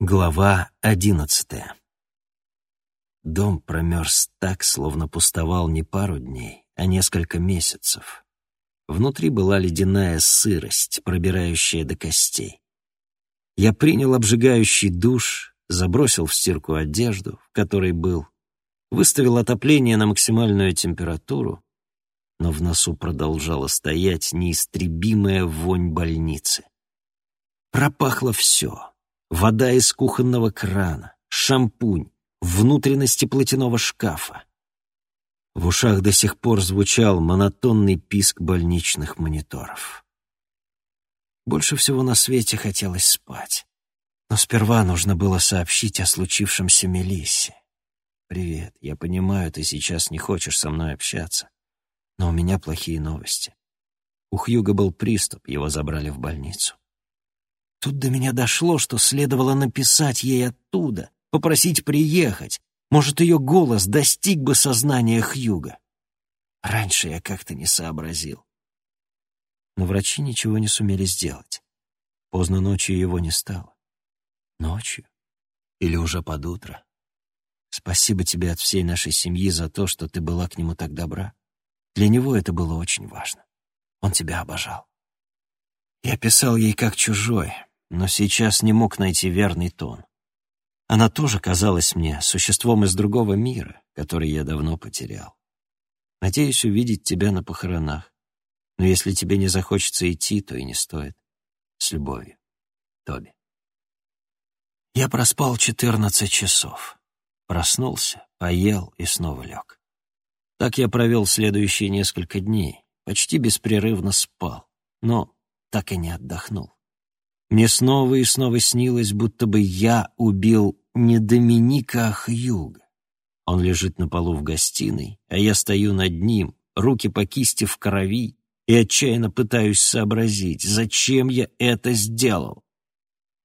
Глава одиннадцатая Дом промерз так, словно пустовал не пару дней, а несколько месяцев. Внутри была ледяная сырость, пробирающая до костей. Я принял обжигающий душ, забросил в стирку одежду, в которой был, выставил отопление на максимальную температуру, но в носу продолжала стоять неистребимая вонь больницы. Пропахло все. Вода из кухонного крана, шампунь, внутренности платяного шкафа. В ушах до сих пор звучал монотонный писк больничных мониторов. Больше всего на свете хотелось спать. Но сперва нужно было сообщить о случившемся Мелиссе. «Привет, я понимаю, ты сейчас не хочешь со мной общаться, но у меня плохие новости. У Хьюга был приступ, его забрали в больницу. Тут до меня дошло, что следовало написать ей оттуда, попросить приехать. Может, ее голос достиг бы сознания Хьюга. Раньше я как-то не сообразил. Но врачи ничего не сумели сделать. Поздно ночью его не стало. Ночью? Или уже под утро? Спасибо тебе от всей нашей семьи за то, что ты была к нему так добра. Для него это было очень важно. Он тебя обожал. Я писал ей как чужой, но сейчас не мог найти верный тон. Она тоже казалась мне существом из другого мира, который я давно потерял. Надеюсь увидеть тебя на похоронах, но если тебе не захочется идти, то и не стоит. С любовью. Тоби. Я проспал 14 часов. Проснулся, поел и снова лег. Так я провел следующие несколько дней, почти беспрерывно спал, но так и не отдохнул. Мне снова и снова снилось, будто бы я убил не Доминика, а Хьюга. Он лежит на полу в гостиной, а я стою над ним, руки по кисти в крови, и отчаянно пытаюсь сообразить, зачем я это сделал.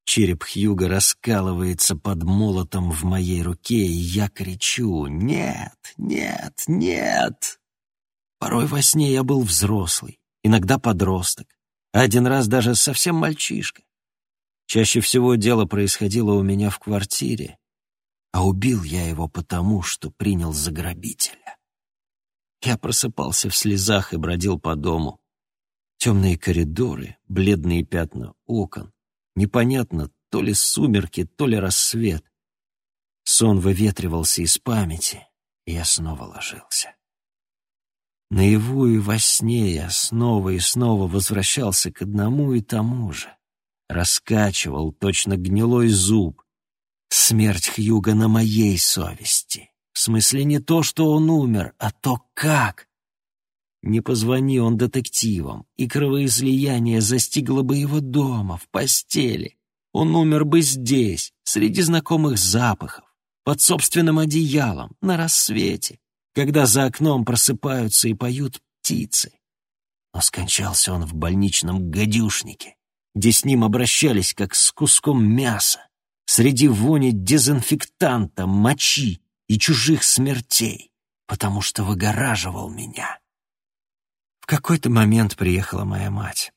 Череп Хьюга раскалывается под молотом в моей руке, и я кричу «Нет! Нет! Нет!». Порой во сне я был взрослый, иногда подросток, а один раз даже совсем мальчишка. Чаще всего дело происходило у меня в квартире, а убил я его потому, что принял за грабителя. Я просыпался в слезах и бродил по дому. Темные коридоры, бледные пятна окон. Непонятно, то ли сумерки, то ли рассвет. Сон выветривался из памяти, и я снова ложился. Наяву и во сне я снова и снова возвращался к одному и тому же раскачивал точно гнилой зуб. Смерть Хьюга на моей совести. В смысле не то, что он умер, а то как. Не позвони он детективам, и кровоизлияние застигло бы его дома, в постели. Он умер бы здесь, среди знакомых запахов, под собственным одеялом, на рассвете, когда за окном просыпаются и поют птицы. Но скончался он в больничном гадюшнике, где с ним обращались как с куском мяса, среди вони дезинфектанта, мочи и чужих смертей, потому что выгораживал меня. В какой-то момент приехала моя мать.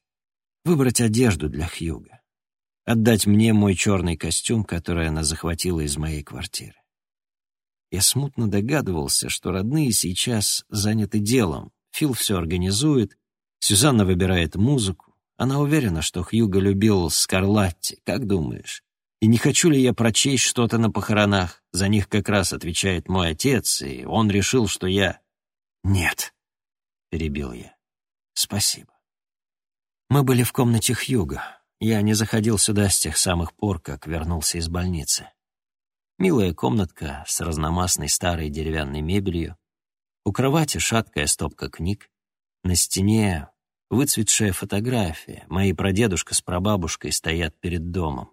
Выбрать одежду для Хьюга. Отдать мне мой черный костюм, который она захватила из моей квартиры. Я смутно догадывался, что родные сейчас заняты делом. Фил все организует, Сюзанна выбирает музыку, она уверена, что Хьюго любил Скарлатти, как думаешь? И не хочу ли я прочесть что-то на похоронах? За них как раз отвечает мой отец, и он решил, что я... Нет, перебил я. Спасибо. Мы были в комнате Хьюга. Я не заходил сюда с тех самых пор, как вернулся из больницы. Милая комнатка с разномастной старой деревянной мебелью. У кровати шаткая стопка книг. На стене Выцветшая фотография. Мои прадедушка с прабабушкой стоят перед домом.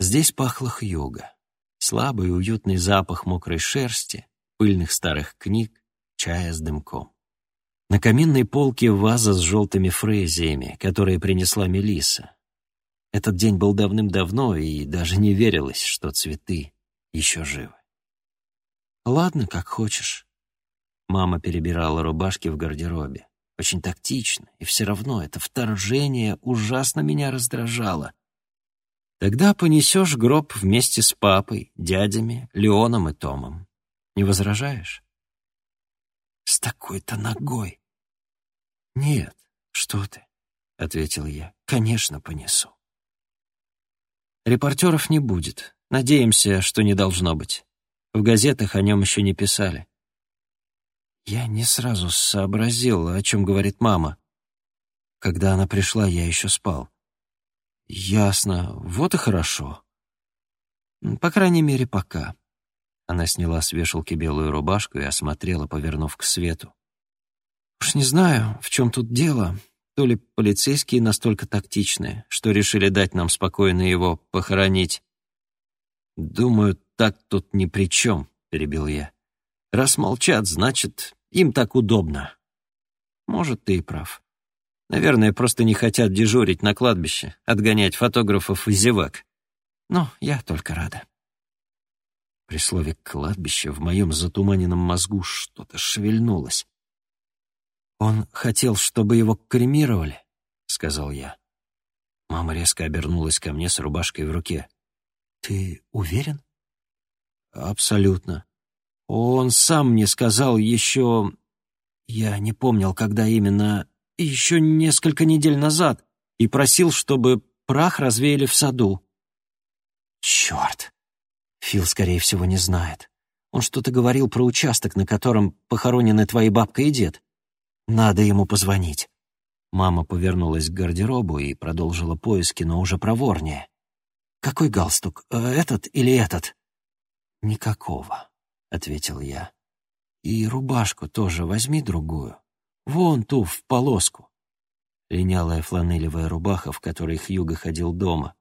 Здесь пахло хьюга. Слабый уютный запах мокрой шерсти, пыльных старых книг, чая с дымком. На каминной полке ваза с желтыми фрезиями, которые принесла Мелиса. Этот день был давным-давно, и даже не верилось, что цветы еще живы. «Ладно, как хочешь». Мама перебирала рубашки в гардеробе очень тактично, и все равно это вторжение ужасно меня раздражало. Тогда понесешь гроб вместе с папой, дядями, Леоном и Томом. Не возражаешь? С такой-то ногой. Нет, что ты, — ответил я. Конечно, понесу. Репортеров не будет. Надеемся, что не должно быть. В газетах о нем еще не писали. Я не сразу сообразил, о чем говорит мама. Когда она пришла, я еще спал. Ясно, вот и хорошо. По крайней мере, пока. Она сняла с вешалки белую рубашку и осмотрела, повернув к свету. Уж не знаю, в чем тут дело. То ли полицейские настолько тактичные, что решили дать нам спокойно его похоронить. Думаю, так тут ни при чем, перебил я. Раз молчат, значит, им так удобно. Может, ты и прав. Наверное, просто не хотят дежурить на кладбище, отгонять фотографов и зевак. Но я только рада. При слове «кладбище» в моем затуманенном мозгу что-то шевельнулось. «Он хотел, чтобы его кремировали», — сказал я. Мама резко обернулась ко мне с рубашкой в руке. «Ты уверен?» «Абсолютно. Он сам мне сказал еще... Я не помнил, когда именно, еще несколько недель назад, и просил, чтобы прах развеяли в саду. Черт! Фил, скорее всего, не знает. Он что-то говорил про участок, на котором похоронены твои бабка и дед. Надо ему позвонить. Мама повернулась к гардеробу и продолжила поиски, но уже проворнее. «Какой галстук? Э, этот или этот?» «Никакого», — ответил я. «И рубашку тоже возьми другую. Вон ту, в полоску». Линялая фланелевая рубаха, в которой Хьюго ходил дома.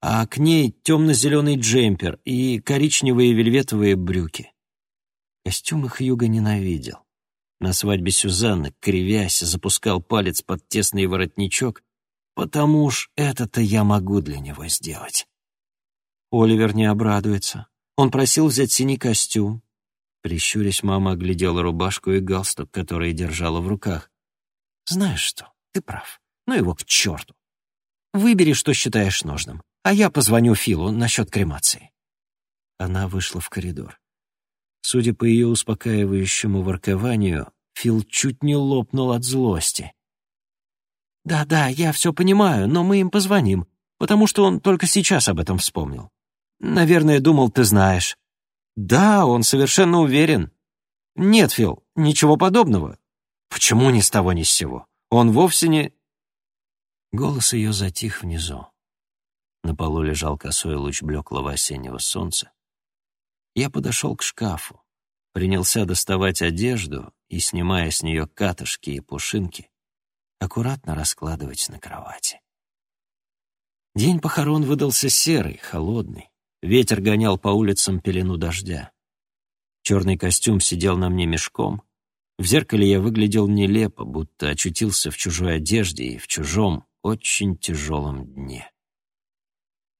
А к ней темно-зеленый джемпер и коричневые вельветовые брюки. Костюмы Хьюго ненавидел. На свадьбе Сюзанны, кривясь, запускал палец под тесный воротничок, потому уж это-то я могу для него сделать. Оливер не обрадуется. Он просил взять синий костюм. Прищурясь, мама оглядела рубашку и галстук, которые держала в руках. «Знаешь что, ты прав. Ну его к черту. Выбери, что считаешь нужным, а я позвоню Филу насчет кремации». Она вышла в коридор. Судя по ее успокаивающему воркованию, Фил чуть не лопнул от злости. «Да-да, я все понимаю, но мы им позвоним, потому что он только сейчас об этом вспомнил. Наверное, думал, ты знаешь». «Да, он совершенно уверен». «Нет, Фил, ничего подобного». «Почему ни с того ни с сего? Он вовсе не...» Голос ее затих внизу. На полу лежал косой луч блеклого осеннего солнца. Я подошел к шкафу, принялся доставать одежду и, снимая с нее катышки и пушинки, аккуратно раскладывать на кровати. День похорон выдался серый, холодный. Ветер гонял по улицам пелену дождя. Черный костюм сидел на мне мешком. В зеркале я выглядел нелепо, будто очутился в чужой одежде и в чужом, очень тяжелом дне.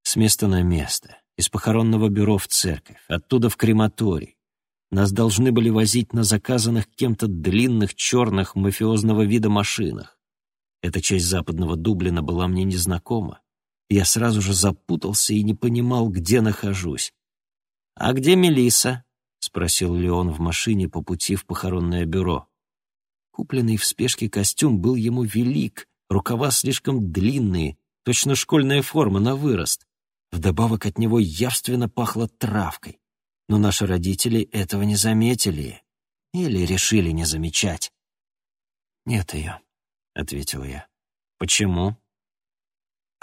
С места на место, из похоронного бюро в церковь, оттуда в крематорий. Нас должны были возить на заказанных кем-то длинных черных мафиозного вида машинах. Эта часть западного Дублина была мне незнакома. Я сразу же запутался и не понимал, где нахожусь. «А где Мелиса? спросил Леон в машине по пути в похоронное бюро. Купленный в спешке костюм был ему велик, рукава слишком длинные, точно школьная форма на вырост. Вдобавок от него явственно пахло травкой. Но наши родители этого не заметили или решили не замечать. «Нет ее», — ответил я. «Почему?»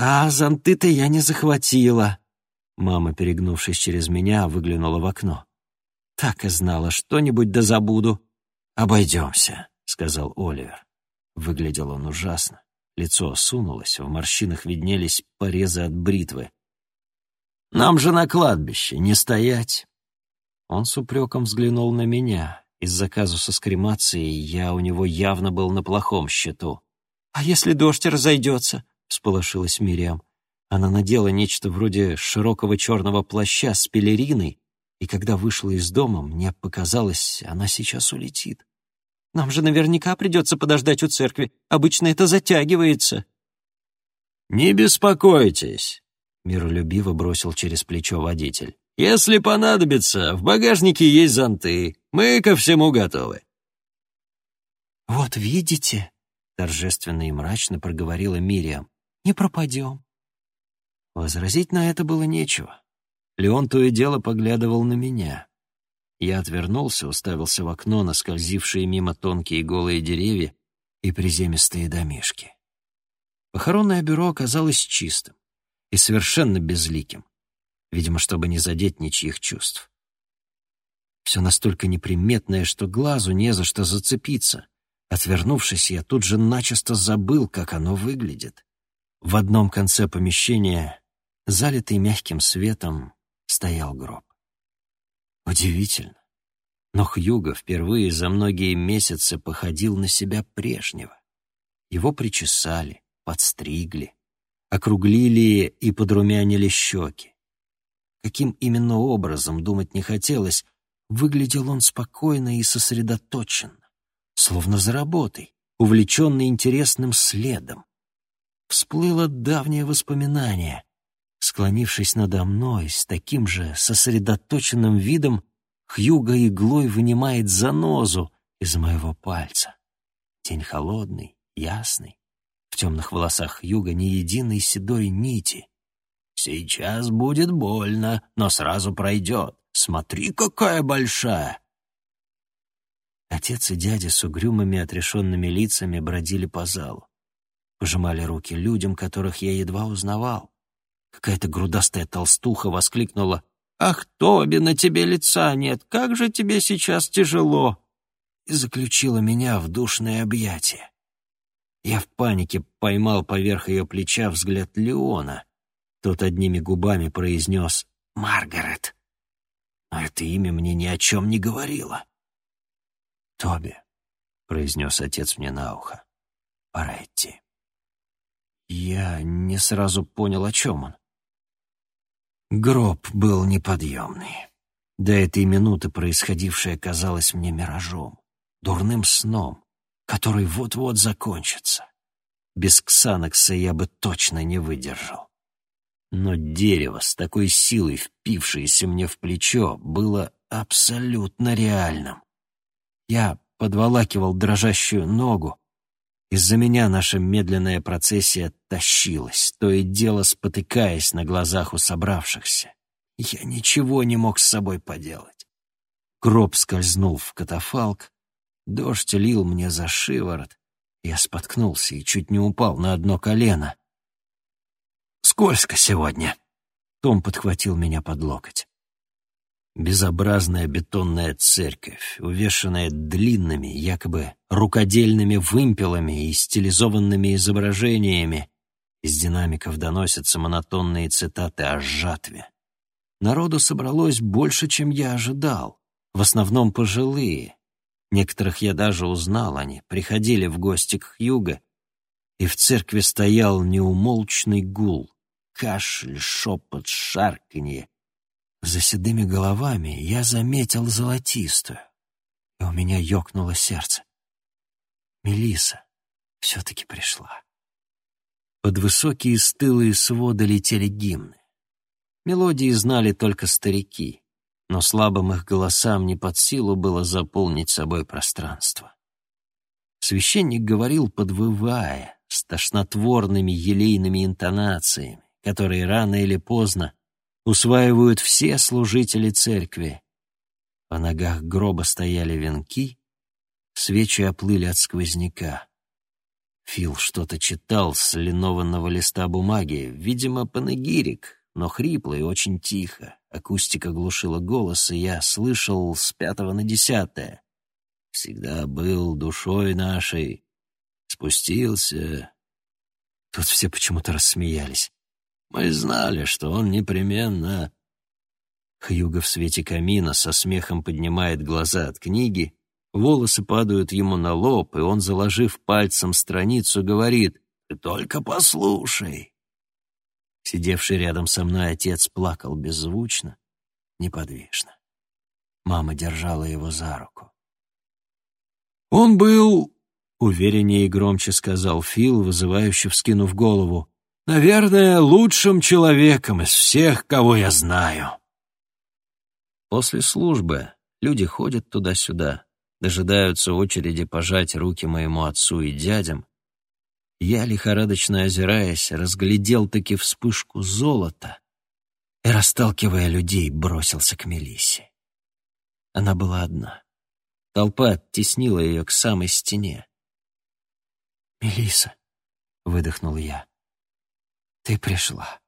«А зонты-то я не захватила». Мама, перегнувшись через меня, выглянула в окно. «Так и знала, что-нибудь да забуду». «Обойдемся», — сказал Оливер. Выглядел он ужасно. Лицо осунулось, в морщинах виднелись порезы от бритвы. Нам же на кладбище не стоять. Он с упреком взглянул на меня. Из-за казуса с я у него явно был на плохом счету. «А если дождь разойдется?» — всполошилась Мириам. Она надела нечто вроде широкого черного плаща с пелериной, и когда вышла из дома, мне показалось, она сейчас улетит. «Нам же наверняка придется подождать у церкви. Обычно это затягивается». «Не беспокойтесь. — миролюбиво бросил через плечо водитель. «Если понадобится, в багажнике есть зонты. Мы ко всему готовы». «Вот видите», — торжественно и мрачно проговорила Мириам, — «не пропадем». Возразить на это было нечего. Леон то и дело поглядывал на меня. Я отвернулся, уставился в окно на скользившие мимо тонкие голые деревья и приземистые домишки. Похоронное бюро оказалось чистым и совершенно безликим, видимо, чтобы не задеть ничьих чувств. Все настолько неприметное, что глазу не за что зацепиться. Отвернувшись, я тут же начисто забыл, как оно выглядит. В одном конце помещения, залитый мягким светом, стоял гроб. Удивительно. Но Хьюго впервые за многие месяцы походил на себя прежнего. Его причесали, подстригли, округлили и подрумянили щеки. Каким именно образом, думать не хотелось, выглядел он спокойно и сосредоточенно, словно за работой, увлеченный интересным следом. Всплыло давнее воспоминание. Склонившись надо мной, с таким же сосредоточенным видом, Хьюго иглой вынимает занозу из моего пальца. День холодный, ясный. В темных волосах Хьюго ни единой седой нити. «Сейчас будет больно, но сразу пройдет. Смотри, какая большая!» Отец и дядя с угрюмыми отрешенными лицами бродили по залу. Пожимали руки людям, которых я едва узнавал. Какая-то грудастая толстуха воскликнула «Ах, Тоби, на тебе лица нет, как же тебе сейчас тяжело!» и заключила меня в душное объятие. Я в панике поймал поверх ее плеча взгляд Леона. Тот одними губами произнес «Маргарет». Но это имя мне ни о чем не говорило. «Тоби», — произнес отец мне на ухо, — «пора идти». Я не сразу понял, о чем он. Гроб был неподъемный. До этой минуты происходившее казалось мне миражом, дурным сном, который вот-вот закончится. Без Ксанокса я бы точно не выдержал. Но дерево с такой силой, впившееся мне в плечо, было абсолютно реальным. Я подволакивал дрожащую ногу, из-за меня наша медленная процессия тащилась, то и дело спотыкаясь на глазах у собравшихся. Я ничего не мог с собой поделать. Гроб скользнул в катафалк, дождь лил мне за шиворот. Я споткнулся и чуть не упал на одно колено. «Скользко сегодня!» Том подхватил меня под локоть. Безобразная бетонная церковь, увешанная длинными, якобы рукодельными вымпелами и стилизованными изображениями. Из динамиков доносятся монотонные цитаты о жатве. Народу собралось больше, чем я ожидал. В основном пожилые. Некоторых я даже узнал, они приходили в гости к Хьюго, и в церкви стоял неумолчный гул. Кашель, шепот, шарканье — за седыми головами я заметил золотистую, и у меня ёкнуло сердце. Мелиса все-таки пришла. Под высокие стылые своды летели гимны. Мелодии знали только старики, но слабым их голосам не под силу было заполнить собой пространство. Священник говорил, подвывая, с тошнотворными елейными интонациями, которые рано или поздно усваивают все служители церкви. По ногах гроба стояли венки, свечи оплыли от сквозняка. Фил что-то читал с линованного листа бумаги, видимо, панегирик, но хрипло и очень тихо. Акустика глушила голос, и я слышал с пятого на десятое. «Всегда был душой нашей, спустился». Тут все почему-то рассмеялись. Мы знали, что он непременно...» Хьюго в свете камина со смехом поднимает глаза от книги, волосы падают ему на лоб, и он, заложив пальцем страницу, говорит «Ты только послушай». Сидевший рядом со мной отец плакал беззвучно, неподвижно. Мама держала его за руку. «Он был...» — увереннее и громче сказал Фил, вызывающе вскинув голову наверное, лучшим человеком из всех, кого я знаю». После службы люди ходят туда-сюда, дожидаются очереди пожать руки моему отцу и дядям. Я, лихорадочно озираясь, разглядел-таки вспышку золота и, расталкивая людей, бросился к Мелиссе. Она была одна. Толпа оттеснила ее к самой стене. Мелиса, выдохнул я, — «ты пришла».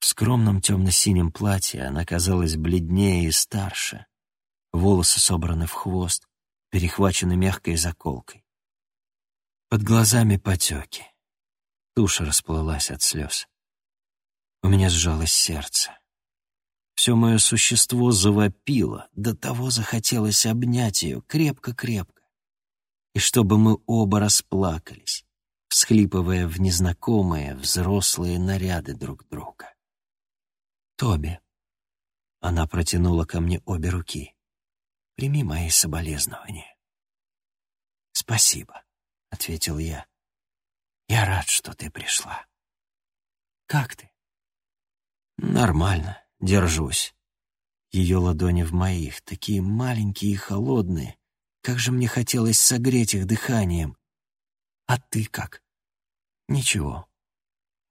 В скромном темно-синем платье она казалась бледнее и старше. Волосы собраны в хвост, перехвачены мягкой заколкой. Под глазами потеки. Туша расплылась от слез. У меня сжалось сердце. Все мое существо завопило, до того захотелось обнять ее крепко-крепко. И чтобы мы оба расплакались, всхлипывая в незнакомые взрослые наряды друг друга. «Тоби», — она протянула ко мне обе руки, — «прими мои соболезнования». «Спасибо», — ответил я. «Я рад, что ты пришла. Как ты?» «Нормально», Держусь. Ее ладони в моих, такие маленькие и холодные. Как же мне хотелось согреть их дыханием. А ты как? Ничего.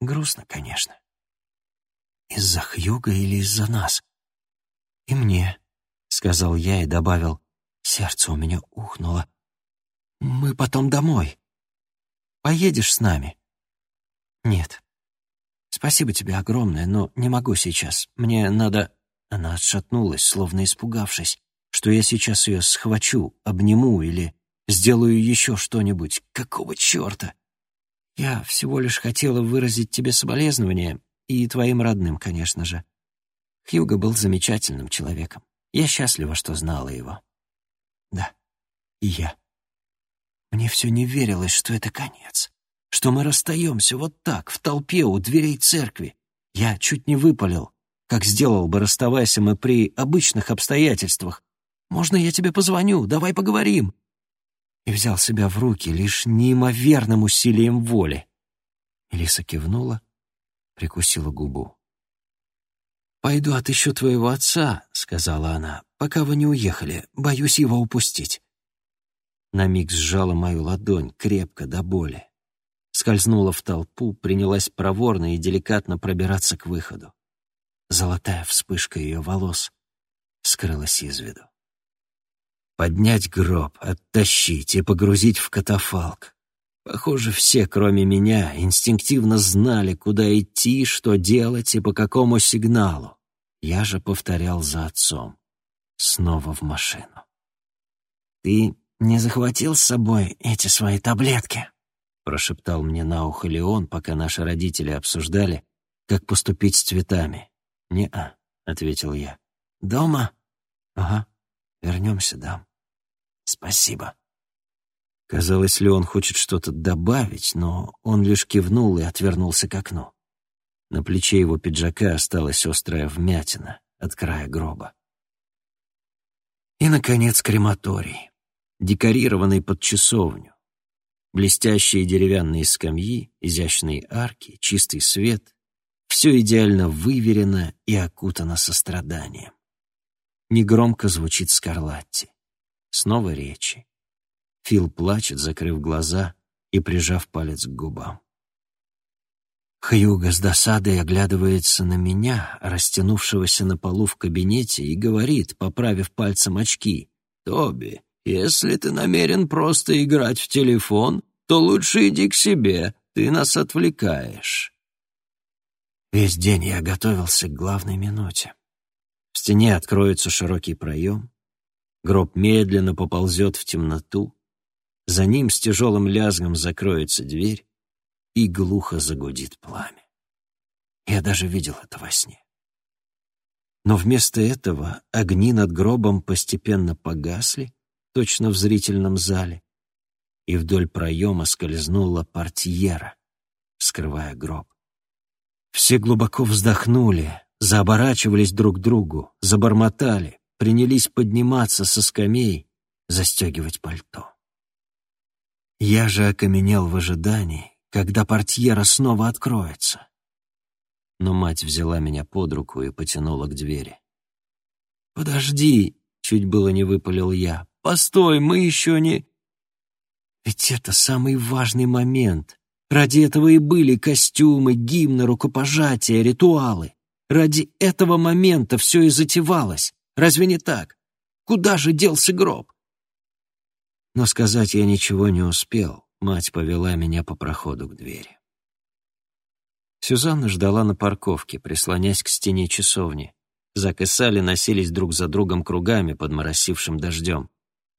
Грустно, конечно. Из-за Хьюга или из-за нас? И мне, — сказал я и добавил, сердце у меня ухнуло. Мы потом домой. Поедешь с нами? Нет. Спасибо тебе огромное, но не могу сейчас. Мне надо...» Она отшатнулась, словно испугавшись, что я сейчас ее схвачу, обниму или сделаю еще что-нибудь. Какого черта? Я всего лишь хотела выразить тебе соболезнования, и твоим родным, конечно же. Хьюго был замечательным человеком. Я счастлива, что знала его. Да, и я. Мне все не верилось, что это конец что мы расстаемся вот так, в толпе у дверей церкви. Я чуть не выпалил, как сделал бы, расставаясь мы при обычных обстоятельствах. «Можно я тебе позвоню? Давай поговорим!» И взял себя в руки лишь неимоверным усилием воли. Элиса кивнула, прикусила губу. «Пойду отыщу твоего отца», — сказала она, — «пока вы не уехали. Боюсь его упустить». На миг сжала мою ладонь крепко до боли скользнула в толпу, принялась проворно и деликатно пробираться к выходу. Золотая вспышка ее волос скрылась из виду. Поднять гроб, оттащить и погрузить в катафалк. Похоже, все, кроме меня, инстинктивно знали, куда идти, что делать и по какому сигналу. Я же повторял за отцом. Снова в машину. «Ты не захватил с собой эти свои таблетки?» прошептал мне на ухо Леон, пока наши родители обсуждали, как поступить с цветами. «Не-а», — ответил я. «Дома?» «Ага. Вернемся, да. Спасибо». Казалось, Леон хочет что-то добавить, но он лишь кивнул и отвернулся к окну. На плече его пиджака осталась острая вмятина от края гроба. И, наконец, крематорий, декорированный под часовню, Блестящие деревянные скамьи, изящные арки, чистый свет — все идеально выверено и окутано состраданием. Негромко звучит Скарлатти. Снова речи. Фил плачет, закрыв глаза и прижав палец к губам. Хьюго с досадой оглядывается на меня, растянувшегося на полу в кабинете, и говорит, поправив пальцем очки, «Тоби, если ты намерен просто играть в телефон, то лучше иди к себе, ты нас отвлекаешь. Весь день я готовился к главной минуте. В стене откроется широкий проем, гроб медленно поползет в темноту, за ним с тяжелым лязгом закроется дверь и глухо загудит пламя. Я даже видел это во сне. Но вместо этого огни над гробом постепенно погасли, точно в зрительном зале, и вдоль проема скользнула портьера, скрывая гроб. Все глубоко вздохнули, заоборачивались друг к другу, забормотали, принялись подниматься со скамей, застегивать пальто. Я же окаменел в ожидании, когда портьера снова откроется. Но мать взяла меня под руку и потянула к двери. «Подожди!» — чуть было не выпалил я. «Постой, мы еще не...» Ведь это самый важный момент. Ради этого и были костюмы, гимны, рукопожатия, ритуалы. Ради этого момента все и затевалось. Разве не так? Куда же делся гроб? Но сказать я ничего не успел. Мать повела меня по проходу к двери. Сюзанна ждала на парковке, прислонясь к стене часовни. Зак и Салли носились друг за другом кругами под моросившим дождем.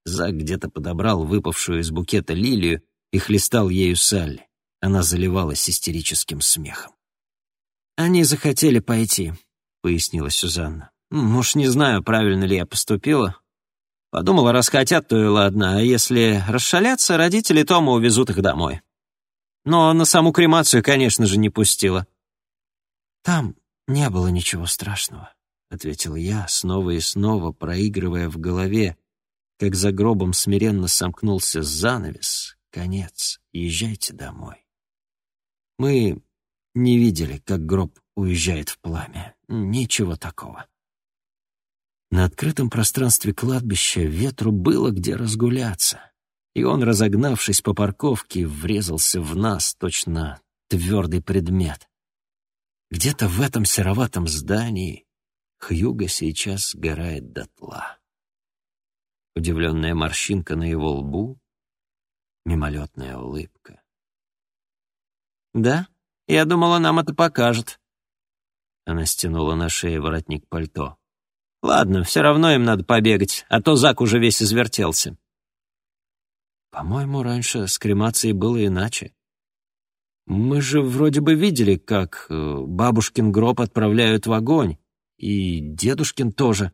Зак где-то подобрал выпавшую из букета лилию и хлестал ею Салли. Она заливалась истерическим смехом. «Они захотели пойти», — пояснила Сюзанна. «Уж не знаю, правильно ли я поступила. Подумала, раз хотят, то и ладно, а если расшалятся, родители Тома увезут их домой. Но на саму кремацию, конечно же, не пустила». «Там не было ничего страшного», — ответил я, снова и снова проигрывая в голове, как за гробом смиренно сомкнулся занавес. «Конец, езжайте домой». Мы не видели, как гроб уезжает в пламя. Ничего такого. На открытом пространстве кладбища ветру было где разгуляться, и он, разогнавшись по парковке, врезался в нас, точно твердый предмет. Где-то в этом сероватом здании Хьюга сейчас сгорает дотла. Удивленная морщинка на его лбу, мимолетная улыбка. «Да?» Я думала, нам это покажет». Она стянула на шее воротник пальто. «Ладно, все равно им надо побегать, а то Зак уже весь извертелся». «По-моему, раньше с кремацией было иначе. Мы же вроде бы видели, как э, бабушкин гроб отправляют в огонь, и дедушкин тоже».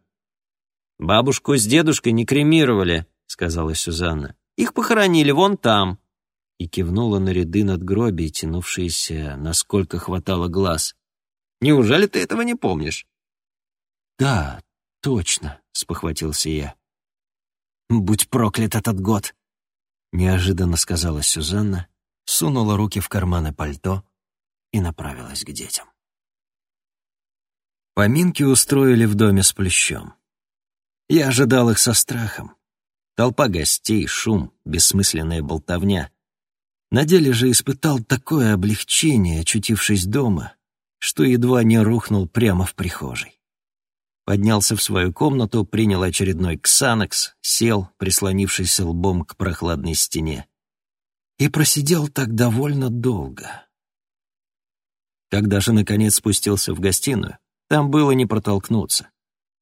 «Бабушку с дедушкой не кремировали», — сказала Сюзанна. «Их похоронили вон там» и кивнула на ряды надгробий, тянувшиеся, насколько хватало глаз. «Неужели ты этого не помнишь?» «Да, точно», — спохватился я. «Будь проклят этот год!» — неожиданно сказала Сюзанна, сунула руки в карманы пальто и направилась к детям. Поминки устроили в доме с плющом. Я ожидал их со страхом. Толпа гостей, шум, бессмысленная болтовня. На деле же испытал такое облегчение, очутившись дома, что едва не рухнул прямо в прихожей. Поднялся в свою комнату, принял очередной ксанокс, сел, прислонившись лбом к прохладной стене. И просидел так довольно долго. Когда же, наконец, спустился в гостиную, там было не протолкнуться.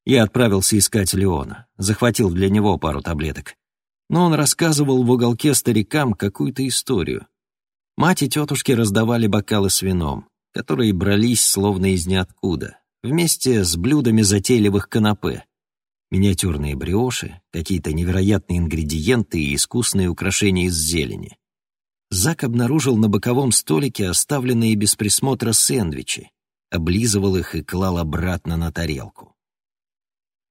Я отправился искать Леона, захватил для него пару таблеток но он рассказывал в уголке старикам какую-то историю. Мать и тетушки раздавали бокалы с вином, которые брались словно из ниоткуда, вместе с блюдами затейливых канапе. Миниатюрные бриоши, какие-то невероятные ингредиенты и искусные украшения из зелени. Зак обнаружил на боковом столике оставленные без присмотра сэндвичи, облизывал их и клал обратно на тарелку.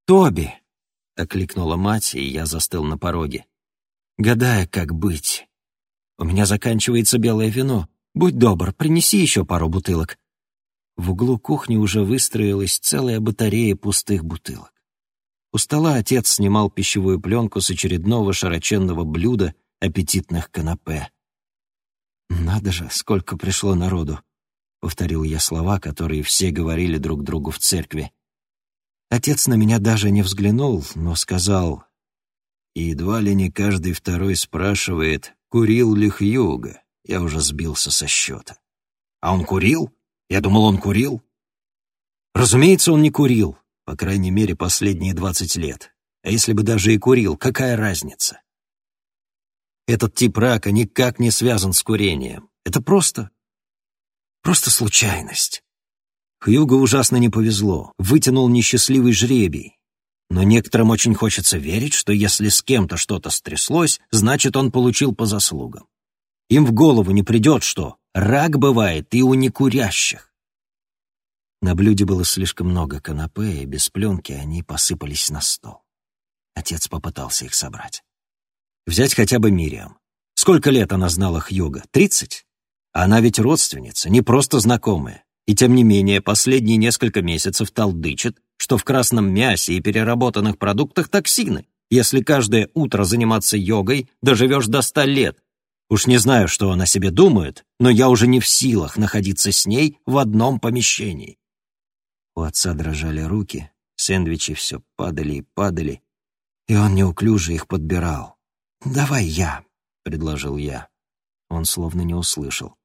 «Тоби!» — окликнула мать, и я застыл на пороге гадая, как быть. «У меня заканчивается белое вино. Будь добр, принеси еще пару бутылок». В углу кухни уже выстроилась целая батарея пустых бутылок. У стола отец снимал пищевую пленку с очередного широченного блюда аппетитных канапе. «Надо же, сколько пришло народу!» — повторил я слова, которые все говорили друг другу в церкви. Отец на меня даже не взглянул, но сказал и едва ли не каждый второй спрашивает, курил ли Хьюга. Я уже сбился со счета. А он курил? Я думал, он курил. Разумеется, он не курил, по крайней мере, последние двадцать лет. А если бы даже и курил, какая разница? Этот тип рака никак не связан с курением. Это просто... просто случайность. Хьюго ужасно не повезло, вытянул несчастливый жребий, но некоторым очень хочется верить, что если с кем-то что-то стряслось, значит, он получил по заслугам. Им в голову не придет, что рак бывает и у некурящих. На блюде было слишком много канапе, и без пленки они посыпались на стол. Отец попытался их собрать. Взять хотя бы Мириам. Сколько лет она знала Хьюга? Тридцать? Она ведь родственница, не просто знакомая. И тем не менее, последние несколько месяцев толдычит, что в красном мясе и переработанных продуктах токсины. Если каждое утро заниматься йогой, доживешь до ста лет. Уж не знаю, что она себе думает, но я уже не в силах находиться с ней в одном помещении. У отца дрожали руки, сэндвичи все падали и падали, и он неуклюже их подбирал. «Давай я», — предложил я. Он словно не услышал.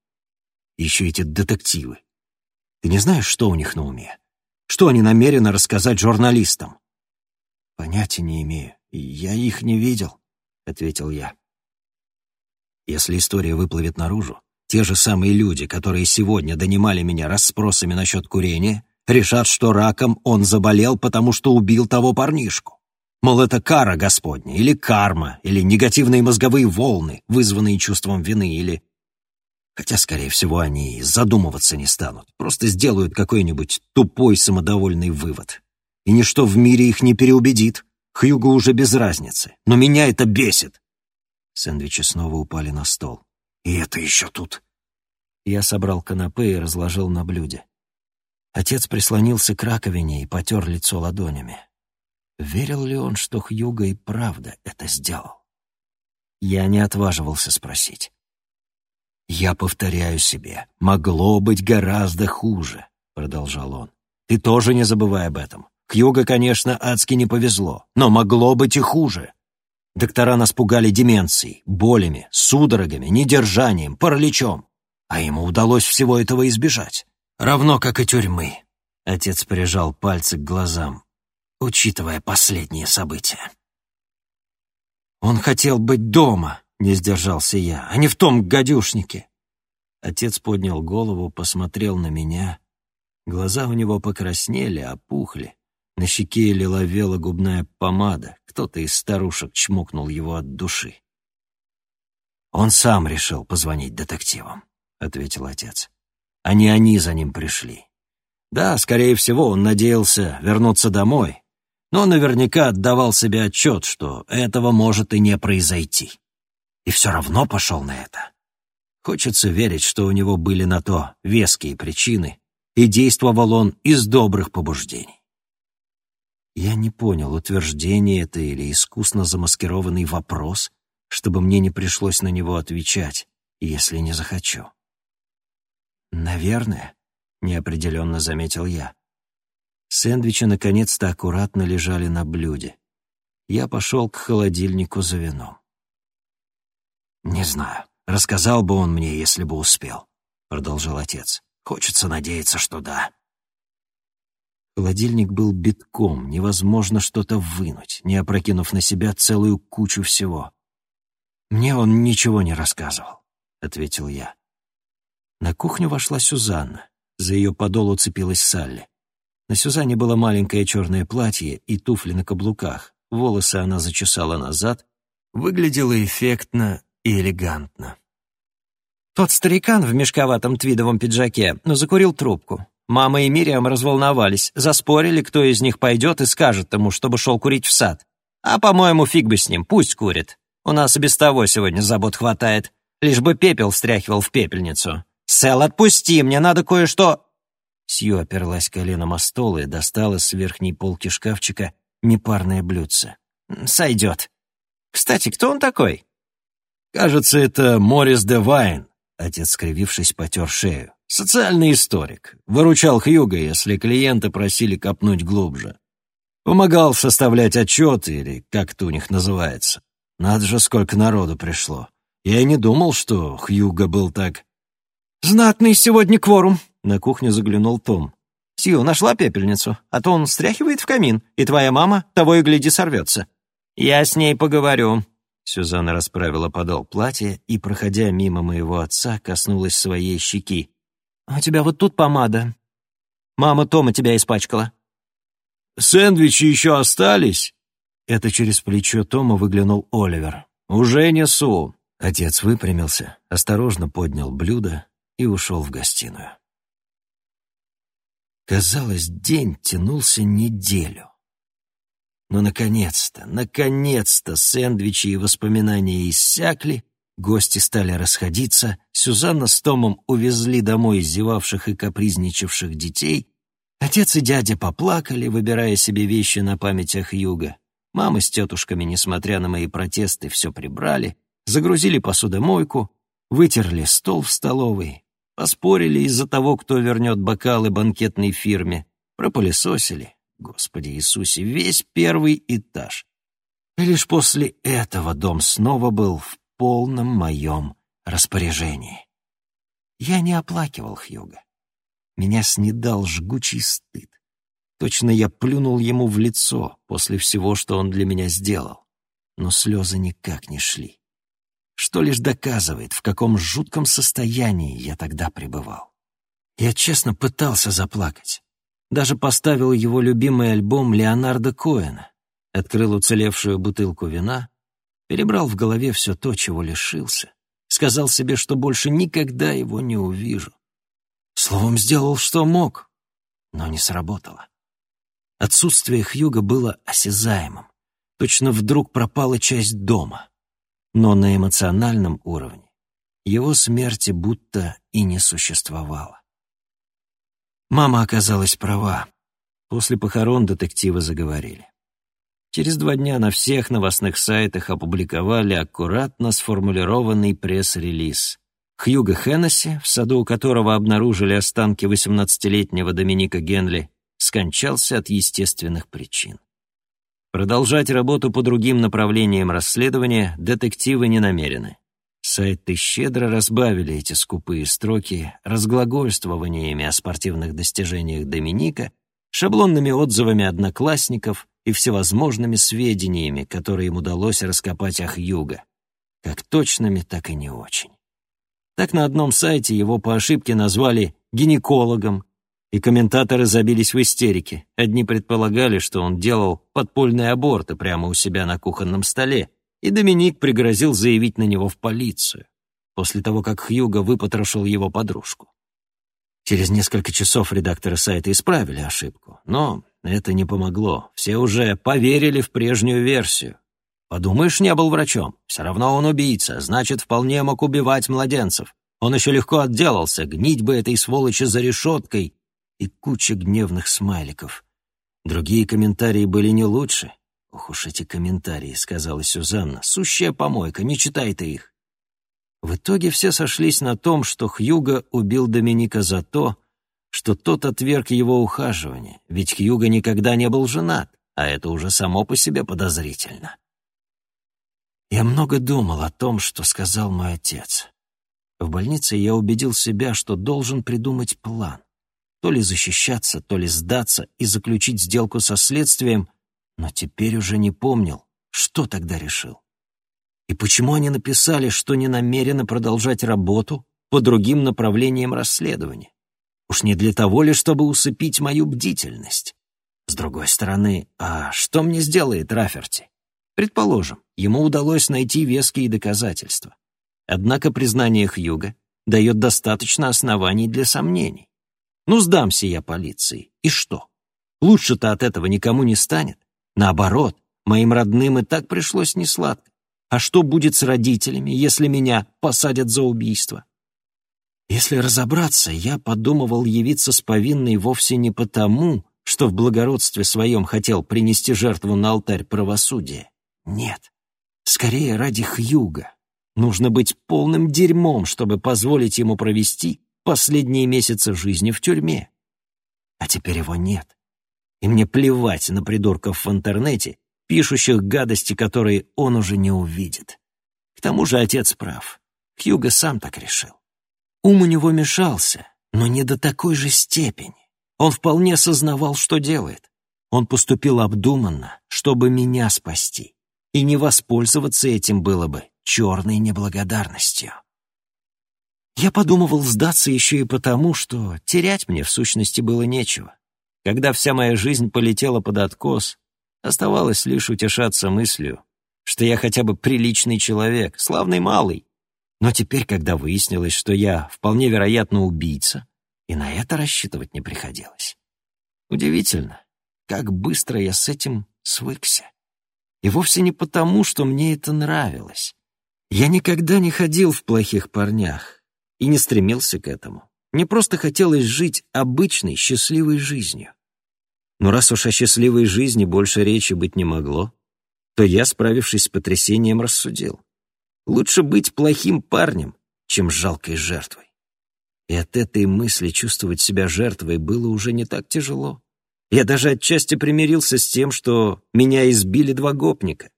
«Еще эти детективы. Ты не знаешь, что у них на уме? Что они намерены рассказать журналистам?» «Понятия не имею. Я их не видел», — ответил я. «Если история выплывет наружу, те же самые люди, которые сегодня донимали меня расспросами насчет курения, решат, что раком он заболел, потому что убил того парнишку. Мол, это кара Господня, или карма, или негативные мозговые волны, вызванные чувством вины, или... Хотя, скорее всего, они задумываться не станут, просто сделают какой-нибудь тупой самодовольный вывод. И ничто в мире их не переубедит. Хьюго уже без разницы, но меня это бесит. Сэндвичи снова упали на стол. И это еще тут. Я собрал канапе и разложил на блюде. Отец прислонился к раковине и потер лицо ладонями. Верил ли он, что Хьюго и правда это сделал? Я не отваживался спросить. «Я повторяю себе, могло быть гораздо хуже», — продолжал он. «Ты тоже не забывай об этом. Хьюго, конечно, адски не повезло, но могло быть и хуже. Доктора нас пугали деменцией, болями, судорогами, недержанием, параличом. А ему удалось всего этого избежать. Равно как и тюрьмы. Отец прижал пальцы к глазам, учитывая последние события. Он хотел быть дома, не сдержался я, а не в том гадюшнике. Отец поднял голову, посмотрел на меня. Глаза у него покраснели, опухли. На щеке лиловела губная помада. Кто-то из старушек чмокнул его от души. «Он сам решил позвонить детективам», — ответил отец а не они за ним пришли. Да, скорее всего, он надеялся вернуться домой, но наверняка отдавал себе отчет, что этого может и не произойти. И все равно пошел на это. Хочется верить, что у него были на то веские причины, и действовал он из добрых побуждений. Я не понял, утверждение это или искусно замаскированный вопрос, чтобы мне не пришлось на него отвечать, если не захочу. «Наверное», — неопределенно заметил я. Сэндвичи наконец-то аккуратно лежали на блюде. Я пошел к холодильнику за вином. «Не знаю, рассказал бы он мне, если бы успел», — продолжил отец. «Хочется надеяться, что да». Холодильник был битком, невозможно что-то вынуть, не опрокинув на себя целую кучу всего. «Мне он ничего не рассказывал», — ответил я. На кухню вошла Сюзанна. За ее подол уцепилась Салли. На Сюзанне было маленькое черное платье и туфли на каблуках. Волосы она зачесала назад. Выглядела эффектно и элегантно. Тот старикан в мешковатом твидовом пиджаке, но закурил трубку. Мама и Мириам разволновались, заспорили, кто из них пойдет и скажет ему, чтобы шел курить в сад. А, по-моему, фиг бы с ним, пусть курит. У нас и без того сегодня забот хватает. Лишь бы пепел стряхивал в пепельницу. «Сэл, отпусти, мне надо кое-что...» Сью оперлась коленом о стол и достала с верхней полки шкафчика непарное блюдце. «Сойдет. Кстати, кто он такой?» «Кажется, это Морис де Вайн», — отец, скривившись, потер шею. «Социальный историк. Выручал Хьюга, если клиенты просили копнуть глубже. Помогал составлять отчеты, или как это у них называется. Надо же, сколько народу пришло. Я и не думал, что Хьюга был так «Знатный сегодня кворум», — на кухню заглянул Том. «Сью, нашла пепельницу, а то он стряхивает в камин, и твоя мама того и гляди сорвется». «Я с ней поговорю», Сюзанна расправила подол платья и, проходя мимо моего отца, коснулась своей щеки. «У тебя вот тут помада. Мама Тома тебя испачкала». «Сэндвичи еще остались?» Это через плечо Тома выглянул Оливер. «Уже несу». Отец выпрямился, осторожно поднял блюдо и ушел в гостиную. Казалось, день тянулся неделю. Но, наконец-то, наконец-то сэндвичи и воспоминания иссякли, Гости стали расходиться, Сюзанна с Томом увезли домой зевавших и капризничавших детей, отец и дядя поплакали, выбирая себе вещи на память о Хьюго. Мама с тетушками, несмотря на мои протесты, все прибрали, загрузили посудомойку, вытерли стол в столовой, поспорили из-за того, кто вернет бокалы банкетной фирме, пропылесосили, Господи Иисусе, весь первый этаж. И лишь после этого дом снова был в полном моем распоряжении. Я не оплакивал Хьюга. Меня снедал жгучий стыд. Точно я плюнул ему в лицо после всего, что он для меня сделал. Но слезы никак не шли. Что лишь доказывает, в каком жутком состоянии я тогда пребывал. Я честно пытался заплакать. Даже поставил его любимый альбом Леонардо Коэна, открыл уцелевшую бутылку вина перебрал в голове все то, чего лишился, сказал себе, что больше никогда его не увижу. Словом, сделал, что мог, но не сработало. Отсутствие Хьюга было осязаемым. Точно вдруг пропала часть дома. Но на эмоциональном уровне его смерти будто и не существовало. Мама оказалась права. После похорон детективы заговорили. Через два дня на всех новостных сайтах опубликовали аккуратно сформулированный пресс-релиз. Хьюго Хеннесси, в саду которого обнаружили останки 18-летнего Доминика Генли, скончался от естественных причин. Продолжать работу по другим направлениям расследования детективы не намерены. Сайты щедро разбавили эти скупые строки разглагольствованиями о спортивных достижениях Доминика, шаблонными отзывами одноклассников и всевозможными сведениями, которые им удалось раскопать о Хьюго, как точными, так и не очень. Так на одном сайте его по ошибке назвали гинекологом, и комментаторы забились в истерике. Одни предполагали, что он делал подпольные аборты прямо у себя на кухонном столе, и Доминик пригрозил заявить на него в полицию, после того, как Хьюго выпотрошил его подружку. Через несколько часов редакторы сайта исправили ошибку, но это не помогло. Все уже поверили в прежнюю версию. Подумаешь, не был врачом. Все равно он убийца, значит, вполне мог убивать младенцев. Он еще легко отделался, гнить бы этой сволочи за решеткой. И куча гневных смайликов. Другие комментарии были не лучше. «Ох уж эти комментарии», — сказала Сюзанна. «Сущая помойка, не читай ты их». В итоге все сошлись на том, что Хьюго убил Доминика за то, что тот отверг его ухаживание, ведь Хьюго никогда не был женат, а это уже само по себе подозрительно. Я много думал о том, что сказал мой отец. В больнице я убедил себя, что должен придумать план. То ли защищаться, то ли сдаться и заключить сделку со следствием, но теперь уже не помнил, что тогда решил. И почему они написали, что не намерены продолжать работу по другим направлениям расследования? Уж не для того ли, чтобы усыпить мою бдительность? С другой стороны, а что мне сделает Раферти? Предположим, ему удалось найти веские доказательства. Однако признание Хьюга дает достаточно оснований для сомнений. Ну, сдамся я полиции, и что? Лучше-то от этого никому не станет. Наоборот, моим родным и так пришлось несладко. А что будет с родителями, если меня посадят за убийство? Если разобраться, я подумывал явиться с повинной вовсе не потому, что в благородстве своем хотел принести жертву на алтарь правосудия. Нет, скорее ради Хьюга. Нужно быть полным дерьмом, чтобы позволить ему провести последние месяцы жизни в тюрьме. А теперь его нет. И мне плевать на придурков в интернете, пишущих гадости, которые он уже не увидит. К тому же отец прав. Хьюго сам так решил. Ум у него мешался, но не до такой же степени. Он вполне сознавал, что делает. Он поступил обдуманно, чтобы меня спасти. И не воспользоваться этим было бы черной неблагодарностью. Я подумывал сдаться еще и потому, что терять мне в сущности было нечего. Когда вся моя жизнь полетела под откос, Оставалось лишь утешаться мыслью, что я хотя бы приличный человек, славный малый. Но теперь, когда выяснилось, что я вполне вероятно убийца, и на это рассчитывать не приходилось. Удивительно, как быстро я с этим свыкся. И вовсе не потому, что мне это нравилось. Я никогда не ходил в плохих парнях и не стремился к этому. Мне просто хотелось жить обычной, счастливой жизнью. Но раз уж о счастливой жизни больше речи быть не могло, то я, справившись с потрясением, рассудил. Лучше быть плохим парнем, чем жалкой жертвой. И от этой мысли чувствовать себя жертвой было уже не так тяжело. Я даже отчасти примирился с тем, что меня избили два гопника,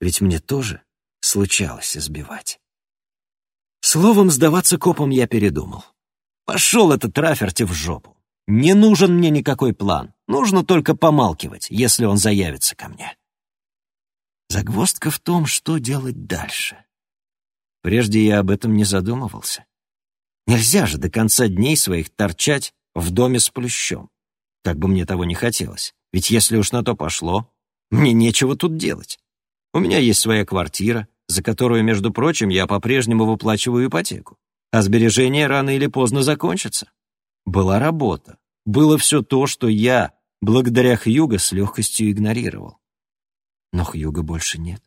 ведь мне тоже случалось избивать. Словом, сдаваться копам я передумал. Пошел этот Раферти в жопу. Не нужен мне никакой план. Нужно только помалкивать, если он заявится ко мне. Загвоздка в том, что делать дальше. Прежде я об этом не задумывался. Нельзя же до конца дней своих торчать в доме с плющом. Как бы мне того не хотелось. Ведь если уж на то пошло, мне нечего тут делать. У меня есть своя квартира, за которую, между прочим, я по-прежнему выплачиваю ипотеку. А сбережения рано или поздно закончатся. Была работа. Было все то, что я, благодаря Хьюго, с легкостью игнорировал. Но Хьюга больше нет.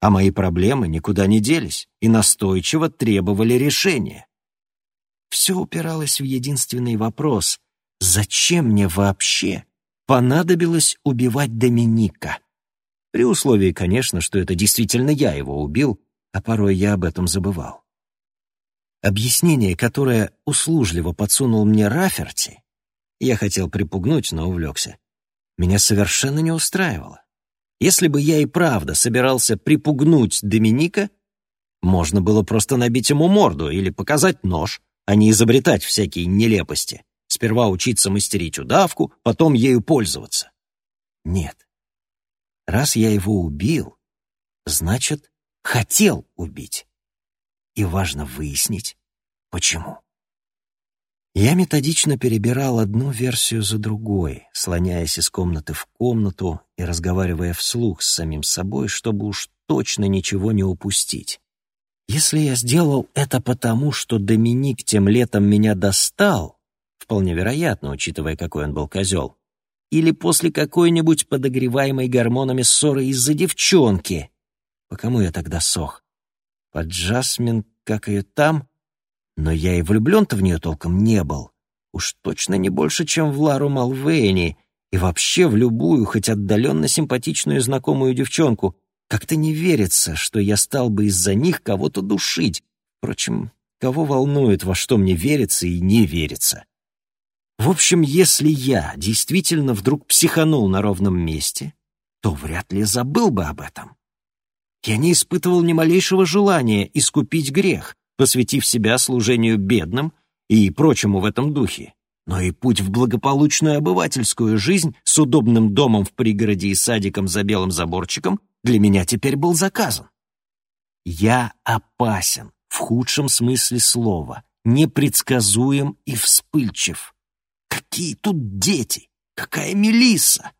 А мои проблемы никуда не делись и настойчиво требовали решения. Все упиралось в единственный вопрос — зачем мне вообще понадобилось убивать Доминика? При условии, конечно, что это действительно я его убил, а порой я об этом забывал. Объяснение, которое услужливо подсунул мне Раферти, я хотел припугнуть, но увлекся, меня совершенно не устраивало. Если бы я и правда собирался припугнуть Доминика, можно было просто набить ему морду или показать нож, а не изобретать всякие нелепости. Сперва учиться мастерить удавку, потом ею пользоваться. Нет. Раз я его убил, значит, хотел убить. И важно выяснить, почему. Я методично перебирал одну версию за другой, слоняясь из комнаты в комнату и разговаривая вслух с самим собой, чтобы уж точно ничего не упустить. Если я сделал это потому, что Доминик тем летом меня достал, вполне вероятно, учитывая, какой он был козел, или после какой-нибудь подогреваемой гормонами ссоры из-за девчонки. По кому я тогда сох? Под Джасмин, как ее там? Но я и влюблен-то в нее толком не был. Уж точно не больше, чем в Лару Малвейни, и вообще в любую, хоть отдаленно симпатичную знакомую девчонку. Как-то не верится, что я стал бы из-за них кого-то душить. Впрочем, кого волнует, во что мне верится и не верится. В общем, если я действительно вдруг психанул на ровном месте, то вряд ли забыл бы об этом. Я не испытывал ни малейшего желания искупить грех, посвятив себя служению бедным и прочему в этом духе. Но и путь в благополучную обывательскую жизнь с удобным домом в пригороде и садиком за белым заборчиком для меня теперь был заказан. Я опасен в худшем смысле слова, непредсказуем и вспыльчив. Какие тут дети? Какая Мелисса?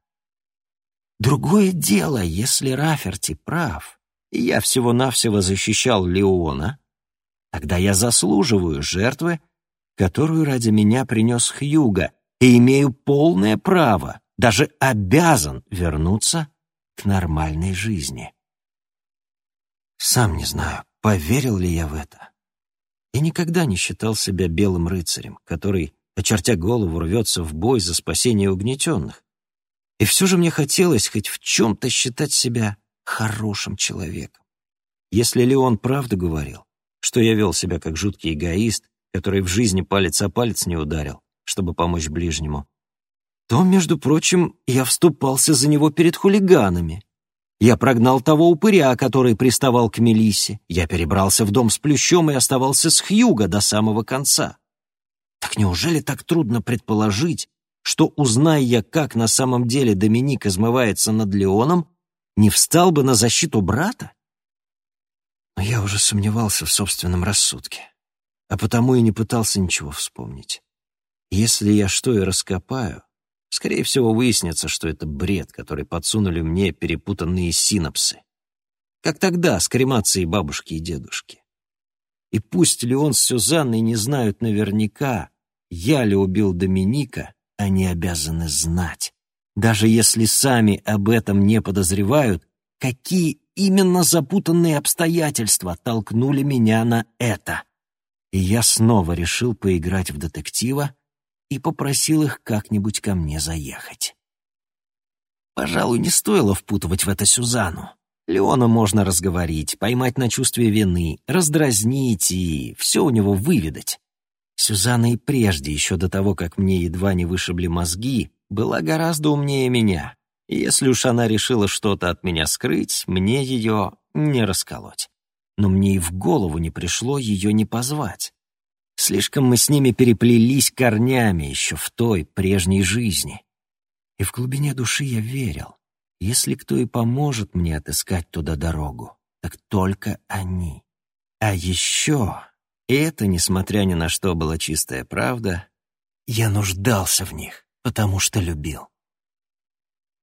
Другое дело, если Раферти прав, и я всего-навсего защищал Леона, Тогда я заслуживаю жертвы, которую ради меня принес Хьюга, и имею полное право, даже обязан вернуться к нормальной жизни. Сам не знаю, поверил ли я в это. Я никогда не считал себя белым рыцарем, который, очертя голову, рвется в бой за спасение угнетенных. И все же мне хотелось хоть в чем-то считать себя хорошим человеком. Если Леон правду говорил, что я вел себя как жуткий эгоист, который в жизни палец о палец не ударил, чтобы помочь ближнему, то, между прочим, я вступался за него перед хулиганами. Я прогнал того упыря, который приставал к Мелиссе. Я перебрался в дом с плющом и оставался с Хьюга до самого конца. Так неужели так трудно предположить, что, узная я, как на самом деле Доминик измывается над Леоном, не встал бы на защиту брата? Но я уже сомневался в собственном рассудке, а потому и не пытался ничего вспомнить. Если я что и раскопаю, скорее всего, выяснится, что это бред, который подсунули мне перепутанные синапсы. Как тогда с кремацией бабушки и дедушки. И пусть Леон с Сюзанной не знают наверняка, я ли убил Доминика, они обязаны знать. Даже если сами об этом не подозревают, какие именно запутанные обстоятельства толкнули меня на это. И я снова решил поиграть в детектива и попросил их как-нибудь ко мне заехать. Пожалуй, не стоило впутывать в это Сюзанну. Леона можно разговорить, поймать на чувстве вины, раздразнить и все у него выведать. Сюзанна и прежде, еще до того, как мне едва не вышибли мозги, была гораздо умнее меня. Если уж она решила что-то от меня скрыть, мне ее не расколоть. Но мне и в голову не пришло ее не позвать. Слишком мы с ними переплелись корнями еще в той прежней жизни. И в глубине души я верил, если кто и поможет мне отыскать туда дорогу, так только они. А еще, и это, несмотря ни на что, была чистая правда, я нуждался в них, потому что любил.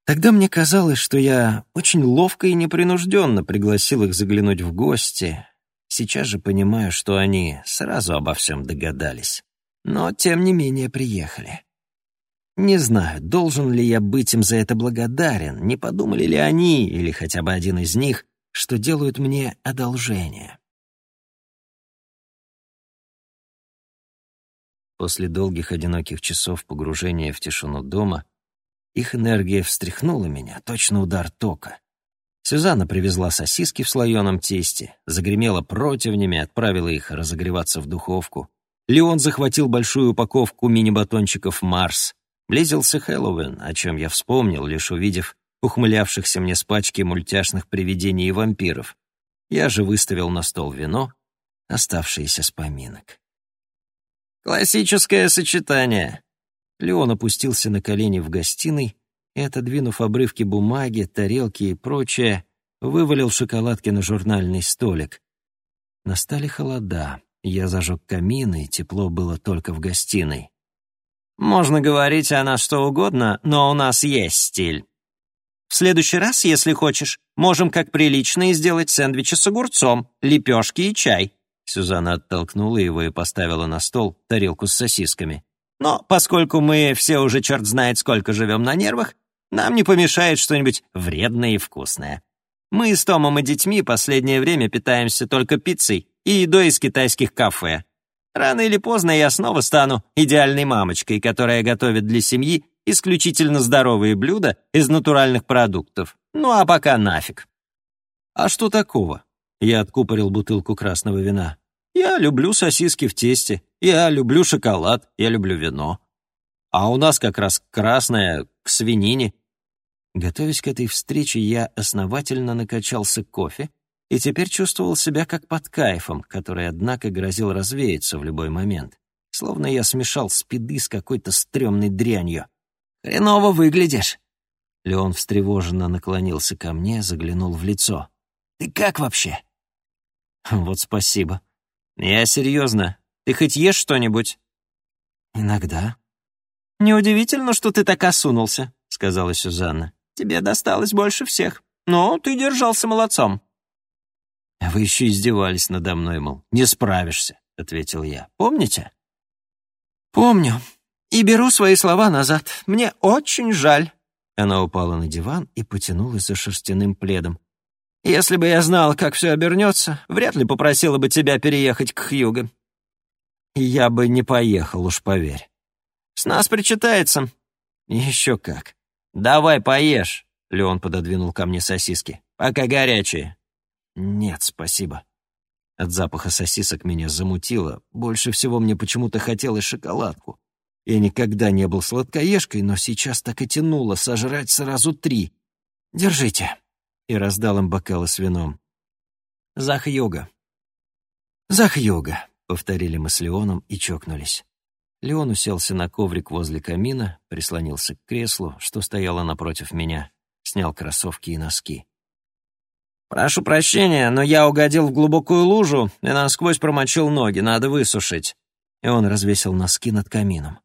Тогда мне казалось, что я очень ловко и непринужденно пригласил их заглянуть в гости. Сейчас же понимаю, что они сразу обо всем догадались. Но, тем не менее, приехали. Не знаю, должен ли я быть им за это благодарен, не подумали ли они, или хотя бы один из них, что делают мне одолжение. После долгих одиноких часов погружения в тишину дома их энергия встряхнула меня, точно удар тока. Сюзанна привезла сосиски в слоеном тесте, загремела противнями, отправила их разогреваться в духовку. Леон захватил большую упаковку мини-батончиков «Марс», Близился Хэллоуин, о чем я вспомнил, лишь увидев ухмылявшихся мне с пачки мультяшных привидений и вампиров. Я же выставил на стол вино, оставшееся с поминок. «Классическое сочетание!» Леон опустился на колени в гостиной и, отодвинув обрывки бумаги, тарелки и прочее, вывалил шоколадки на журнальный столик. Настали холода, я зажег камин, и тепло было только в гостиной. Можно говорить о нас что угодно, но у нас есть стиль. В следующий раз, если хочешь, можем как прилично и сделать сэндвичи с огурцом, лепешки и чай». Сюзанна оттолкнула его и поставила на стол тарелку с сосисками. «Но поскольку мы все уже черт знает сколько живем на нервах, нам не помешает что-нибудь вредное и вкусное. Мы с Томом и детьми последнее время питаемся только пиццей и едой из китайских кафе. Рано или поздно я снова стану идеальной мамочкой, которая готовит для семьи исключительно здоровые блюда из натуральных продуктов. Ну а пока нафиг. А что такого? Я откупорил бутылку красного вина. Я люблю сосиски в тесте, я люблю шоколад, я люблю вино. А у нас как раз красное к свинине. Готовясь к этой встрече, я основательно накачался кофе и теперь чувствовал себя как под кайфом, который, однако, грозил развеяться в любой момент. Словно я смешал спиды с какой-то стрёмной дрянью. «Хреново выглядишь!» Леон встревоженно наклонился ко мне, заглянул в лицо. «Ты как вообще?» «Вот спасибо. Я серьезно. Ты хоть ешь что-нибудь?» «Иногда». «Неудивительно, что ты так осунулся», — сказала Сюзанна. «Тебе досталось больше всех. Но ты держался молодцом. А вы еще издевались надо мной, мол, не справишься, — ответил я. Помните? Помню. И беру свои слова назад. Мне очень жаль. Она упала на диван и потянулась за шерстяным пледом. Если бы я знала, как все обернется, вряд ли попросила бы тебя переехать к Хьюго. Я бы не поехал, уж поверь. С нас причитается. Еще как. Давай поешь. Леон пододвинул ко мне сосиски. Пока горячие. «Нет, спасибо». От запаха сосисок меня замутило. Больше всего мне почему-то хотелось шоколадку. Я никогда не был сладкоежкой, но сейчас так и тянуло сожрать сразу три. «Держите». И раздал им бокалы с вином. «Зах-йога». «Зах-йога», — повторили мы с Леоном и чокнулись. Леон уселся на коврик возле камина, прислонился к креслу, что стояло напротив меня, снял кроссовки и носки. «Прошу прощения, но я угодил в глубокую лужу и насквозь промочил ноги, надо высушить». И он развесил носки над камином.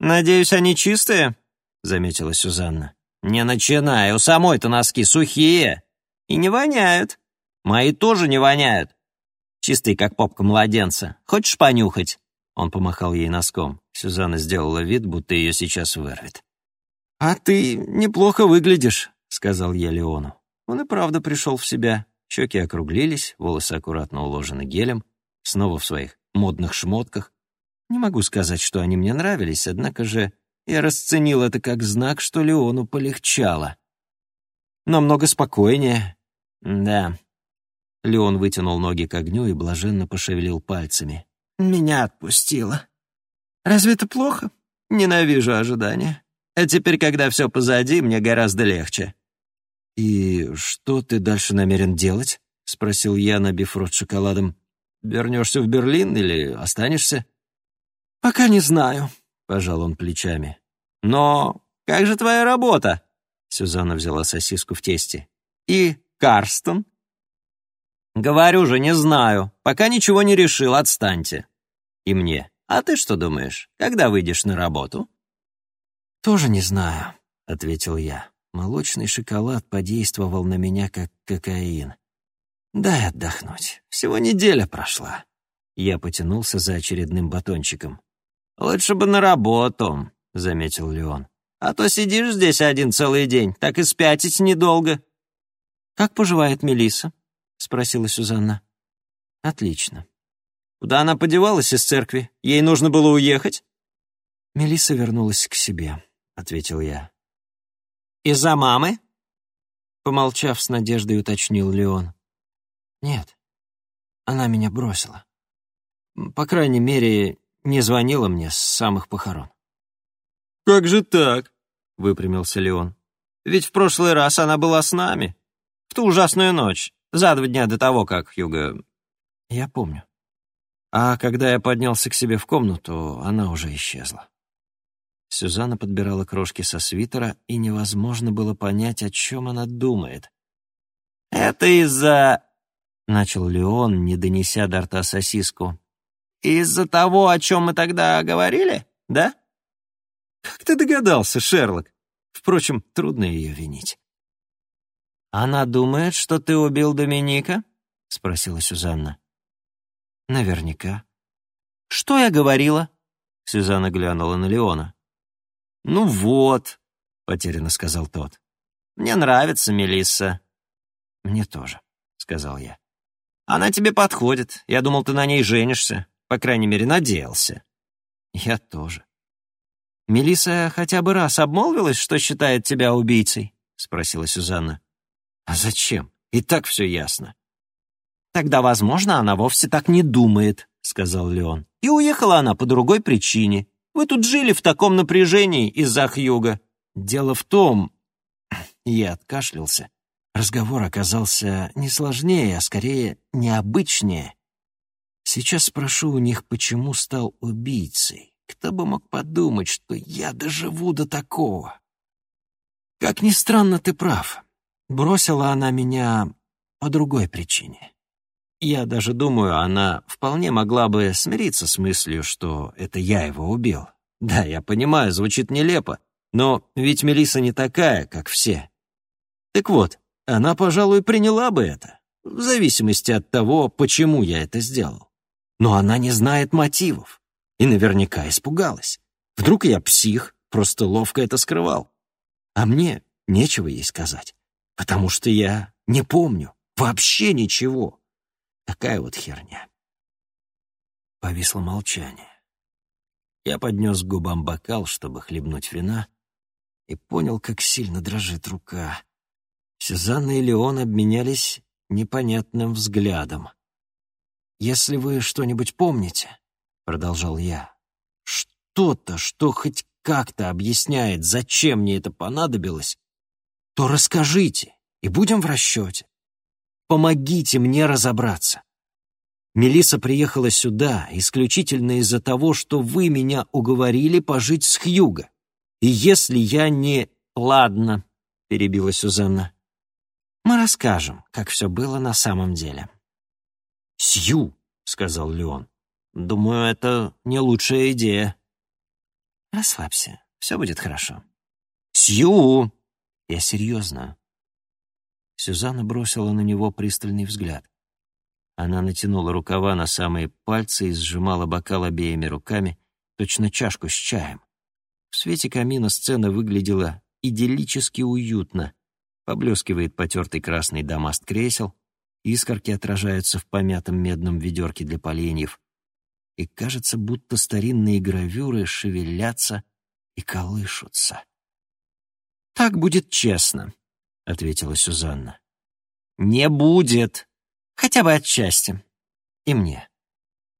«Надеюсь, они чистые?» — заметила Сюзанна. «Не начинай, у самой-то носки сухие. И не воняют. Мои тоже не воняют. Чистые, как попка младенца. Хочешь понюхать?» Он помахал ей носком. Сюзанна сделала вид, будто ее сейчас вырвет. «А ты неплохо выглядишь», — сказал я Леону. Он и правда пришел в себя. Щеки округлились, волосы аккуратно уложены гелем, снова в своих модных шмотках. Не могу сказать, что они мне нравились, однако же я расценил это как знак, что Леону полегчало. Но много спокойнее. Да. Леон вытянул ноги к огню и блаженно пошевелил пальцами. Меня отпустило. Разве это плохо? Ненавижу ожидания. А теперь, когда все позади, мне гораздо легче. «И что ты дальше намерен делать?» — спросил я, набив рот шоколадом. «Вернешься в Берлин или останешься?» «Пока не знаю», — пожал он плечами. «Но как же твоя работа?» Сюзанна взяла сосиску в тесте. «И Карстон?» «Говорю же, не знаю. Пока ничего не решил, отстаньте». «И мне. А ты что думаешь, когда выйдешь на работу?» «Тоже не знаю», — ответил я. Молочный шоколад подействовал на меня, как кокаин. «Дай отдохнуть. Всего неделя прошла». Я потянулся за очередным батончиком. «Лучше бы на работу», — заметил Леон. «А то сидишь здесь один целый день, так и спятить недолго». «Как поживает Мелиса? спросила Сюзанна. «Отлично. Куда она подевалась из церкви? Ей нужно было уехать?» Мелиса вернулась к себе, — ответил я. «Из-за мамы?» Помолчав с надеждой, уточнил Леон. «Нет, она меня бросила. По крайней мере, не звонила мне с самых похорон». «Как же так?» — выпрямился Леон. «Ведь в прошлый раз она была с нами. В ту ужасную ночь, за два дня до того, как Юга...» «Я помню. А когда я поднялся к себе в комнату, она уже исчезла». Сюзанна подбирала крошки со свитера, и невозможно было понять, о чем она думает. «Это из-за...» — начал Леон, не донеся до рта сосиску. «Из-за того, о чем мы тогда говорили, да?» «Как ты догадался, Шерлок?» Впрочем, трудно ее винить. «Она думает, что ты убил Доминика?» — спросила Сюзанна. «Наверняка». «Что я говорила?» — Сюзанна глянула на Леона. «Ну вот», — потерянно сказал тот. «Мне нравится Мелисса». «Мне тоже», — сказал я. «Она тебе подходит. Я думал, ты на ней женишься. По крайней мере, надеялся». «Я тоже». Мелисса хотя бы раз обмолвилась, что считает тебя убийцей?» — спросила Сюзанна. «А зачем? И так все ясно». «Тогда, возможно, она вовсе так не думает», — сказал Леон. «И уехала она по другой причине. Вы тут жили в таком напряжении из-за Хьюга. Дело в том...» Я откашлялся. Разговор оказался не сложнее, а скорее необычнее. Сейчас спрошу у них, почему стал убийцей. Кто бы мог подумать, что я доживу до такого? Как ни странно, ты прав. Бросила она меня по другой причине. Я даже думаю, она вполне могла бы смириться с мыслью, что это я его убил. Да, я понимаю, звучит нелепо, но ведь Мелиса не такая, как все. Так вот, она, пожалуй, приняла бы это, в зависимости от того, почему я это сделал. Но она не знает мотивов и наверняка испугалась. Вдруг я псих, просто ловко это скрывал. А мне нечего ей сказать, потому что я не помню вообще ничего. Такая вот херня. Повисло молчание. Я поднес к губам бокал, чтобы хлебнуть вина, и понял, как сильно дрожит рука. Сюзанна и Леон обменялись непонятным взглядом. «Если вы что-нибудь помните», — продолжал я, — «что-то, что хоть как-то объясняет, зачем мне это понадобилось, то расскажите, и будем в расчете. Помогите мне разобраться. Мелиса приехала сюда исключительно из-за того, что вы меня уговорили пожить с Хьюго. И если я не... Ладно, перебила Сюзанна. Мы расскажем, как все было на самом деле. Сью, сказал Леон. Думаю, это не лучшая идея. Расслабься, все будет хорошо. Сью! Я серьезно. Сюзанна бросила на него пристальный взгляд. Она натянула рукава на самые пальцы и сжимала бокал обеими руками, точно чашку с чаем. В свете камина сцена выглядела идиллически уютно. Поблескивает потертый красный дамаст кресел, искорки отражаются в помятом медном ведерке для поленьев, и кажется, будто старинные гравюры шевелятся и колышутся. «Так будет честно», — ответила Сюзанна. «Не будет. Хотя бы отчасти. И мне.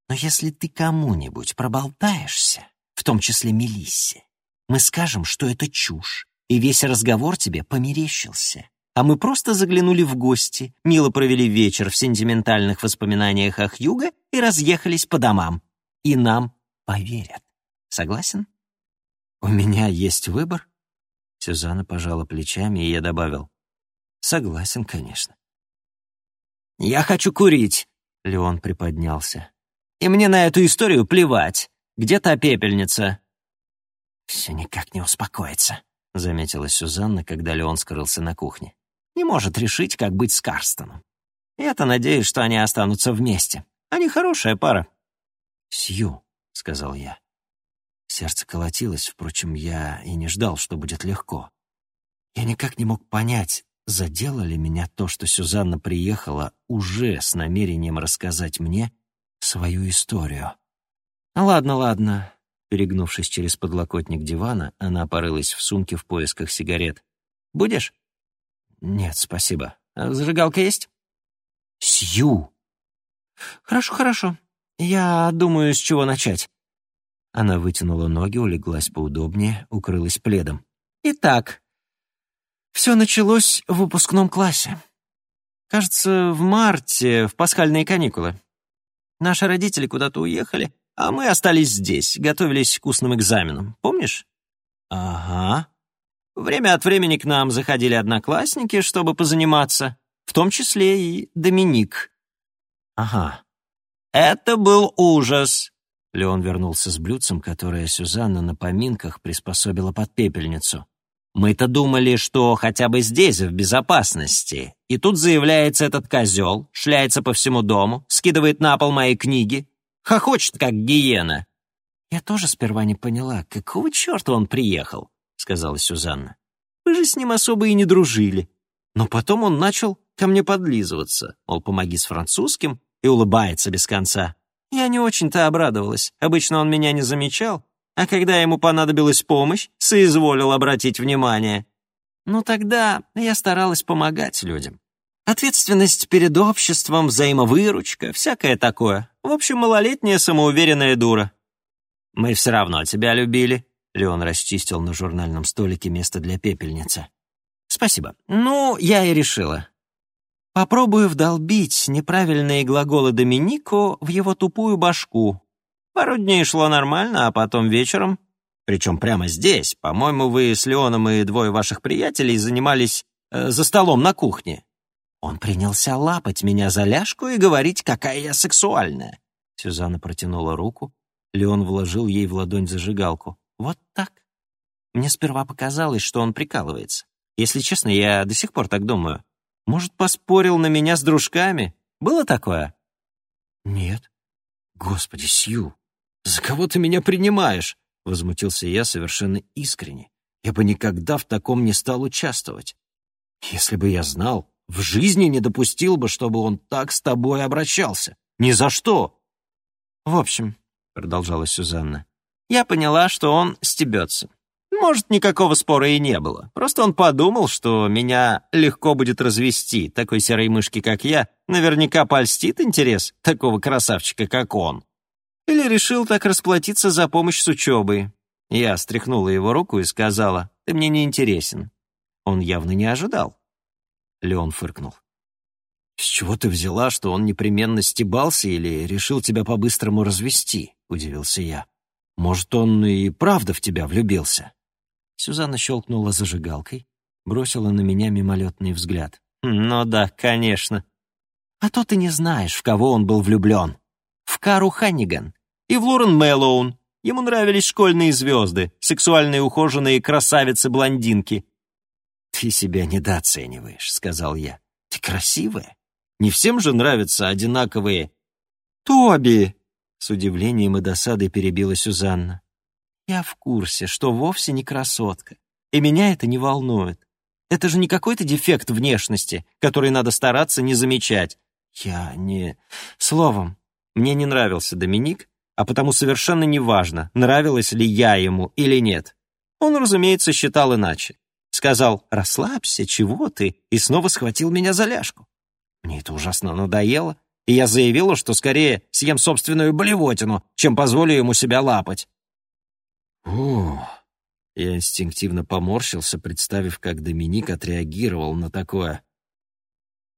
Но если ты кому-нибудь проболтаешься, в том числе Мелиссе, мы скажем, что это чушь, и весь разговор тебе померещился. А мы просто заглянули в гости, мило провели вечер в сентиментальных воспоминаниях о Хьюго и разъехались по домам. И нам поверят. Согласен? У меня есть выбор? Сюзанна пожала плечами, и я добавил. Согласен, конечно. «Я хочу курить», — Леон приподнялся. «И мне на эту историю плевать. Где та пепельница?» «Все никак не успокоится», — заметила Сюзанна, когда Леон скрылся на кухне. «Не может решить, как быть с Карстоном. Я-то надеюсь, что они останутся вместе. Они хорошая пара». «Сью», — сказал я. Сердце колотилось, впрочем, я и не ждал, что будет легко. Я никак не мог понять, задело ли меня то, что Сюзанна приехала уже с намерением рассказать мне свою историю. «Ладно, ладно», Перегнувшись через подлокотник дивана, она порылась в сумке в поисках сигарет. «Будешь?» «Нет, спасибо. А зажигалка есть?» «Сью!» «Хорошо, хорошо. Я думаю, с чего начать». Она вытянула ноги, улеглась поудобнее, укрылась пледом. «Итак, все началось в выпускном классе. Кажется, в марте, в пасхальные каникулы. Наши родители куда-то уехали, а мы остались здесь, готовились к устным экзаменам. Помнишь? Ага. Время от времени к нам заходили одноклассники, чтобы позаниматься, в том числе и Доминик. Ага. Это был ужас. Леон вернулся с блюдцем, которое Сюзанна на поминках приспособила под пепельницу. Мы-то думали, что хотя бы здесь в безопасности. И тут заявляется этот козел, шляется по всему дому, скидывает на пол мои книги, Хохочет, как гиена». «Я тоже сперва не поняла, какого черта он приехал», — сказала Сюзанна. «Вы же с ним особо и не дружили». Но потом он начал ко мне подлизываться, мол, помоги с французским, и улыбается без конца. Я не очень-то обрадовалась. Обычно он меня не замечал, а когда ему понадобилась помощь, соизволил обратить внимание. Ну тогда я старалась помогать людям. Ответственность перед обществом, взаимовыручка, всякое такое. В общем, малолетняя самоуверенная дура. Мы все равно тебя любили. Леон расчистил на журнальном столике место для пепельницы. Спасибо. Ну, я и решила. Попробую вдолбить неправильные глаголы Доминику в его тупую башку. Пару дней шло нормально, а потом вечером... Причем прямо здесь. По-моему, вы с Леоном и двое ваших приятелей занимались э, за столом на кухне. Он принялся лапать меня за ляжку и говорить, какая я сексуальная. Сюзанна протянула руку. Леон вложил ей в ладонь зажигалку. Вот так. Мне сперва показалось, что он прикалывается. Если честно, я до сих пор так думаю. Может, поспорил на меня с дружками? Было такое? Нет. Господи, Сью, за кого ты меня принимаешь? Возмутился я совершенно искренне. Я бы никогда в таком не стал участвовать. Если бы я знал, в жизни не допустил бы, чтобы он так с тобой обращался. Ни за что. В общем, — продолжала Сюзанна, — я поняла, что он стебется. Может, никакого спора и не было. Просто он подумал, что меня легко будет развести. Такой серой мышки, как я, наверняка польстит интерес такого красавчика, как он. Или решил так расплатиться за помощь с учебой. Я стряхнула его руку и сказала, «Ты мне не интересен». Он явно не ожидал. Леон фыркнул. «С чего ты взяла, что он непременно стебался или решил тебя по-быстрому развести?» — удивился я. «Может, он и правда в тебя влюбился?» Сюзанна щелкнула зажигалкой, бросила на меня мимолетный взгляд. «Ну да, конечно. А то ты не знаешь, в кого он был влюблен. В Кару Ханниган и в Лорен Мэллоун. Ему нравились школьные звезды, сексуальные ухоженные красавицы-блондинки. «Ты себя недооцениваешь», — сказал я. «Ты красивая. Не всем же нравятся одинаковые...» «Тоби!» — с удивлением и досадой перебила Сюзанна. «Я в курсе, что вовсе не красотка, и меня это не волнует. Это же не какой-то дефект внешности, который надо стараться не замечать. Я не... Словом, мне не нравился Доминик, а потому совершенно неважно, нравилась ли я ему или нет. Он, разумеется, считал иначе. Сказал «расслабься, чего ты?» и снова схватил меня за ляжку. Мне это ужасно надоело, и я заявила, что скорее съем собственную болевотину, чем позволю ему себя лапать. О, я инстинктивно поморщился, представив, как Доминик отреагировал на такое.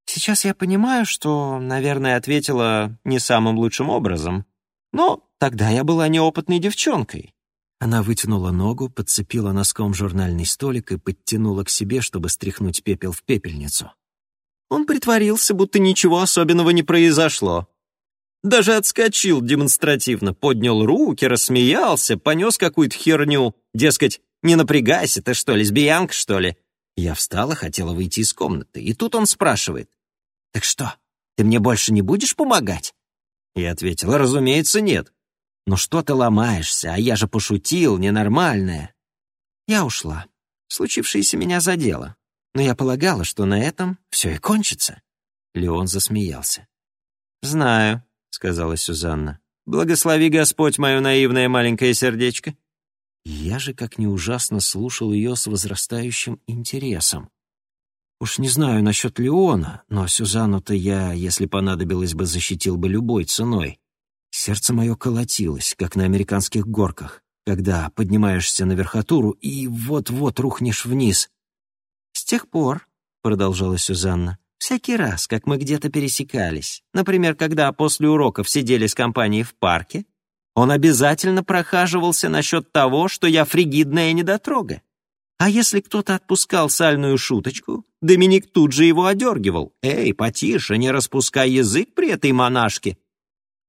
Сейчас я понимаю, что, наверное, ответила не самым лучшим образом. Но тогда я была неопытной девчонкой. Она вытянула ногу, подцепила носком журнальный столик и подтянула к себе, чтобы стряхнуть пепел в пепельницу. Он притворился, будто ничего особенного не произошло. Даже отскочил демонстративно, поднял руки, рассмеялся, понес какую-то херню, дескать, не напрягайся, ты что, лесбиянка, что ли? Я встала, хотела выйти из комнаты, и тут он спрашивает. «Так что, ты мне больше не будешь помогать?» Я ответила, разумеется, нет. «Ну что ты ломаешься, а я же пошутил, ненормальная». Я ушла. Случившееся меня задело. Но я полагала, что на этом все и кончится. Леон засмеялся. «Знаю», — сказала Сюзанна. «Благослови Господь мое наивное маленькое сердечко. Я же, как ни ужасно, слушал ее с возрастающим интересом. Уж не знаю насчет Леона, но Сюзанну-то я, если понадобилось бы, защитил бы любой ценой. Сердце мое колотилось, как на американских горках, когда поднимаешься на верхотуру и вот-вот рухнешь вниз. «С тех пор», — продолжала Сюзанна, «всякий раз, как мы где-то пересекались, например, когда после уроков сидели с компанией в парке, он обязательно прохаживался насчет того, что я фригидная недотрога. А если кто-то отпускал сальную шуточку, Доминик тут же его одергивал. «Эй, потише, не распускай язык при этой монашке!»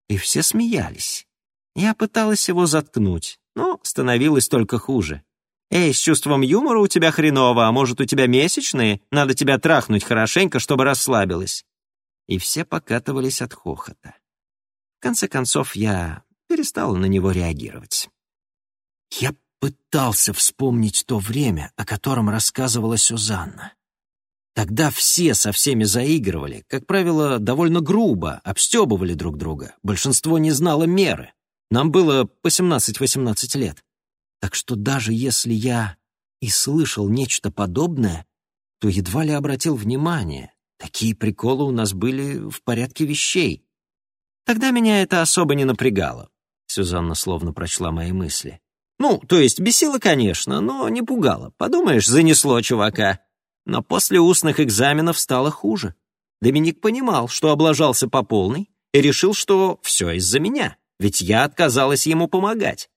И все смеялись. Я пыталась его заткнуть, но становилось только хуже. «Эй, с чувством юмора у тебя хреново, а может, у тебя месячные? Надо тебя трахнуть хорошенько, чтобы расслабилась». И все покатывались от хохота. В конце концов, я перестала на него реагировать. Я пытался вспомнить то время, о котором рассказывала Сюзанна. Тогда все со всеми заигрывали, как правило, довольно грубо, обстебывали друг друга. Большинство не знало меры. Нам было по 17-18 лет. Так что даже если я и слышал нечто подобное, то едва ли обратил внимание. Такие приколы у нас были в порядке вещей. Тогда меня это особо не напрягало. Сюзанна словно прочла мои мысли. «Ну, то есть бесило, конечно, но не пугало. Подумаешь, занесло чувака. Но после устных экзаменов стало хуже. Доминик понимал, что облажался по полной, и решил, что все из-за меня, ведь я отказалась ему помогать.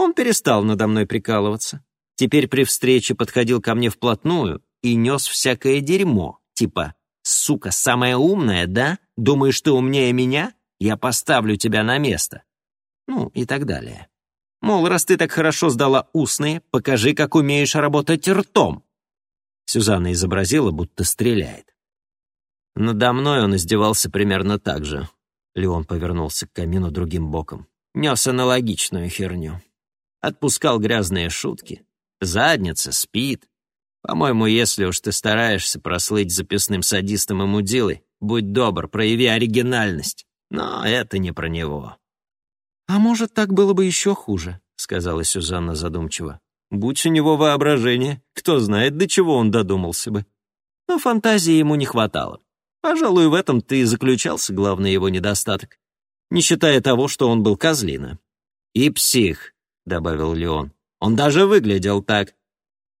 Он перестал надо мной прикалываться. Теперь при встрече подходил ко мне вплотную и нес всякое дерьмо, типа «Сука, самая умная, да? Думаешь, ты умнее меня? Я поставлю тебя на место» ну и так далее. Мол, раз ты так хорошо сдала устные, покажи, как умеешь работать ртом. Сюзанна изобразила, будто стреляет. Надо мной он издевался примерно так же. Леон повернулся к камину другим боком. Нес аналогичную херню. Отпускал грязные шутки. Задница, спит. По-моему, если уж ты стараешься прослыть записным садистом и мудилой, будь добр, прояви оригинальность. Но это не про него. «А может, так было бы еще хуже», — сказала Сюзанна задумчиво. «Будь у него воображение, кто знает, до чего он додумался бы. Но фантазии ему не хватало. Пожалуй, в этом-то и заключался главный его недостаток. Не считая того, что он был козлина. «И псих», — добавил Леон. «Он даже выглядел так».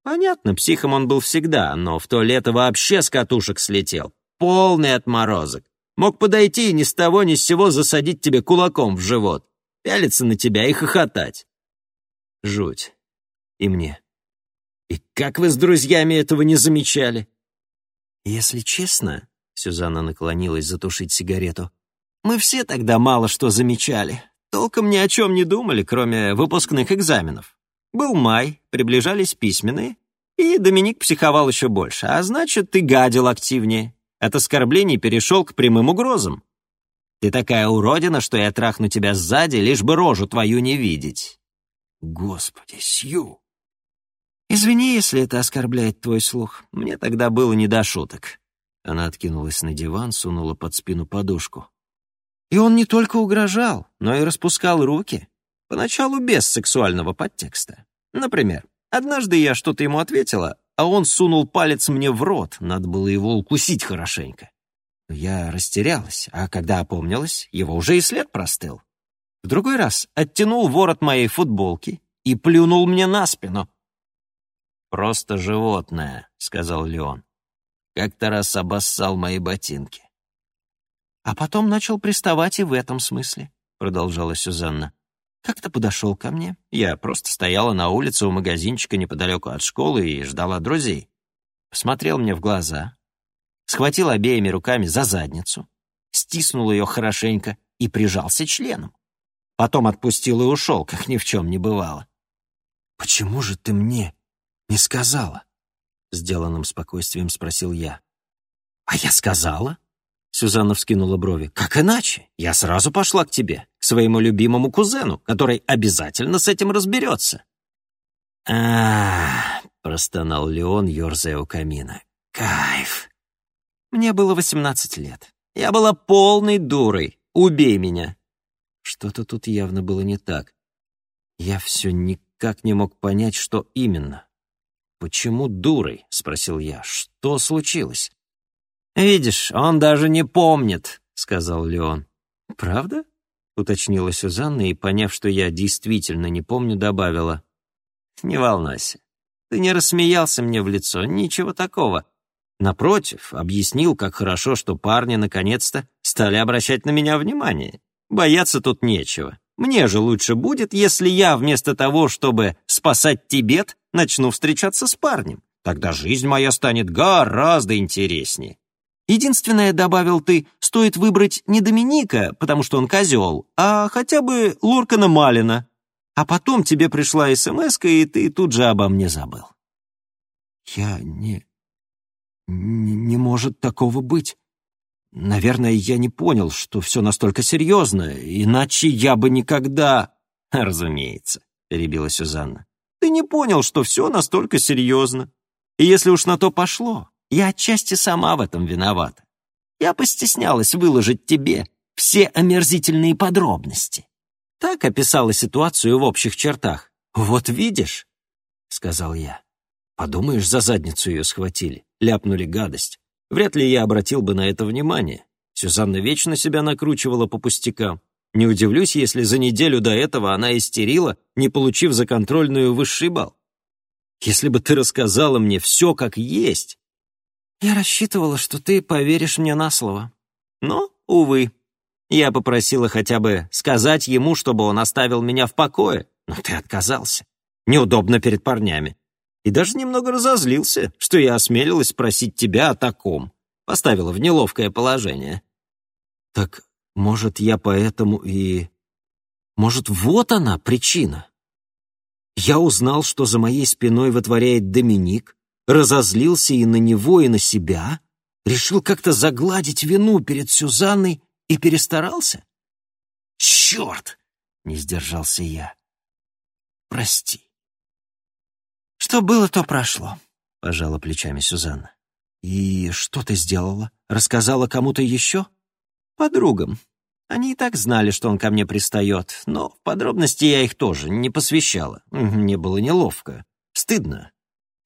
Понятно, психом он был всегда, но в то лето вообще с катушек слетел. Полный отморозок. Мог подойти и ни с того ни с сего засадить тебе кулаком в живот пялиться на тебя и хохотать. Жуть. И мне. И как вы с друзьями этого не замечали? Если честно, Сюзанна наклонилась затушить сигарету, мы все тогда мало что замечали. Толком ни о чем не думали, кроме выпускных экзаменов. Был май, приближались письменные, и Доминик психовал еще больше, а значит, ты гадил активнее. От оскорблений перешел к прямым угрозам. Ты такая уродина, что я трахну тебя сзади, лишь бы рожу твою не видеть». «Господи, Сью!» «Извини, если это оскорбляет твой слух. Мне тогда было не до шуток». Она откинулась на диван, сунула под спину подушку. И он не только угрожал, но и распускал руки. Поначалу без сексуального подтекста. Например, однажды я что-то ему ответила, а он сунул палец мне в рот, надо было его укусить хорошенько. Я растерялась, а когда опомнилась, его уже и след простыл. В другой раз оттянул ворот моей футболки и плюнул мне на спину. «Просто животное», — сказал Леон. Как-то раз обоссал мои ботинки. «А потом начал приставать и в этом смысле», — продолжала Сюзанна. «Как-то подошел ко мне. Я просто стояла на улице у магазинчика неподалеку от школы и ждала друзей. Посмотрел мне в глаза, схватил обеими руками за задницу, стиснул ее хорошенько и прижался членом. Потом отпустил и ушел, как ни в чем не бывало. «Почему же ты мне не сказала?» — сделанным спокойствием спросил я. «А я сказала?» Сюзанна вскинула брови. «Как иначе? Я сразу пошла к тебе, к своему любимому кузену, который обязательно с этим разберется». а простонал Леон, ерзая у камина. «Кайф!» Мне было восемнадцать лет. Я была полной дурой. Убей меня. Что-то тут явно было не так. Я все никак не мог понять, что именно. «Почему дурой?» — спросил я. «Что случилось?» «Видишь, он даже не помнит», — сказал Леон. «Правда?» — уточнила Сюзанна и, поняв, что я действительно не помню, добавила. «Не волнуйся. Ты не рассмеялся мне в лицо, ничего такого. Напротив, объяснил, как хорошо, что парни наконец-то стали обращать на меня внимание. Бояться тут нечего. Мне же лучше будет, если я вместо того, чтобы спасать Тибет, начну встречаться с парнем. Тогда жизнь моя станет гораздо интереснее. Единственное, добавил ты, стоит выбрать не Доминика, потому что он козел, а хотя бы Луркана Малина. А потом тебе пришла смс и ты тут же обо мне забыл. Я не, не может такого быть. Наверное, я не понял, что все настолько серьезно, иначе я бы никогда... Разумеется, перебила Сюзанна. Ты не понял, что все настолько серьезно. И если уж на то пошло, я отчасти сама в этом виновата. Я постеснялась выложить тебе все омерзительные подробности. Так описала ситуацию в общих чертах. «Вот видишь», — сказал я. «Подумаешь, за задницу ее схватили, ляпнули гадость. Вряд ли я обратил бы на это внимание. Сюзанна вечно себя накручивала по пустякам. Не удивлюсь, если за неделю до этого она истерила, не получив за контрольную высший балл. Если бы ты рассказала мне все как есть, я рассчитывала, что ты поверишь мне на слово. Но, увы, я попросила хотя бы сказать ему, чтобы он оставил меня в покое, но ты отказался. Неудобно перед парнями. И даже немного разозлился, что я осмелилась спросить тебя о таком. Поставила в неловкое положение. Так, может, я поэтому и... Может, вот она причина? Я узнал, что за моей спиной вытворяет Доминик, разозлился и на него, и на себя, решил как-то загладить вину перед Сюзанной и перестарался? Черт! Не сдержался я. Прости. Что было, то прошло, пожала плечами Сюзанна. И что ты сделала? Рассказала кому-то еще? Подругам. Они и так знали, что он ко мне пристает, но в подробности я их тоже не посвящала. Мне было неловко. Стыдно.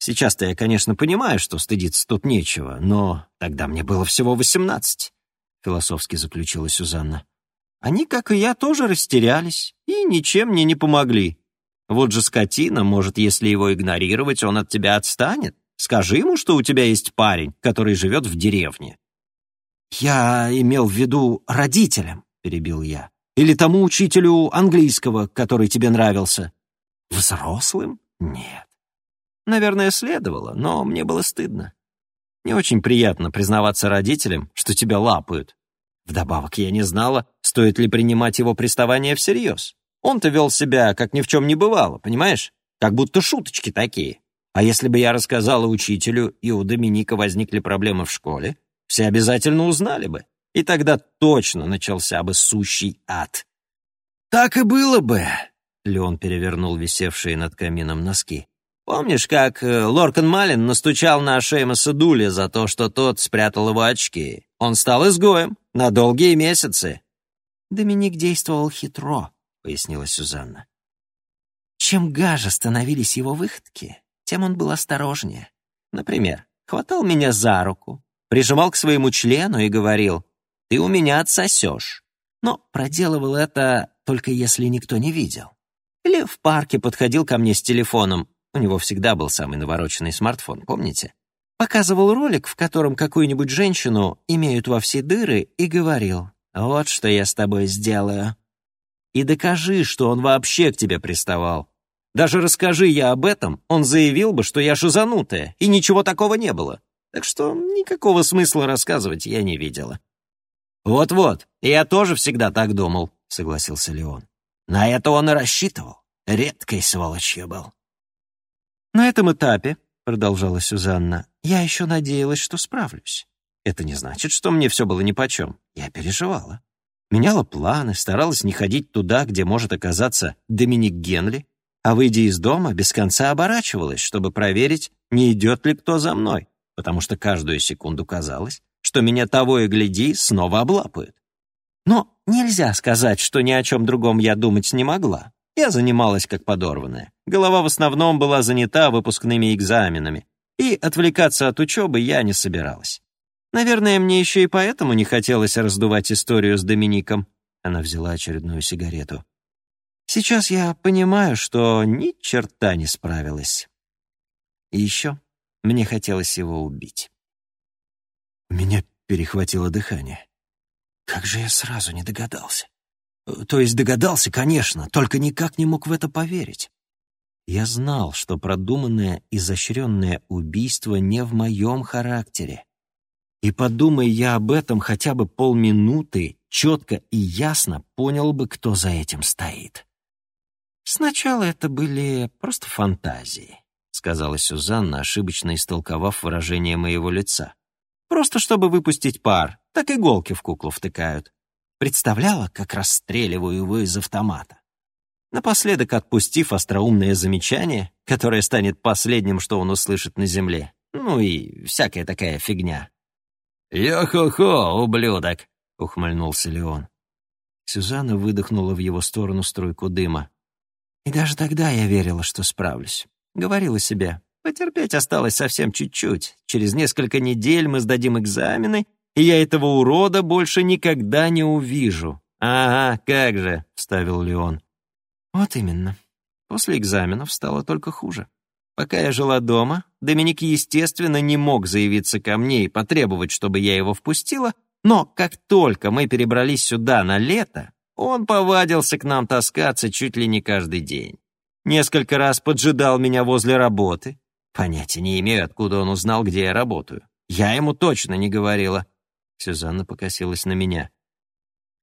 Сейчас-то я, конечно, понимаю, что стыдиться тут нечего, но тогда мне было всего восемнадцать», — философски заключила Сюзанна. «Они, как и я, тоже растерялись и ничем мне не помогли. Вот же скотина, может, если его игнорировать, он от тебя отстанет. Скажи ему, что у тебя есть парень, который живет в деревне». «Я имел в виду родителям», — перебил я. «Или тому учителю английского, который тебе нравился». «Взрослым? Нет. Наверное, следовало, но мне было стыдно. Не очень приятно признаваться родителям, что тебя лапают. Вдобавок я не знала, стоит ли принимать его приставание всерьез. Он-то вел себя, как ни в чем не бывало, понимаешь? Как будто шуточки такие. А если бы я рассказала учителю, и у Доминика возникли проблемы в школе, все обязательно узнали бы. И тогда точно начался бы сущий ад. «Так и было бы», — Леон перевернул висевшие над камином носки. Помнишь, как э, Лоркан Малин настучал на Шеймаса Дули за то, что тот спрятал его очки? Он стал изгоем на долгие месяцы». «Доминик действовал хитро», — пояснила Сюзанна. Чем гаже становились его выходки, тем он был осторожнее. Например, хватал меня за руку, прижимал к своему члену и говорил, «Ты у меня отсосешь». Но проделывал это только если никто не видел. Или в парке подходил ко мне с телефоном, у него всегда был самый навороченный смартфон, помните? Показывал ролик, в котором какую-нибудь женщину имеют во все дыры, и говорил, «Вот что я с тобой сделаю». И докажи, что он вообще к тебе приставал. Даже расскажи я об этом, он заявил бы, что я шизанутая, и ничего такого не было. Так что никакого смысла рассказывать я не видела. «Вот-вот, я тоже всегда так думал», — согласился Леон. «На это он и рассчитывал. Редкой сволочью был». «На этом этапе», — продолжала Сюзанна, «я еще надеялась, что справлюсь. Это не значит, что мне все было нипочем. Я переживала. Меняла планы, старалась не ходить туда, где может оказаться Доминик Генли, а, выйдя из дома, без конца оборачивалась, чтобы проверить, не идет ли кто за мной, потому что каждую секунду казалось, что меня того и гляди снова облапают. Но нельзя сказать, что ни о чем другом я думать не могла. Я занималась как подорванная. Голова в основном была занята выпускными экзаменами, и отвлекаться от учебы я не собиралась. Наверное, мне еще и поэтому не хотелось раздувать историю с Домиником. Она взяла очередную сигарету. Сейчас я понимаю, что ни черта не справилась. И еще мне хотелось его убить. У меня перехватило дыхание. Как же я сразу не догадался? То есть догадался, конечно, только никак не мог в это поверить. Я знал, что продуманное, изощренное убийство не в моем характере. И подумай я об этом хотя бы полминуты, четко и ясно понял бы, кто за этим стоит. «Сначала это были просто фантазии», — сказала Сюзанна, ошибочно истолковав выражение моего лица. «Просто чтобы выпустить пар, так иголки в куклу втыкают. Представляла, как расстреливаю его из автомата. Напоследок отпустив остроумное замечание, которое станет последним, что он услышит на земле. Ну и всякая такая фигня. «Йо-хо-хо, ублюдок!» — ухмыльнулся Леон. Сюзанна выдохнула в его сторону струйку дыма. И даже тогда я верила, что справлюсь. Говорила себе, потерпеть осталось совсем чуть-чуть. Через несколько недель мы сдадим экзамены, и я этого урода больше никогда не увижу. «Ага, как же», — вставил Леон. Вот именно. После экзаменов стало только хуже. Пока я жила дома, Доминик, естественно, не мог заявиться ко мне и потребовать, чтобы я его впустила, но как только мы перебрались сюда на лето, он повадился к нам таскаться чуть ли не каждый день. Несколько раз поджидал меня возле работы. Понятия не имею, откуда он узнал, где я работаю. Я ему точно не говорила. Сюзанна покосилась на меня.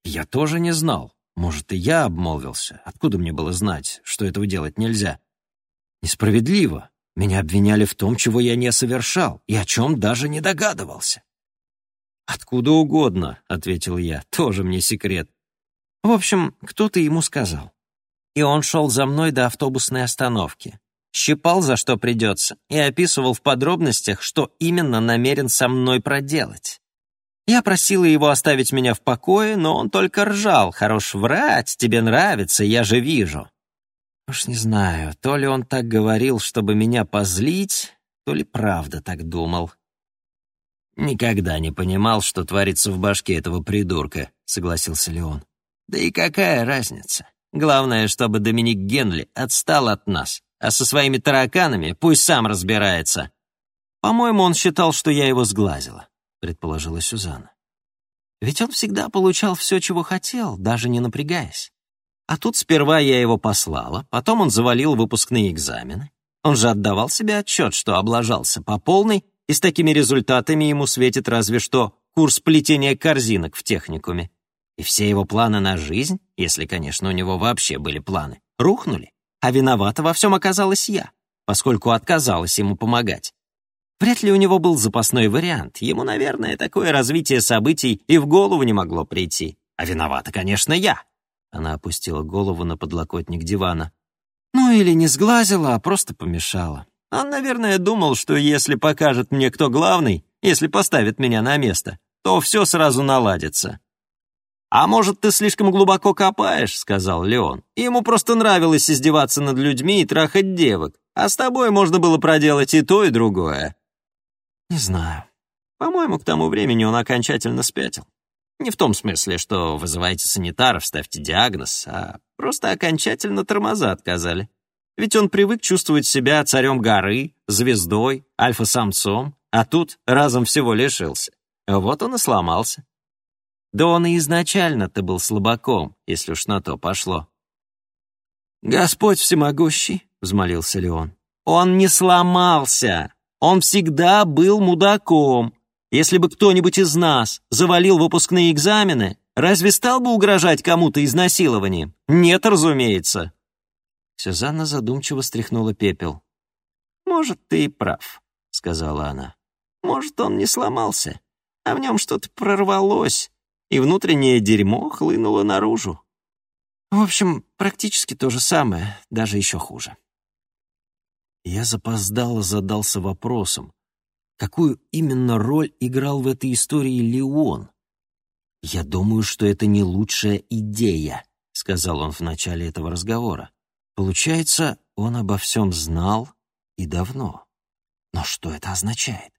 Я тоже не знал. Может, и я обмолвился. Откуда мне было знать, что этого делать нельзя? Несправедливо. Меня обвиняли в том, чего я не совершал, и о чем даже не догадывался. «Откуда угодно», — ответил я, — «тоже мне секрет. В общем, кто-то ему сказал. И он шел за мной до автобусной остановки. Щипал, за что придется, и описывал в подробностях, что именно намерен со мной проделать. Я просила его оставить меня в покое, но он только ржал. «Хорош врать, тебе нравится, я же вижу». Уж не знаю, то ли он так говорил, чтобы меня позлить, то ли правда так думал. «Никогда не понимал, что творится в башке этого придурка», — согласился Леон. Да и какая разница? Главное, чтобы Доминик Генли отстал от нас, а со своими тараканами пусть сам разбирается. По-моему, он считал, что я его сглазила, предположила Сюзанна. Ведь он всегда получал все, чего хотел, даже не напрягаясь. А тут сперва я его послала, потом он завалил выпускные экзамены. Он же отдавал себе отчет, что облажался по полной, и с такими результатами ему светит разве что курс плетения корзинок в техникуме. И все его планы на жизнь, если, конечно, у него вообще были планы, рухнули. А виновата во всем оказалась я, поскольку отказалась ему помогать. Вряд ли у него был запасной вариант. Ему, наверное, такое развитие событий и в голову не могло прийти. А виновата, конечно, я. Она опустила голову на подлокотник дивана. Ну или не сглазила, а просто помешала. Он, наверное, думал, что если покажет мне, кто главный, если поставит меня на место, то все сразу наладится. «А может, ты слишком глубоко копаешь?» — сказал Леон. «Ему просто нравилось издеваться над людьми и трахать девок, а с тобой можно было проделать и то, и другое». «Не знаю. По-моему, к тому времени он окончательно спятил. Не в том смысле, что вызывайте санитаров, ставьте диагноз, а просто окончательно тормоза отказали. Ведь он привык чувствовать себя царем горы, звездой, альфа-самцом, а тут разом всего лишился. Вот он и сломался. Да он и изначально-то был слабаком, если уж на то пошло. «Господь всемогущий», — взмолился Леон, — «он не сломался, он всегда был мудаком. Если бы кто-нибудь из нас завалил выпускные экзамены, разве стал бы угрожать кому-то изнасилованием? Нет, разумеется». Сюзанна задумчиво стряхнула пепел. «Может, ты и прав», — сказала она. «Может, он не сломался, а в нем что-то прорвалось, и внутреннее дерьмо хлынуло наружу. В общем, практически то же самое, даже еще хуже». Я запоздало задался вопросом, какую именно роль играл в этой истории Леон. «Я думаю, что это не лучшая идея», — сказал он в начале этого разговора. Получается, он обо всем знал и давно. Но что это означает?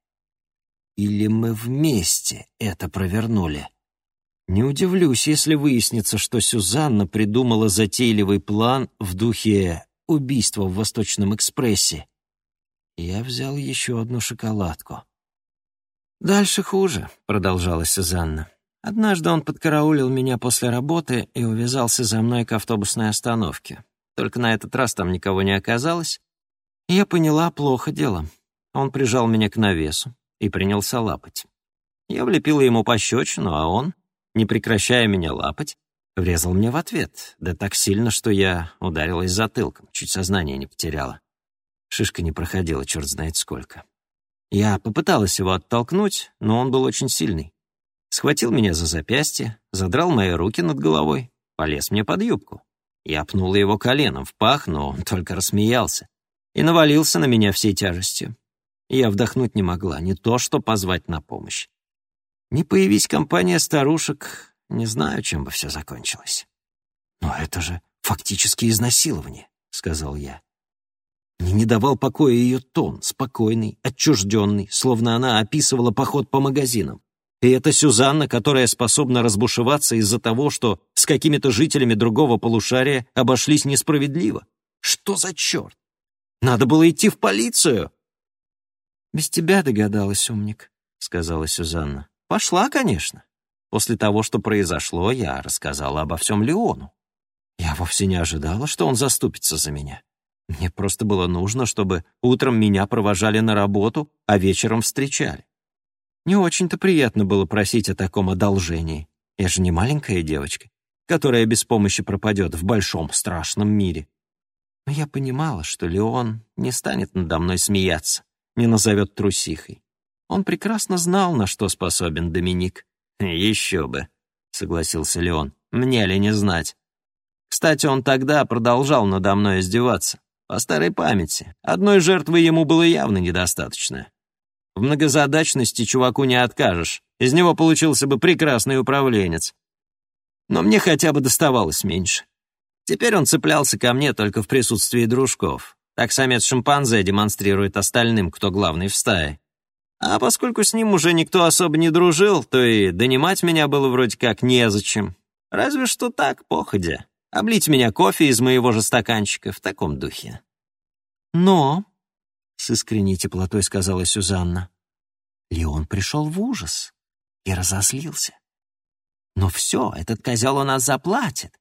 Или мы вместе это провернули? Не удивлюсь, если выяснится, что Сюзанна придумала затейливый план в духе убийства в Восточном экспрессе. Я взял еще одну шоколадку. «Дальше хуже», — продолжала Сюзанна. «Однажды он подкараулил меня после работы и увязался за мной к автобусной остановке. Только на этот раз там никого не оказалось. Я поняла, плохо дело. Он прижал меня к навесу и принялся лапать. Я влепила ему пощечину, а он, не прекращая меня лапать, врезал мне в ответ, да так сильно, что я ударилась затылком, чуть сознание не потеряла. Шишка не проходила, черт знает сколько. Я попыталась его оттолкнуть, но он был очень сильный. Схватил меня за запястье, задрал мои руки над головой, полез мне под юбку. Я пнула его коленом в пах, но он только рассмеялся и навалился на меня всей тяжестью. Я вдохнуть не могла, не то что позвать на помощь. Не появись компания старушек, не знаю, чем бы все закончилось. «Но это же фактически изнасилование», — сказал я. Мне не давал покоя ее тон, спокойный, отчужденный, словно она описывала поход по магазинам. И это Сюзанна, которая способна разбушеваться из-за того, что с какими-то жителями другого полушария обошлись несправедливо. Что за черт? Надо было идти в полицию. «Без тебя догадалась, умник», — сказала Сюзанна. «Пошла, конечно. После того, что произошло, я рассказала обо всем Леону. Я вовсе не ожидала, что он заступится за меня. Мне просто было нужно, чтобы утром меня провожали на работу, а вечером встречали. Не очень-то приятно было просить о таком одолжении. Я же не маленькая девочка, которая без помощи пропадет в большом страшном мире. Но я понимала, что Леон не станет надо мной смеяться, не назовет трусихой. Он прекрасно знал, на что способен Доминик. «Еще бы», — согласился Леон, — «мне ли не знать?» Кстати, он тогда продолжал надо мной издеваться. По старой памяти. Одной жертвы ему было явно недостаточно. В многозадачности чуваку не откажешь. Из него получился бы прекрасный управленец. Но мне хотя бы доставалось меньше. Теперь он цеплялся ко мне только в присутствии дружков. Так самец шимпанзе демонстрирует остальным, кто главный в стае. А поскольку с ним уже никто особо не дружил, то и донимать меня было вроде как незачем. Разве что так, походя. Облить меня кофе из моего же стаканчика в таком духе. Но с искренней теплотой сказала Сюзанна. Леон пришел в ужас и разозлился. Но все, этот козел у нас заплатит.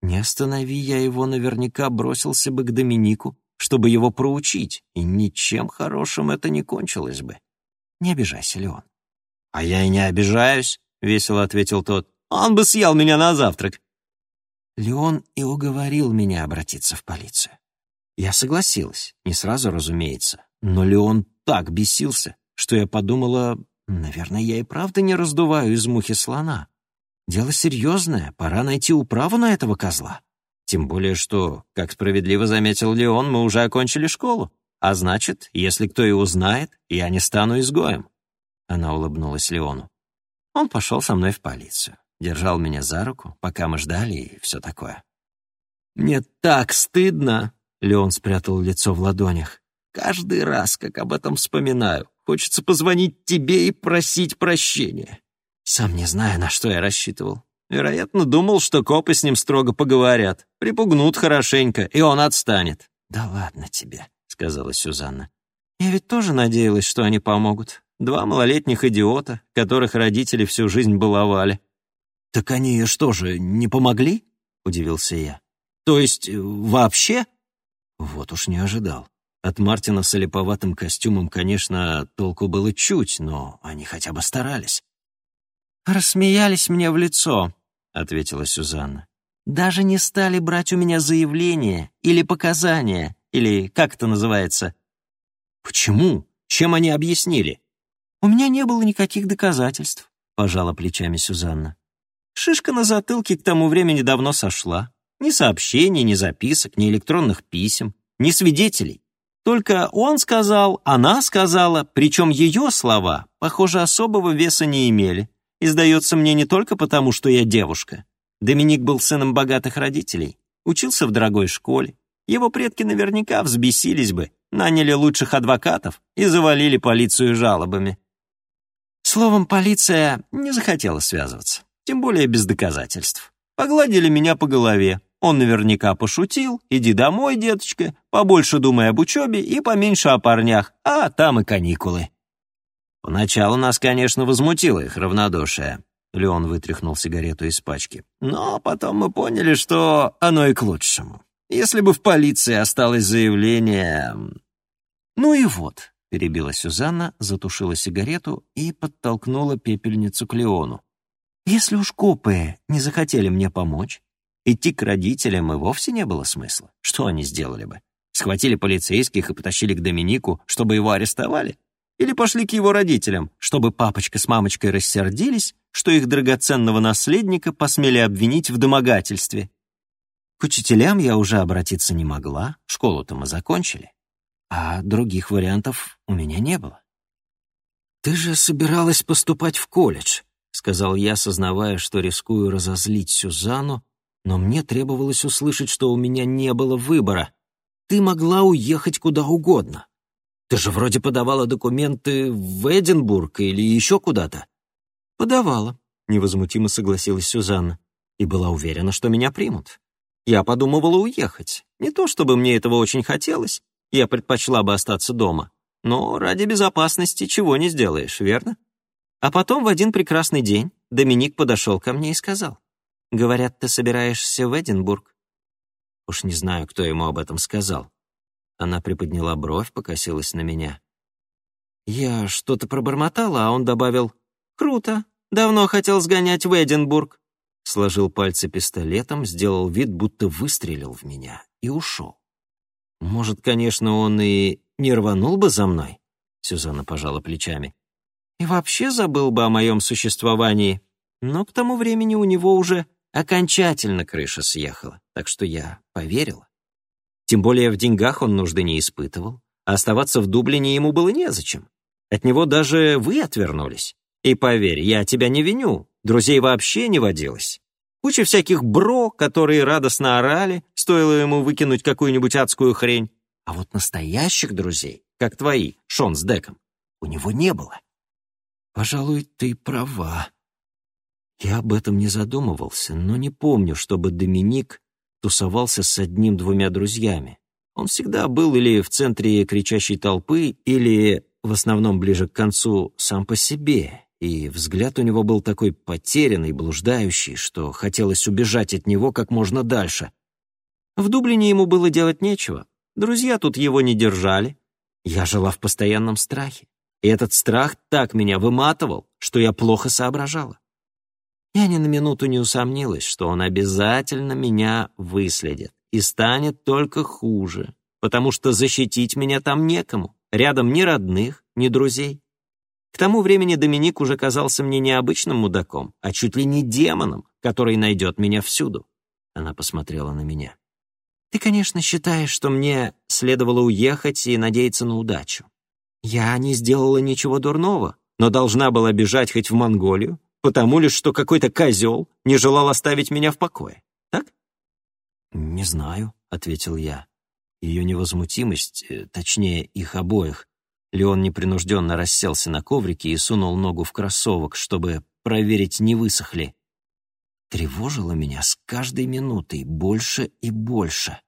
Не останови я его, наверняка бросился бы к Доминику, чтобы его проучить, и ничем хорошим это не кончилось бы. Не обижайся, Леон. «А я и не обижаюсь», — весело ответил тот. «Он бы съел меня на завтрак». Леон и уговорил меня обратиться в полицию. Я согласилась, не сразу, разумеется, но Леон так бесился, что я подумала, наверное, я и правда не раздуваю из мухи слона. Дело серьезное, пора найти управу на этого козла. Тем более, что, как справедливо заметил Леон, мы уже окончили школу. А значит, если кто и узнает, я не стану изгоем». Она улыбнулась Леону. Он пошел со мной в полицию, держал меня за руку, пока мы ждали и все такое. «Мне так стыдно!» — Леон спрятал лицо в ладонях. «Каждый раз, как об этом вспоминаю, хочется позвонить тебе и просить прощения. Сам не знаю, на что я рассчитывал. Вероятно, думал, что копы с ним строго поговорят, припугнут хорошенько, и он отстанет». «Да ладно тебе», — сказала Сюзанна. «Я ведь тоже надеялась, что они помогут. Два малолетних идиота, которых родители всю жизнь баловали». «Так они что же, не помогли?» — удивился я. «То есть э, вообще?» Вот уж не ожидал. От Мартина с олиповатым костюмом, конечно, толку было чуть, но они хотя бы старались. «Рассмеялись мне в лицо», — ответила Сюзанна. «Даже не стали брать у меня заявление или показания, или как это называется». «Почему? Чем они объяснили?» «У меня не было никаких доказательств», — пожала плечами Сюзанна. «Шишка на затылке к тому времени давно сошла. Ни сообщений, ни записок, ни электронных писем, ни свидетелей. Только он сказал, она сказала, причем ее слова, похоже, особого веса не имели. И сдается мне не только потому, что я девушка. Доминик был сыном богатых родителей, учился в дорогой школе. Его предки наверняка взбесились бы, наняли лучших адвокатов и завалили полицию жалобами. Словом, полиция не захотела связываться, тем более без доказательств. Погладили меня по голове. Он наверняка пошутил. «Иди домой, деточка, побольше думай об учебе и поменьше о парнях, а там и каникулы». Поначалу нас, конечно, возмутило их равнодушие. Леон вытряхнул сигарету из пачки. Но потом мы поняли, что оно и к лучшему. Если бы в полиции осталось заявление... Ну и вот, перебила Сюзанна, затушила сигарету и подтолкнула пепельницу к Леону. Если уж копы не захотели мне помочь, идти к родителям и вовсе не было смысла. Что они сделали бы? Схватили полицейских и потащили к Доминику, чтобы его арестовали? Или пошли к его родителям, чтобы папочка с мамочкой рассердились, что их драгоценного наследника посмели обвинить в домогательстве? К учителям я уже обратиться не могла, школу-то мы закончили, а других вариантов у меня не было. «Ты же собиралась поступать в колледж», — сказал я, сознавая, что рискую разозлить Сюзанну, но мне требовалось услышать, что у меня не было выбора. «Ты могла уехать куда угодно. Ты же вроде подавала документы в Эдинбург или еще куда-то». «Подавала», — невозмутимо согласилась Сюзанна, и была уверена, что меня примут. Я подумывала уехать. Не то чтобы мне этого очень хотелось, я предпочла бы остаться дома. Но ради безопасности чего не сделаешь, верно? А потом в один прекрасный день Доминик подошел ко мне и сказал, «Говорят, ты собираешься в Эдинбург». Уж не знаю, кто ему об этом сказал. Она приподняла бровь, покосилась на меня. Я что-то пробормотала, а он добавил «Круто, давно хотел сгонять в Эдинбург». Сложил пальцы пистолетом, сделал вид, будто выстрелил в меня и ушел. Может, конечно, он и не рванул бы за мной? Сюзанна пожала плечами. И вообще забыл бы о моем существовании. Но к тому времени у него уже окончательно крыша съехала, так что я поверила. Тем более в деньгах он нужды не испытывал, а оставаться в Дублине ему было незачем. От него даже вы отвернулись. И поверь, я тебя не виню, друзей вообще не водилось. Куча всяких бро, которые радостно орали, стоило ему выкинуть какую-нибудь адскую хрень. А вот настоящих друзей, как твои, Шон с Деком, у него не было. Пожалуй, ты права. Я об этом не задумывался, но не помню, чтобы Доминик тусовался с одним-двумя друзьями. Он всегда был или в центре кричащей толпы, или, в основном ближе к концу, сам по себе, и взгляд у него был такой потерянный, блуждающий, что хотелось убежать от него как можно дальше. В Дублине ему было делать нечего. Друзья тут его не держали. Я жила в постоянном страхе. И этот страх так меня выматывал, что я плохо соображала. Я ни на минуту не усомнилась, что он обязательно меня выследит и станет только хуже, потому что защитить меня там некому, рядом ни родных, ни друзей. К тому времени Доминик уже казался мне не обычным мудаком, а чуть ли не демоном, который найдет меня всюду. Она посмотрела на меня. Ты, конечно, считаешь, что мне следовало уехать и надеяться на удачу. Я не сделала ничего дурного, но должна была бежать хоть в Монголию, потому лишь, что какой-то козел не желал оставить меня в покое. Так? «Не знаю», — ответил я. Ее невозмутимость, э, точнее, их обоих, Леон непринужденно расселся на коврике и сунул ногу в кроссовок, чтобы проверить, не высохли. Тревожило меня с каждой минутой больше и больше.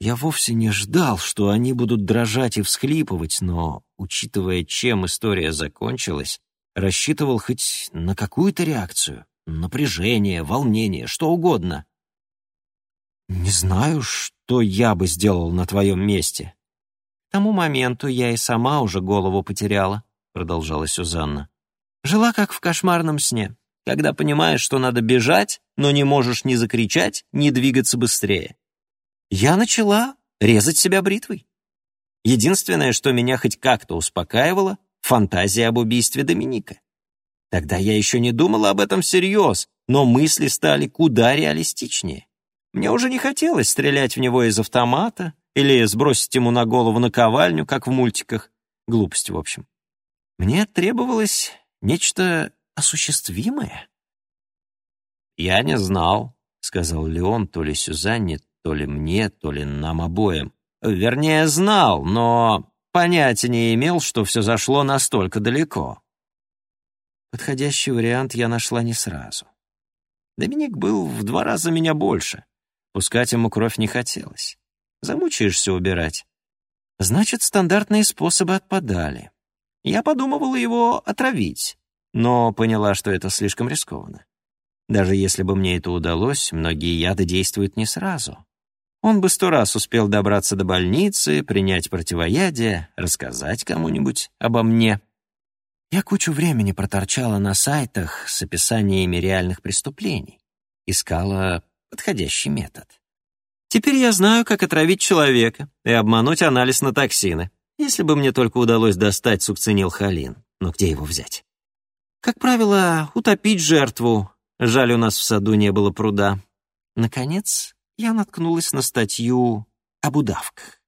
Я вовсе не ждал, что они будут дрожать и всхлипывать, но, учитывая, чем история закончилась, рассчитывал хоть на какую-то реакцию. Напряжение, волнение, что угодно. «Не знаю, что я бы сделал на твоем месте», тому моменту я и сама уже голову потеряла», — продолжала Сюзанна. «Жила как в кошмарном сне, когда понимаешь, что надо бежать, но не можешь ни закричать, ни двигаться быстрее. Я начала резать себя бритвой. Единственное, что меня хоть как-то успокаивало — фантазия об убийстве Доминика. Тогда я еще не думала об этом всерьез, но мысли стали куда реалистичнее. Мне уже не хотелось стрелять в него из автомата, или сбросить ему на голову наковальню, как в мультиках. Глупость, в общем. Мне требовалось нечто осуществимое. «Я не знал», — сказал Леон то ли Сюзанне, то ли мне, то ли нам обоим. Вернее, знал, но понятия не имел, что все зашло настолько далеко. Подходящий вариант я нашла не сразу. Доминик был в два раза меня больше. Пускать ему кровь не хотелось. Замучаешься убирать. Значит, стандартные способы отпадали. Я подумывала его отравить, но поняла, что это слишком рискованно. Даже если бы мне это удалось, многие яды действуют не сразу. Он бы сто раз успел добраться до больницы, принять противоядие, рассказать кому-нибудь обо мне. Я кучу времени проторчала на сайтах с описаниями реальных преступлений. Искала подходящий метод. Теперь я знаю, как отравить человека и обмануть анализ на токсины, если бы мне только удалось достать сукцинилхолин. Но где его взять? Как правило, утопить жертву. Жаль, у нас в саду не было пруда. Наконец, я наткнулась на статью об удавках.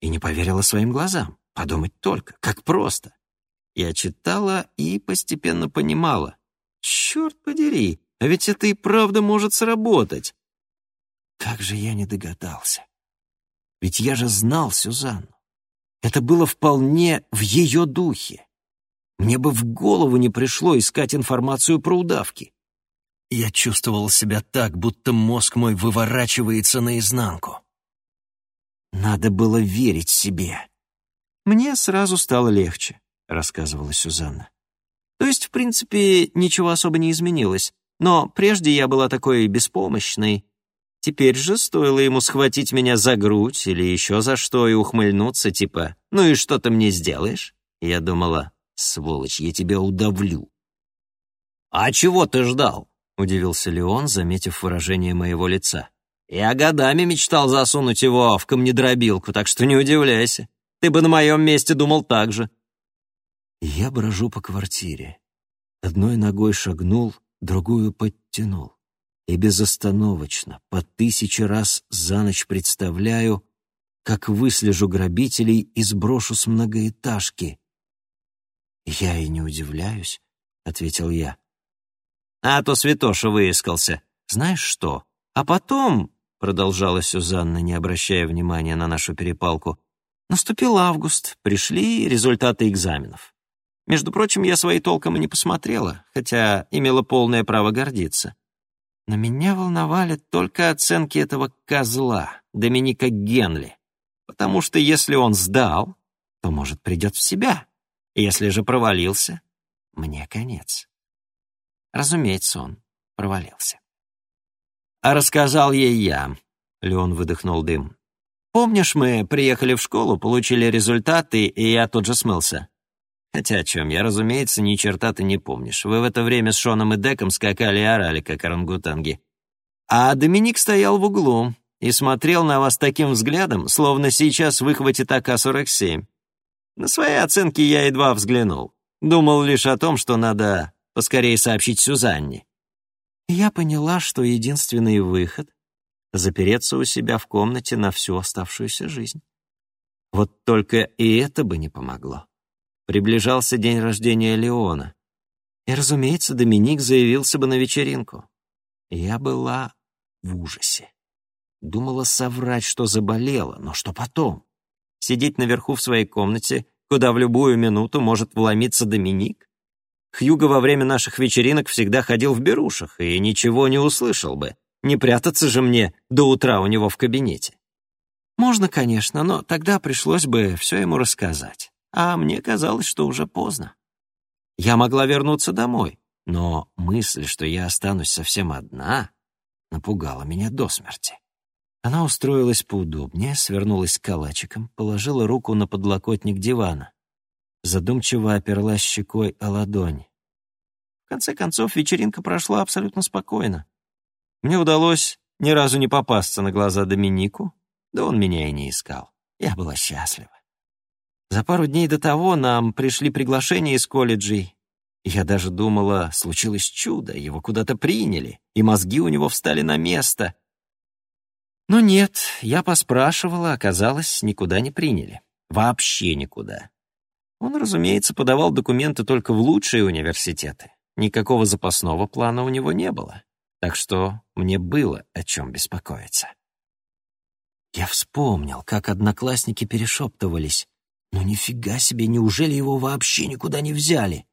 И не поверила своим глазам. Подумать только, как просто. Я читала и постепенно понимала. Черт подери, а ведь это и правда может сработать. Как же я не догадался? Ведь я же знал Сюзанну. Это было вполне в ее духе. Мне бы в голову не пришло искать информацию про удавки. Я чувствовал себя так, будто мозг мой выворачивается наизнанку. Надо было верить себе. Мне сразу стало легче, рассказывала Сюзанна. То есть, в принципе, ничего особо не изменилось, но прежде я была такой беспомощной, Теперь же стоило ему схватить меня за грудь или еще за что и ухмыльнуться, типа «Ну и что ты мне сделаешь?» Я думала «Сволочь, я тебя удавлю». «А чего ты ждал?» — удивился Леон, заметив выражение моего лица. «Я годами мечтал засунуть его в камнедробилку, так что не удивляйся. Ты бы на моем месте думал так же». Я брожу по квартире. Одной ногой шагнул, другую подтянул и безостановочно, по тысяче раз за ночь представляю, как выслежу грабителей и сброшу с многоэтажки. «Я и не удивляюсь», — ответил я. «А то святоша выискался. Знаешь что? А потом...» — продолжала Сюзанна, не обращая внимания на нашу перепалку. «Наступил август, пришли результаты экзаменов. Между прочим, я свои толком и не посмотрела, хотя имела полное право гордиться. Но меня волновали только оценки этого козла, Доминика Генли. Потому что если он сдал, то, может, придет в себя. Если же провалился, мне конец. Разумеется, он провалился. А рассказал ей я. Леон выдохнул дым. Помнишь, мы приехали в школу, получили результаты, и я тут же смылся? Хотя о чем я, разумеется, ни черта ты не помнишь. Вы в это время с Шоном и Деком скакали и орали, как орангутанги. А Доминик стоял в углу и смотрел на вас таким взглядом, словно сейчас выхватит АК-47. На свои оценки я едва взглянул. Думал лишь о том, что надо поскорее сообщить Сюзанне. Я поняла, что единственный выход — запереться у себя в комнате на всю оставшуюся жизнь. Вот только и это бы не помогло. Приближался день рождения Леона. И, разумеется, Доминик заявился бы на вечеринку. Я была в ужасе. Думала соврать, что заболела, но что потом? Сидеть наверху в своей комнате, куда в любую минуту может вломиться Доминик? Хьюго во время наших вечеринок всегда ходил в берушах и ничего не услышал бы. Не прятаться же мне до утра у него в кабинете. Можно, конечно, но тогда пришлось бы все ему рассказать. А мне казалось, что уже поздно. Я могла вернуться домой, но мысль, что я останусь совсем одна, напугала меня до смерти. Она устроилась поудобнее, свернулась калачиком, положила руку на подлокотник дивана. Задумчиво оперлась щекой о ладонь. В конце концов, вечеринка прошла абсолютно спокойно. Мне удалось ни разу не попасться на глаза Доминику, да он меня и не искал. Я была счастлива. За пару дней до того нам пришли приглашения из колледжей, я даже думала, случилось чудо, его куда-то приняли, и мозги у него встали на место. Но нет, я поспрашивала, оказалось, никуда не приняли. Вообще никуда. Он, разумеется, подавал документы только в лучшие университеты. Никакого запасного плана у него не было. Так что мне было о чем беспокоиться. Я вспомнил, как одноклассники перешептывались. «Ну нифига себе, неужели его вообще никуда не взяли?»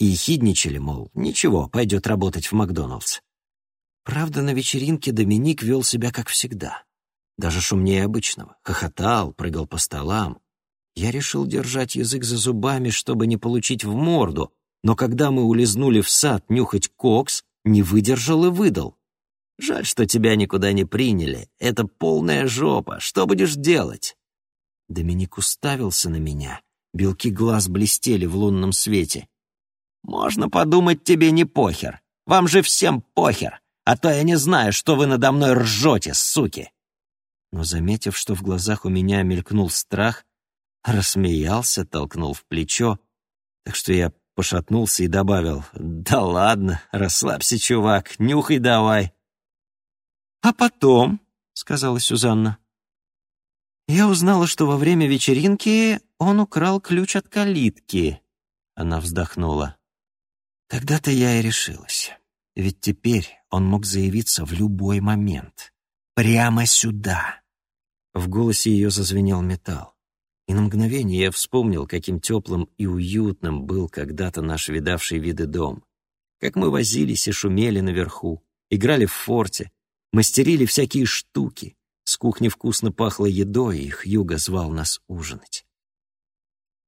и хидничали, мол, ничего, пойдет работать в Макдоналдс. Правда, на вечеринке Доминик вел себя как всегда. Даже шумнее обычного. Хохотал, прыгал по столам. Я решил держать язык за зубами, чтобы не получить в морду, но когда мы улизнули в сад нюхать кокс, не выдержал и выдал. «Жаль, что тебя никуда не приняли. Это полная жопа. Что будешь делать?» Доминик уставился на меня. Белки глаз блестели в лунном свете. Можно подумать, тебе не похер. Вам же всем похер. А то я не знаю, что вы надо мной ржете, суки. Но, заметив, что в глазах у меня мелькнул страх, рассмеялся, толкнул в плечо, так что я пошатнулся и добавил, «Да ладно, расслабься, чувак, нюхай давай». «А потом», — сказала Сюзанна, «я узнала, что во время вечеринки он украл ключ от калитки». Она вздохнула. Тогда-то я и решилась. Ведь теперь он мог заявиться в любой момент. Прямо сюда. В голосе ее зазвенел металл. И на мгновение я вспомнил, каким теплым и уютным был когда-то наш видавший виды дом. Как мы возились и шумели наверху, играли в форте, мастерили всякие штуки. С кухни вкусно пахло едой, и Хьюго звал нас ужинать.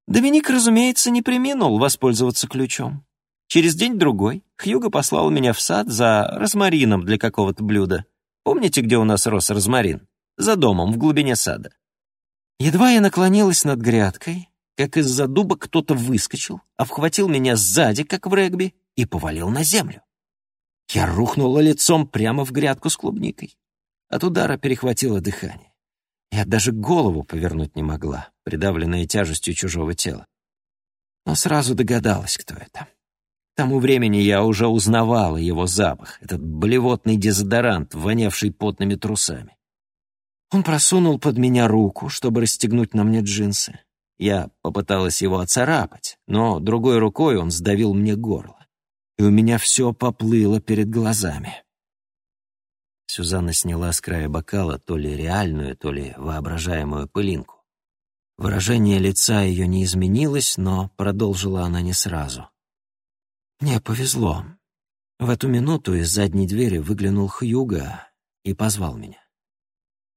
Доминик, разумеется, не приминул воспользоваться ключом. Через день-другой Хьюго послал меня в сад за розмарином для какого-то блюда. Помните, где у нас рос розмарин? За домом, в глубине сада. Едва я наклонилась над грядкой, как из-за дуба кто-то выскочил, обхватил меня сзади, как в регби, и повалил на землю. Я рухнула лицом прямо в грядку с клубникой. От удара перехватило дыхание. Я даже голову повернуть не могла, придавленная тяжестью чужого тела. Но сразу догадалась, кто это. К тому времени я уже узнавала его запах, этот блевотный дезодорант, вонявший потными трусами. Он просунул под меня руку, чтобы расстегнуть на мне джинсы. Я попыталась его оцарапать, но другой рукой он сдавил мне горло, и у меня все поплыло перед глазами. Сюзанна сняла с края бокала то ли реальную, то ли воображаемую пылинку. Выражение лица ее не изменилось, но продолжила она не сразу. Мне повезло. В эту минуту из задней двери выглянул Хьюга и позвал меня.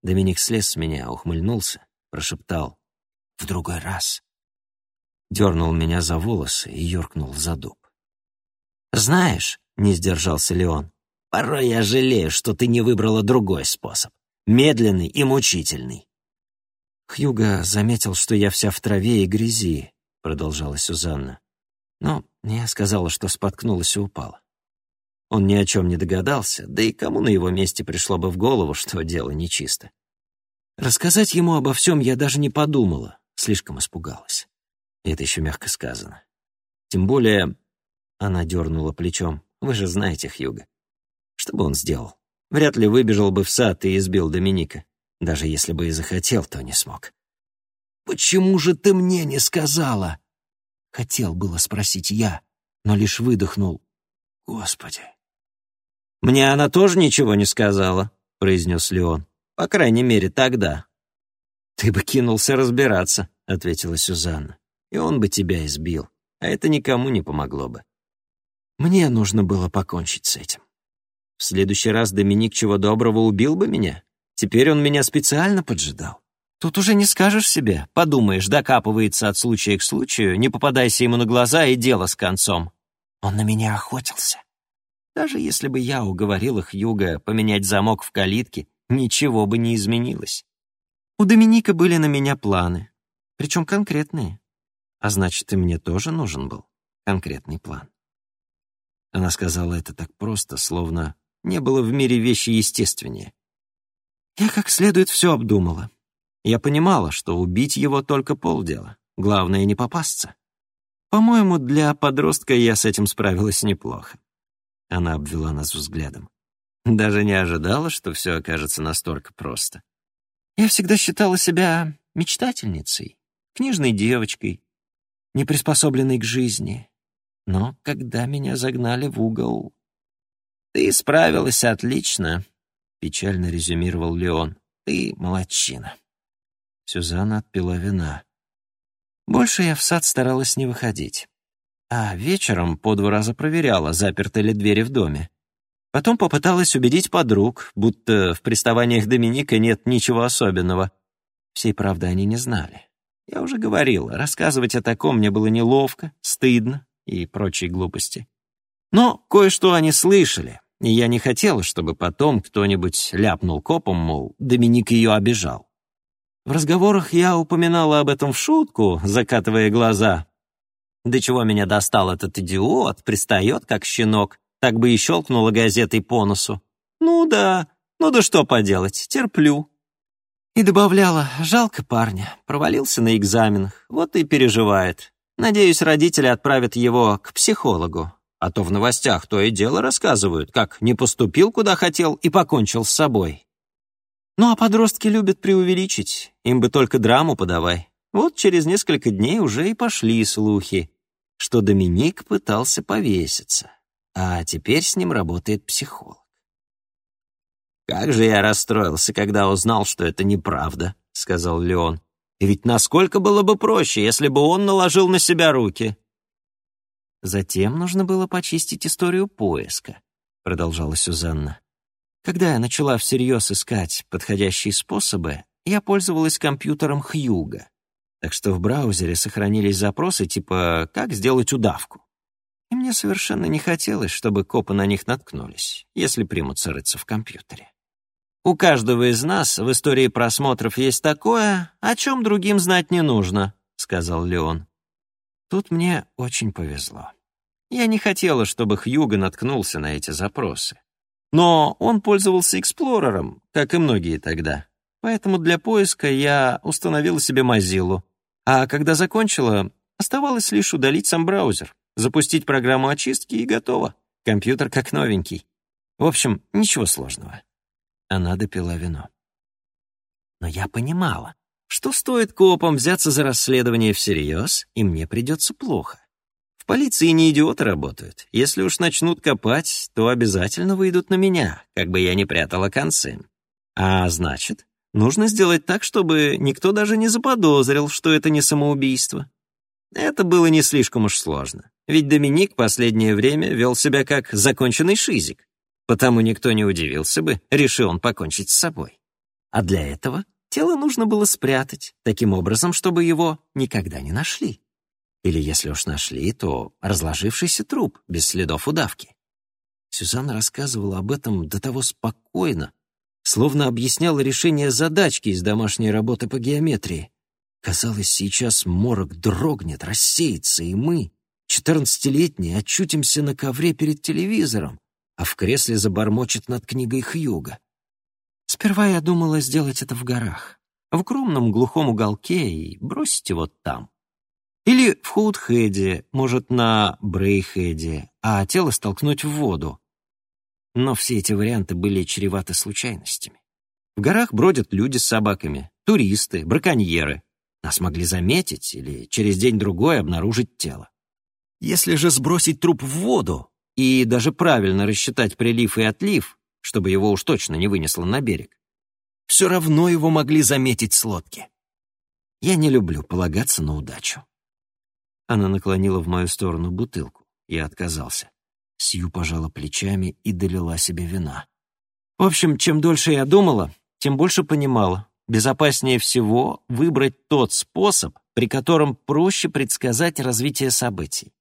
Доминик слез с меня, ухмыльнулся, прошептал «В другой раз». Дернул меня за волосы и юркнул за дуб. «Знаешь», — не сдержался Леон, — «порой я жалею, что ты не выбрала другой способ, медленный и мучительный». Хьюга заметил, что я вся в траве и грязи, — продолжала Сюзанна. Но я сказала, что споткнулась и упала. Он ни о чем не догадался, да и кому на его месте пришло бы в голову, что дело нечисто. Рассказать ему обо всем я даже не подумала, слишком испугалась. Это еще мягко сказано. Тем более, она дернула плечом. Вы же знаете Хьюга. Что бы он сделал? вряд ли выбежал бы в сад и избил Доминика. Даже если бы и захотел, то не смог. «Почему же ты мне не сказала?» Хотел было спросить я, но лишь выдохнул. «Господи!» «Мне она тоже ничего не сказала», — произнес Леон. «По крайней мере, тогда». «Ты бы кинулся разбираться», — ответила Сюзанна. «И он бы тебя избил, а это никому не помогло бы». Мне нужно было покончить с этим. В следующий раз Доминик чего доброго убил бы меня. Теперь он меня специально поджидал. Тут уже не скажешь себе. Подумаешь, докапывается от случая к случаю, не попадайся ему на глаза и дело с концом. Он на меня охотился. Даже если бы я уговорил их Юга поменять замок в калитке, ничего бы не изменилось. У Доминика были на меня планы, причем конкретные. А значит, и мне тоже нужен был конкретный план. Она сказала это так просто, словно не было в мире вещи естественнее. Я как следует все обдумала. Я понимала, что убить его только полдела. Главное — не попасться. По-моему, для подростка я с этим справилась неплохо. Она обвела нас взглядом. Даже не ожидала, что все окажется настолько просто. Я всегда считала себя мечтательницей, книжной девочкой, неприспособленной к жизни. Но когда меня загнали в угол... «Ты справилась отлично», — печально резюмировал Леон. «Ты молодчина». Сюзанна отпила вина. Больше я в сад старалась не выходить. А вечером по два раза проверяла, заперты ли двери в доме. Потом попыталась убедить подруг, будто в приставаниях Доминика нет ничего особенного. Всей правды они не знали. Я уже говорила, рассказывать о таком мне было неловко, стыдно и прочие глупости. Но кое-что они слышали, и я не хотела, чтобы потом кто-нибудь ляпнул копом, мол, Доминик ее обижал. В разговорах я упоминала об этом в шутку, закатывая глаза. До чего меня достал этот идиот, пристает, как щенок, так бы и щелкнула газетой по носу. Ну да, ну да что поделать, терплю. И добавляла, жалко парня, провалился на экзаменах, вот и переживает. Надеюсь, родители отправят его к психологу. А то в новостях то и дело рассказывают, как не поступил, куда хотел, и покончил с собой. Ну а подростки любят преувеличить, им бы только драму подавай. Вот через несколько дней уже и пошли слухи, что Доминик пытался повеситься, а теперь с ним работает психолог. «Как же я расстроился, когда узнал, что это неправда», — сказал Леон. И ведь насколько было бы проще, если бы он наложил на себя руки. Затем нужно было почистить историю поиска, продолжала Сюзанна. Когда я начала всерьез искать подходящие способы, я пользовалась компьютером Хьюга. Так что в браузере сохранились запросы типа «как сделать удавку». И мне совершенно не хотелось, чтобы копы на них наткнулись, если примутся рыться в компьютере. У каждого из нас в истории просмотров есть такое, о чем другим знать не нужно», — сказал Леон. Тут мне очень повезло. Я не хотела, чтобы Хьюго наткнулся на эти запросы. Но он пользовался эксплорером, как и многие тогда. Поэтому для поиска я установила себе Mozilla. А когда закончила, оставалось лишь удалить сам браузер, запустить программу очистки и готово. Компьютер как новенький. В общем, ничего сложного. Она допила вино. Но я понимала, что стоит копам взяться за расследование всерьез, и мне придется плохо. В полиции не идиоты работают. Если уж начнут копать, то обязательно выйдут на меня, как бы я ни прятала концы. А значит, нужно сделать так, чтобы никто даже не заподозрил, что это не самоубийство. Это было не слишком уж сложно. Ведь Доминик последнее время вел себя как законченный шизик. Потому никто не удивился бы, решил он покончить с собой. А для этого тело нужно было спрятать, таким образом, чтобы его никогда не нашли. Или если уж нашли, то разложившийся труп, без следов удавки. Сюзанна рассказывала об этом до того спокойно, словно объясняла решение задачки из домашней работы по геометрии. Казалось, сейчас морок дрогнет, рассеется, и мы, четырнадцатилетние, очутимся на ковре перед телевизором, а в кресле забормочет над книгой Хьюга. Сперва я думала сделать это в горах, в укромном глухом уголке и бросить его там. Или в Хоутхеде, может, на Брейхеде, а тело столкнуть в воду. Но все эти варианты были чреваты случайностями. В горах бродят люди с собаками, туристы, браконьеры. Нас могли заметить или через день-другой обнаружить тело. Если же сбросить труп в воду и даже правильно рассчитать прилив и отлив, чтобы его уж точно не вынесло на берег, все равно его могли заметить с лодки. Я не люблю полагаться на удачу. Она наклонила в мою сторону бутылку. Я отказался. Сью пожала плечами и долила себе вина. В общем, чем дольше я думала, тем больше понимала. Безопаснее всего выбрать тот способ, при котором проще предсказать развитие событий.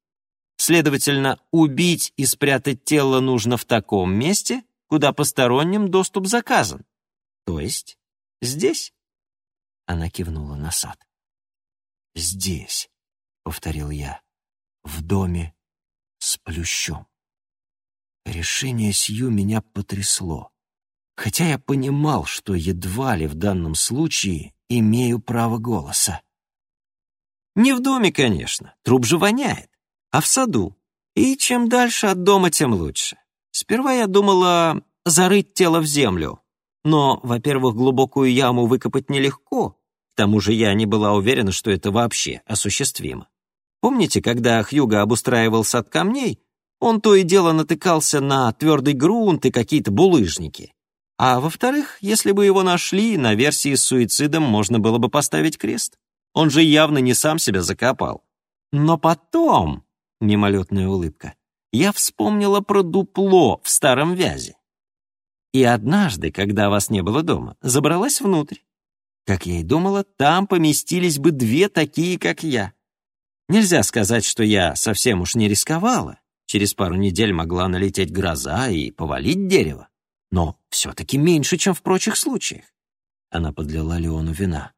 Следовательно, убить и спрятать тело нужно в таком месте, куда посторонним доступ заказан. То есть здесь. Она кивнула на сад. «Здесь», — повторил я, — «в доме с плющом». Решение Сью меня потрясло, хотя я понимал, что едва ли в данном случае имею право голоса. Не в доме, конечно, труп же воняет, а в саду. И чем дальше от дома, тем лучше. Сперва я думала зарыть тело в землю, но, во-первых, глубокую яму выкопать нелегко, к тому же я не была уверена, что это вообще осуществимо. Помните, когда Хьюга обустраивал сад камней, он то и дело натыкался на твердый грунт и какие-то булыжники. А во-вторых, если бы его нашли, на версии с суицидом можно было бы поставить крест. Он же явно не сам себя закопал. Но потом, мимолетная улыбка, я вспомнила про дупло в старом вязе. И однажды, когда вас не было дома, забралась внутрь. Как я и думала, там поместились бы две такие, как я. Нельзя сказать, что я совсем уж не рисковала. Через пару недель могла налететь гроза и повалить дерево. Но все-таки меньше, чем в прочих случаях. Она подлила Леону вина.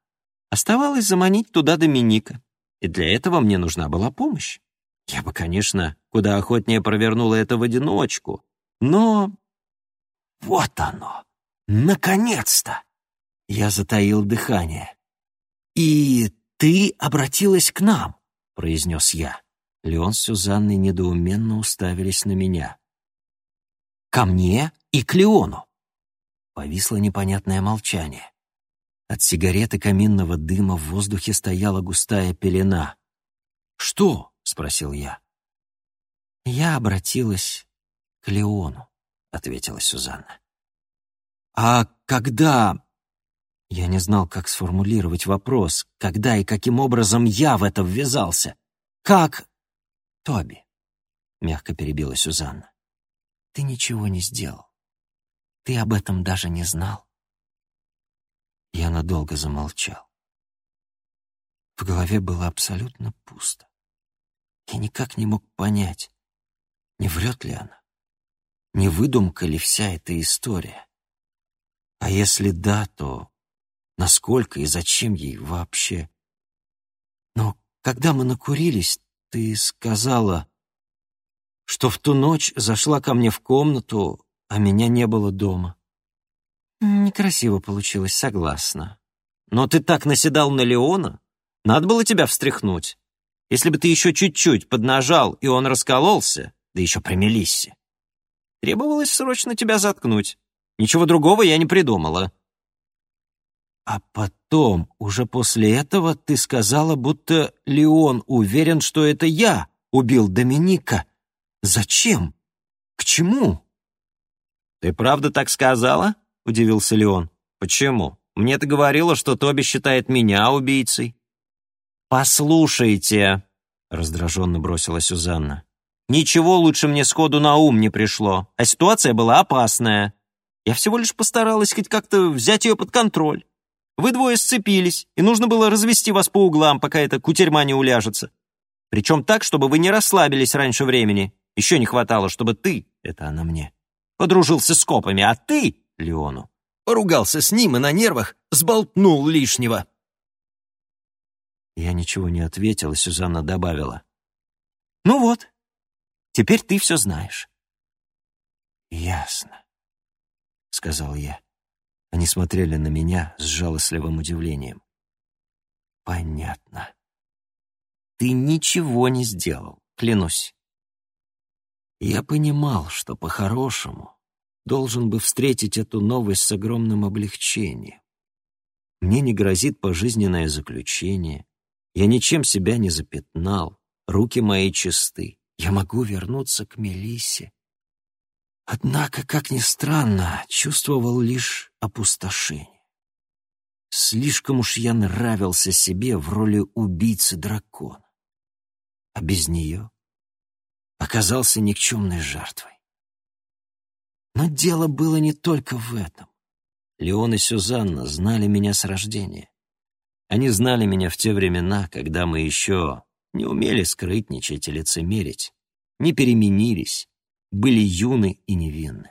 Оставалось заманить туда Доминика. И для этого мне нужна была помощь. Я бы, конечно, куда охотнее провернула это в одиночку. Но вот оно! Наконец-то! Я затаил дыхание. «И ты обратилась к нам», — произнес я. Леон с Сюзанной недоуменно уставились на меня. «Ко мне и к Леону». Повисло непонятное молчание. От сигареты каминного дыма в воздухе стояла густая пелена. «Что?» — спросил я. Я обратилась к Леону ответила Сюзанна. «А когда...» Я не знал, как сформулировать вопрос, когда и каким образом я в это ввязался. «Как...» «Тоби», — мягко перебила Сюзанна, — «ты ничего не сделал. Ты об этом даже не знал». Я надолго замолчал. В голове было абсолютно пусто. Я никак не мог понять, не врет ли она. Не выдумка ли вся эта история? А если да, то насколько и зачем ей вообще? Но когда мы накурились, ты сказала, что в ту ночь зашла ко мне в комнату, а меня не было дома. Некрасиво получилось, согласна. Но ты так наседал на Леона, надо было тебя встряхнуть. Если бы ты еще чуть-чуть поднажал, и он раскололся, да еще при Мелиссе. Требовалось срочно тебя заткнуть. Ничего другого я не придумала». «А потом, уже после этого, ты сказала, будто Леон уверен, что это я убил Доминика. Зачем? К чему?» «Ты правда так сказала?» — удивился Леон. «Почему? Мне ты говорила, что Тоби считает меня убийцей». «Послушайте», — раздраженно бросила Сюзанна. Ничего лучше мне сходу на ум не пришло, а ситуация была опасная. Я всего лишь постаралась хоть как-то взять ее под контроль. Вы двое сцепились, и нужно было развести вас по углам, пока эта кутерьма не уляжется. Причем так, чтобы вы не расслабились раньше времени. Еще не хватало, чтобы ты, это она мне, подружился с копами, а ты, Леону, поругался с ним и на нервах сболтнул лишнего. Я ничего не ответил, и Сюзанна добавила. «Ну вот, Теперь ты все знаешь». «Ясно», — сказал я. Они смотрели на меня с жалостливым удивлением. «Понятно. Ты ничего не сделал, клянусь». Я понимал, что по-хорошему должен бы встретить эту новость с огромным облегчением. Мне не грозит пожизненное заключение, я ничем себя не запятнал, руки мои чисты, я могу вернуться к Мелиссе. Однако, как ни странно, чувствовал лишь опустошение. Слишком уж я нравился себе в роли убийцы дракона. А без нее оказался никчемной жертвой. Но дело было не только в этом. Леон и Сюзанна знали меня с рождения. Они знали меня в те времена, когда мы еще не умели скрытничать и лицемерить, не переменились, были юны и невинны.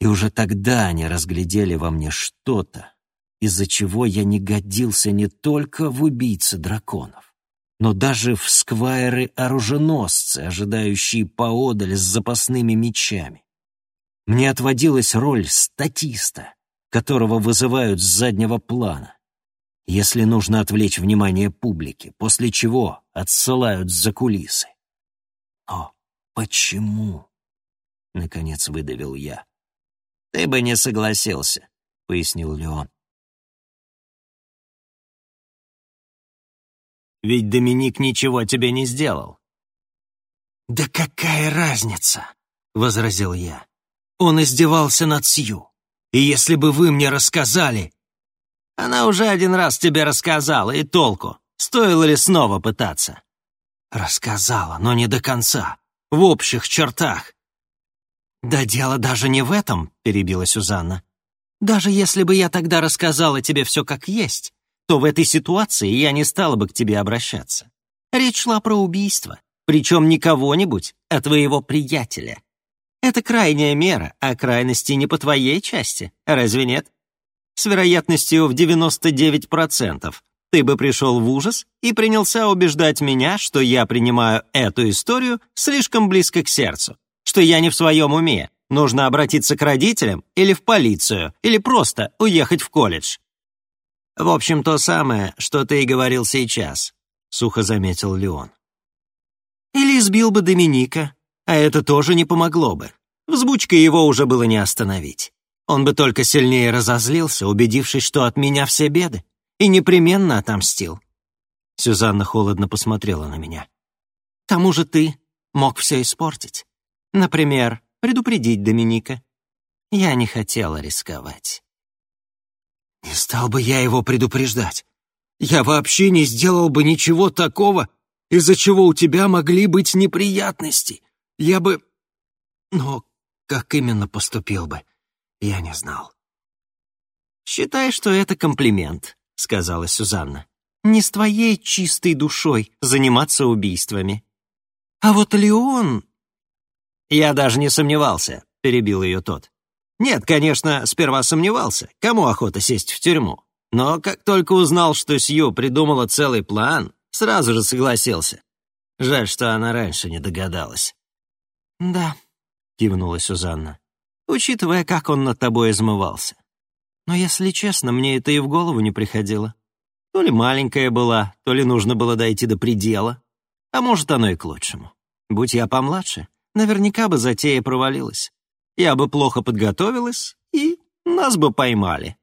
И уже тогда они разглядели во мне что-то, из-за чего я не годился не только в убийцы драконов, но даже в сквайры-оруженосцы, ожидающие поодаль с запасными мечами. Мне отводилась роль статиста, которого вызывают с заднего плана. Если нужно отвлечь внимание публики, после чего отсылают за кулисы. Но почему? Наконец выдавил я. Ты бы не согласился, пояснил Леон. Ведь Доминик ничего тебе не сделал. «Да какая разница?» — возразил я. Он издевался над Сью. И если бы вы мне рассказали... Она уже один раз тебе рассказала, и толку. Стоило ли снова пытаться? Рассказала, но не до конца. В общих чертах. «Да дело даже не в этом», — перебила Сюзанна. «Даже если бы я тогда рассказала тебе все как есть, то в этой ситуации я не стала бы к тебе обращаться. Речь шла про убийство, причем не кого-нибудь, а твоего приятеля. Это крайняя мера, а крайности не по твоей части, разве нет? С вероятностью в 99% ты бы пришел в ужас и принялся убеждать меня, что я принимаю эту историю слишком близко к сердцу, что я не в своем уме, нужно обратиться к родителям или в полицию, или просто уехать в колледж. В общем, то самое, что ты и говорил сейчас, сухо заметил Леон. Или избил бы Доминика, а это тоже не помогло бы. Взбучкой его уже было не остановить. Он бы только сильнее разозлился, убедившись, что от меня все беды, и непременно отомстил. Сюзанна холодно посмотрела на меня. «К тому же ты мог все испортить. Например, предупредить Доминика. Я не хотела рисковать». «Не стал бы я его предупреждать. Я вообще не сделал бы ничего такого, из-за чего у тебя могли быть неприятности. Я бы... Но как именно поступил бы, я не знал. «Считай, что это комплимент», — сказала Сюзанна. «Не с твоей чистой душой заниматься убийствами. А вот Леон...» «Я даже не сомневался», — перебил ее тот. «Нет, конечно, сперва сомневался. Кому охота сесть в тюрьму? Но как только узнал, что Сью придумала целый план, сразу же согласился. Жаль, что она раньше не догадалась». «Да», — кивнула Сюзанна, «учитывая, как он над тобой измывался. Но, если честно, мне это и в голову не приходило. То ли маленькая была, то ли нужно было дойти до предела. А может, оно и к лучшему. Будь я помладше, наверняка бы затея провалилась. Я бы плохо подготовилась, и нас бы поймали.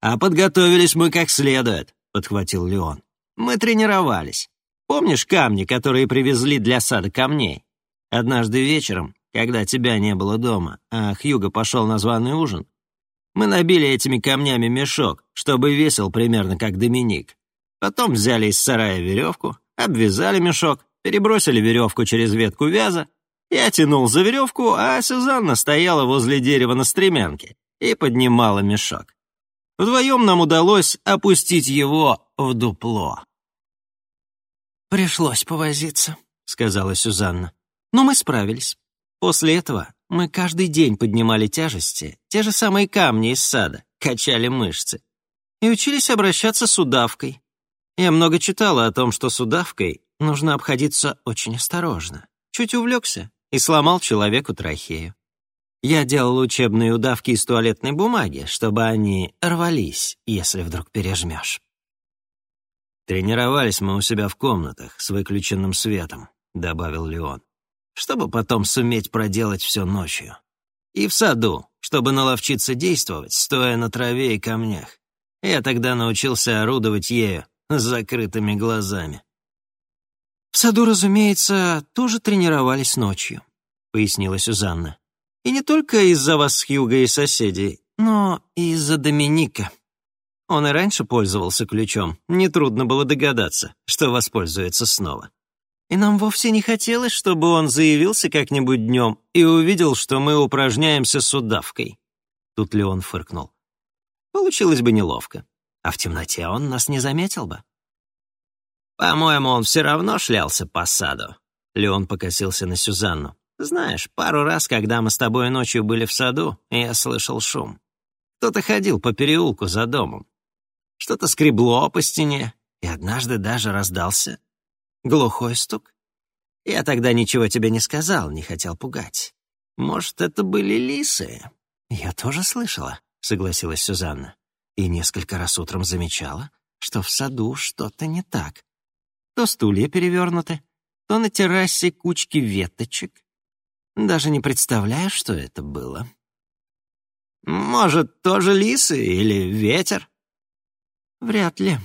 А подготовились мы как следует, — подхватил Леон. Мы тренировались. Помнишь камни, которые привезли для сада камней? Однажды вечером, когда тебя не было дома, а Хьюго пошел на званый ужин, мы набили этими камнями мешок, чтобы весил примерно как Доминик. Потом взяли из сарая веревку, обвязали мешок, перебросили веревку через ветку вяза. Я тянул за веревку, а Сюзанна стояла возле дерева на стремянке и поднимала мешок. Вдвоем нам удалось опустить его в дупло. «Пришлось повозиться», — сказала Сюзанна. Но мы справились. После этого мы каждый день поднимали тяжести, те же самые камни из сада, качали мышцы. И учились обращаться с удавкой. Я много читала о том, что с удавкой нужно обходиться очень осторожно. Чуть увлекся и сломал человеку трахею. Я делал учебные удавки из туалетной бумаги, чтобы они рвались, если вдруг пережмешь. «Тренировались мы у себя в комнатах с выключенным светом», — добавил Леон чтобы потом суметь проделать все ночью. И в саду, чтобы наловчиться действовать, стоя на траве и камнях. Я тогда научился орудовать ею с закрытыми глазами. «В саду, разумеется, тоже тренировались ночью», — пояснила Сюзанна. «И не только из-за вас с Хьюго и соседей, но и из-за Доминика. Он и раньше пользовался ключом, нетрудно было догадаться, что воспользуется снова. И нам вовсе не хотелось, чтобы он заявился как-нибудь днем и увидел, что мы упражняемся с удавкой». Тут Леон фыркнул. «Получилось бы неловко, а в темноте он нас не заметил бы». «По-моему, он все равно шлялся по саду». Леон покосился на Сюзанну. «Знаешь, пару раз, когда мы с тобой ночью были в саду, я слышал шум. Кто-то ходил по переулку за домом. Что-то скребло по стене, и однажды даже раздался глухой стук. Я тогда ничего тебе не сказал, не хотел пугать. Может, это были лисы?» «Я тоже слышала», — согласилась Сюзанна. «И несколько раз утром замечала, что в саду что-то не так. То стулья перевернуты, то на террасе кучки веточек. Даже не представляю, что это было. Может, тоже лисы или ветер? Вряд ли.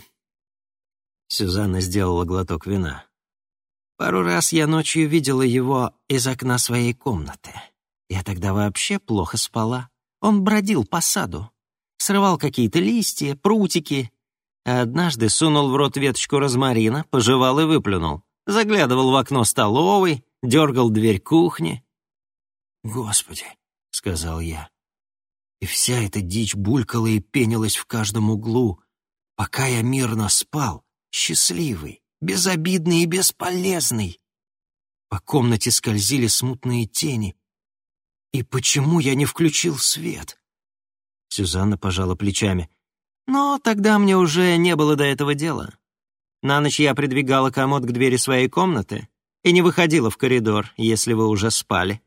Сюзанна сделала глоток вина. Пару раз я ночью видела его из окна своей комнаты. Я тогда вообще плохо спала. Он бродил по саду, срывал какие-то листья, прутики, однажды сунул в рот веточку розмарина, пожевал и выплюнул. Заглядывал в окно столовой, дергал дверь кухни. «Господи», — сказал я. И вся эта дичь булькала и пенилась в каждом углу, пока я мирно спал, счастливый, безобидный и бесполезный. По комнате скользили смутные тени. И почему я не включил свет? Сюзанна пожала плечами. Но тогда мне уже не было до этого дела. На ночь я придвигала комод к двери своей комнаты и не выходила в коридор, если вы уже спали.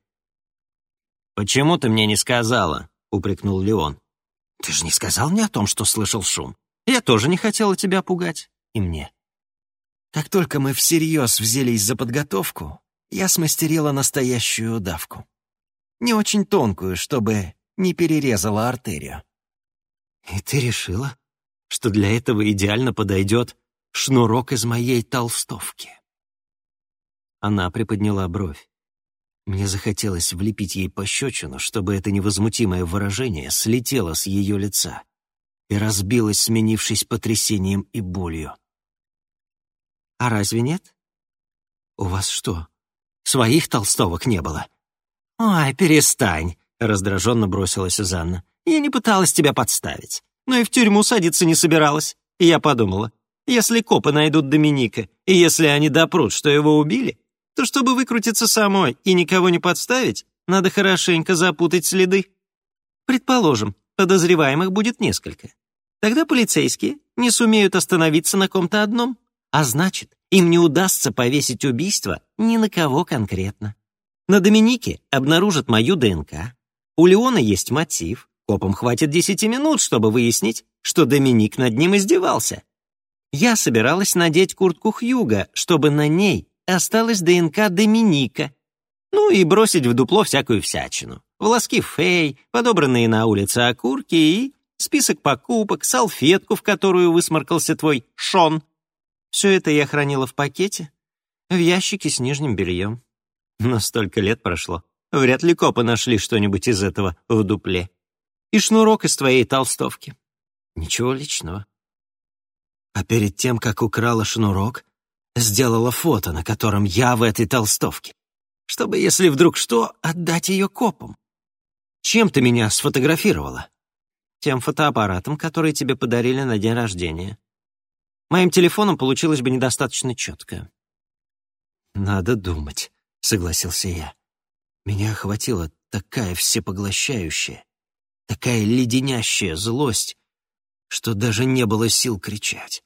«Почему ты мне не сказала?» — упрекнул Леон. «Ты же не сказал мне о том, что слышал шум. Я тоже не хотела тебя пугать. И мне. Как только мы всерьез взялись за подготовку, я смастерила настоящую удавку. Не очень тонкую, чтобы не перерезала артерию. И ты решила, что для этого идеально подойдет шнурок из моей толстовки?» Она приподняла бровь. Мне захотелось влепить ей пощечину, чтобы это невозмутимое выражение слетело с ее лица и разбилось, сменившись потрясением и болью. «А разве нет? У вас что, своих толстовок не было?» «Ой, перестань!» — раздраженно бросила Сюзанна. Я не пыталась тебя подставить, но и в тюрьму садиться не собиралась. И я подумала, если копы найдут Доминика, и если они допрут, что его убили, то чтобы выкрутиться самой и никого не подставить, надо хорошенько запутать следы. Предположим, подозреваемых будет несколько. Тогда полицейские не сумеют остановиться на ком-то одном, а значит, им не удастся повесить убийство ни на кого конкретно. На Доминике обнаружат мою ДНК. У Леона есть мотив, Копам хватит десяти минут, чтобы выяснить, что Доминик над ним издевался. Я собиралась надеть куртку Хьюга, чтобы на ней осталась ДНК Доминика. Ну и бросить в дупло всякую всячину. Волоски фей, подобранные на улице окурки и список покупок, салфетку, в которую высморкался твой Шон. Все это я хранила в пакете, в ящике с нижним бельем. Но столько лет прошло. Вряд ли копы нашли что-нибудь из этого в дупле и шнурок из твоей толстовки. Ничего личного. А перед тем, как украла шнурок, сделала фото, на котором я в этой толстовке, чтобы, если вдруг что, отдать ее копам. Чем ты меня сфотографировала? Тем фотоаппаратом, который тебе подарили на день рождения. Моим телефоном получилось бы недостаточно четко. «Надо думать», — согласился я. Меня охватила такая всепоглощающая, такая леденящая злость, что даже не было сил кричать.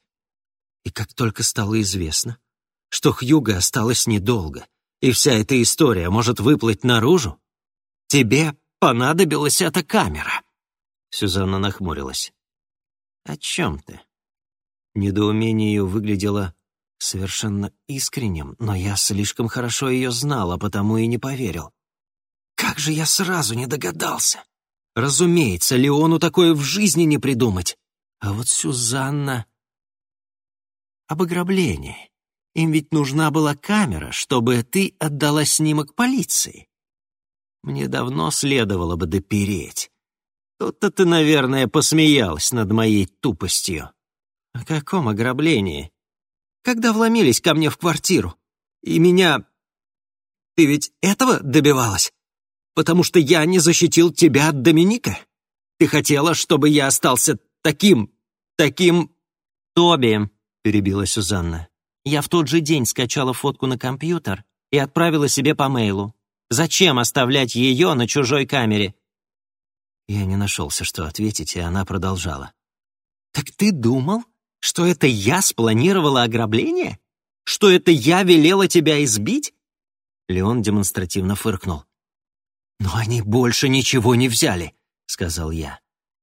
И как только стало известно, что Хьюга осталось недолго, и вся эта история может выплыть наружу, тебе понадобилась эта камера. Сюзанна нахмурилась. «О чем ты?» Недоумение ее выглядело совершенно искренним, но я слишком хорошо ее знала, потому и не поверил. Как же я сразу не догадался? Разумеется, Леону такое в жизни не придумать. А вот Сюзанна... Об ограблении. Им ведь нужна была камера, чтобы ты отдала снимок полиции. Мне давно следовало бы допереть. Тут-то ты, наверное, посмеялась над моей тупостью. О каком ограблении? Когда вломились ко мне в квартиру. И меня... Ты ведь этого добивалась? потому что я не защитил тебя от Доминика? Ты хотела, чтобы я остался таким, таким...» «Тоби», — перебила Сюзанна. «Я в тот же день скачала фотку на компьютер и отправила себе по мейлу. Зачем оставлять ее на чужой камере?» Я не нашелся, что ответить, и она продолжала. «Так ты думал, что это я спланировала ограбление? Что это я велела тебя избить?» Леон демонстративно фыркнул. «Но они больше ничего не взяли», — сказал я.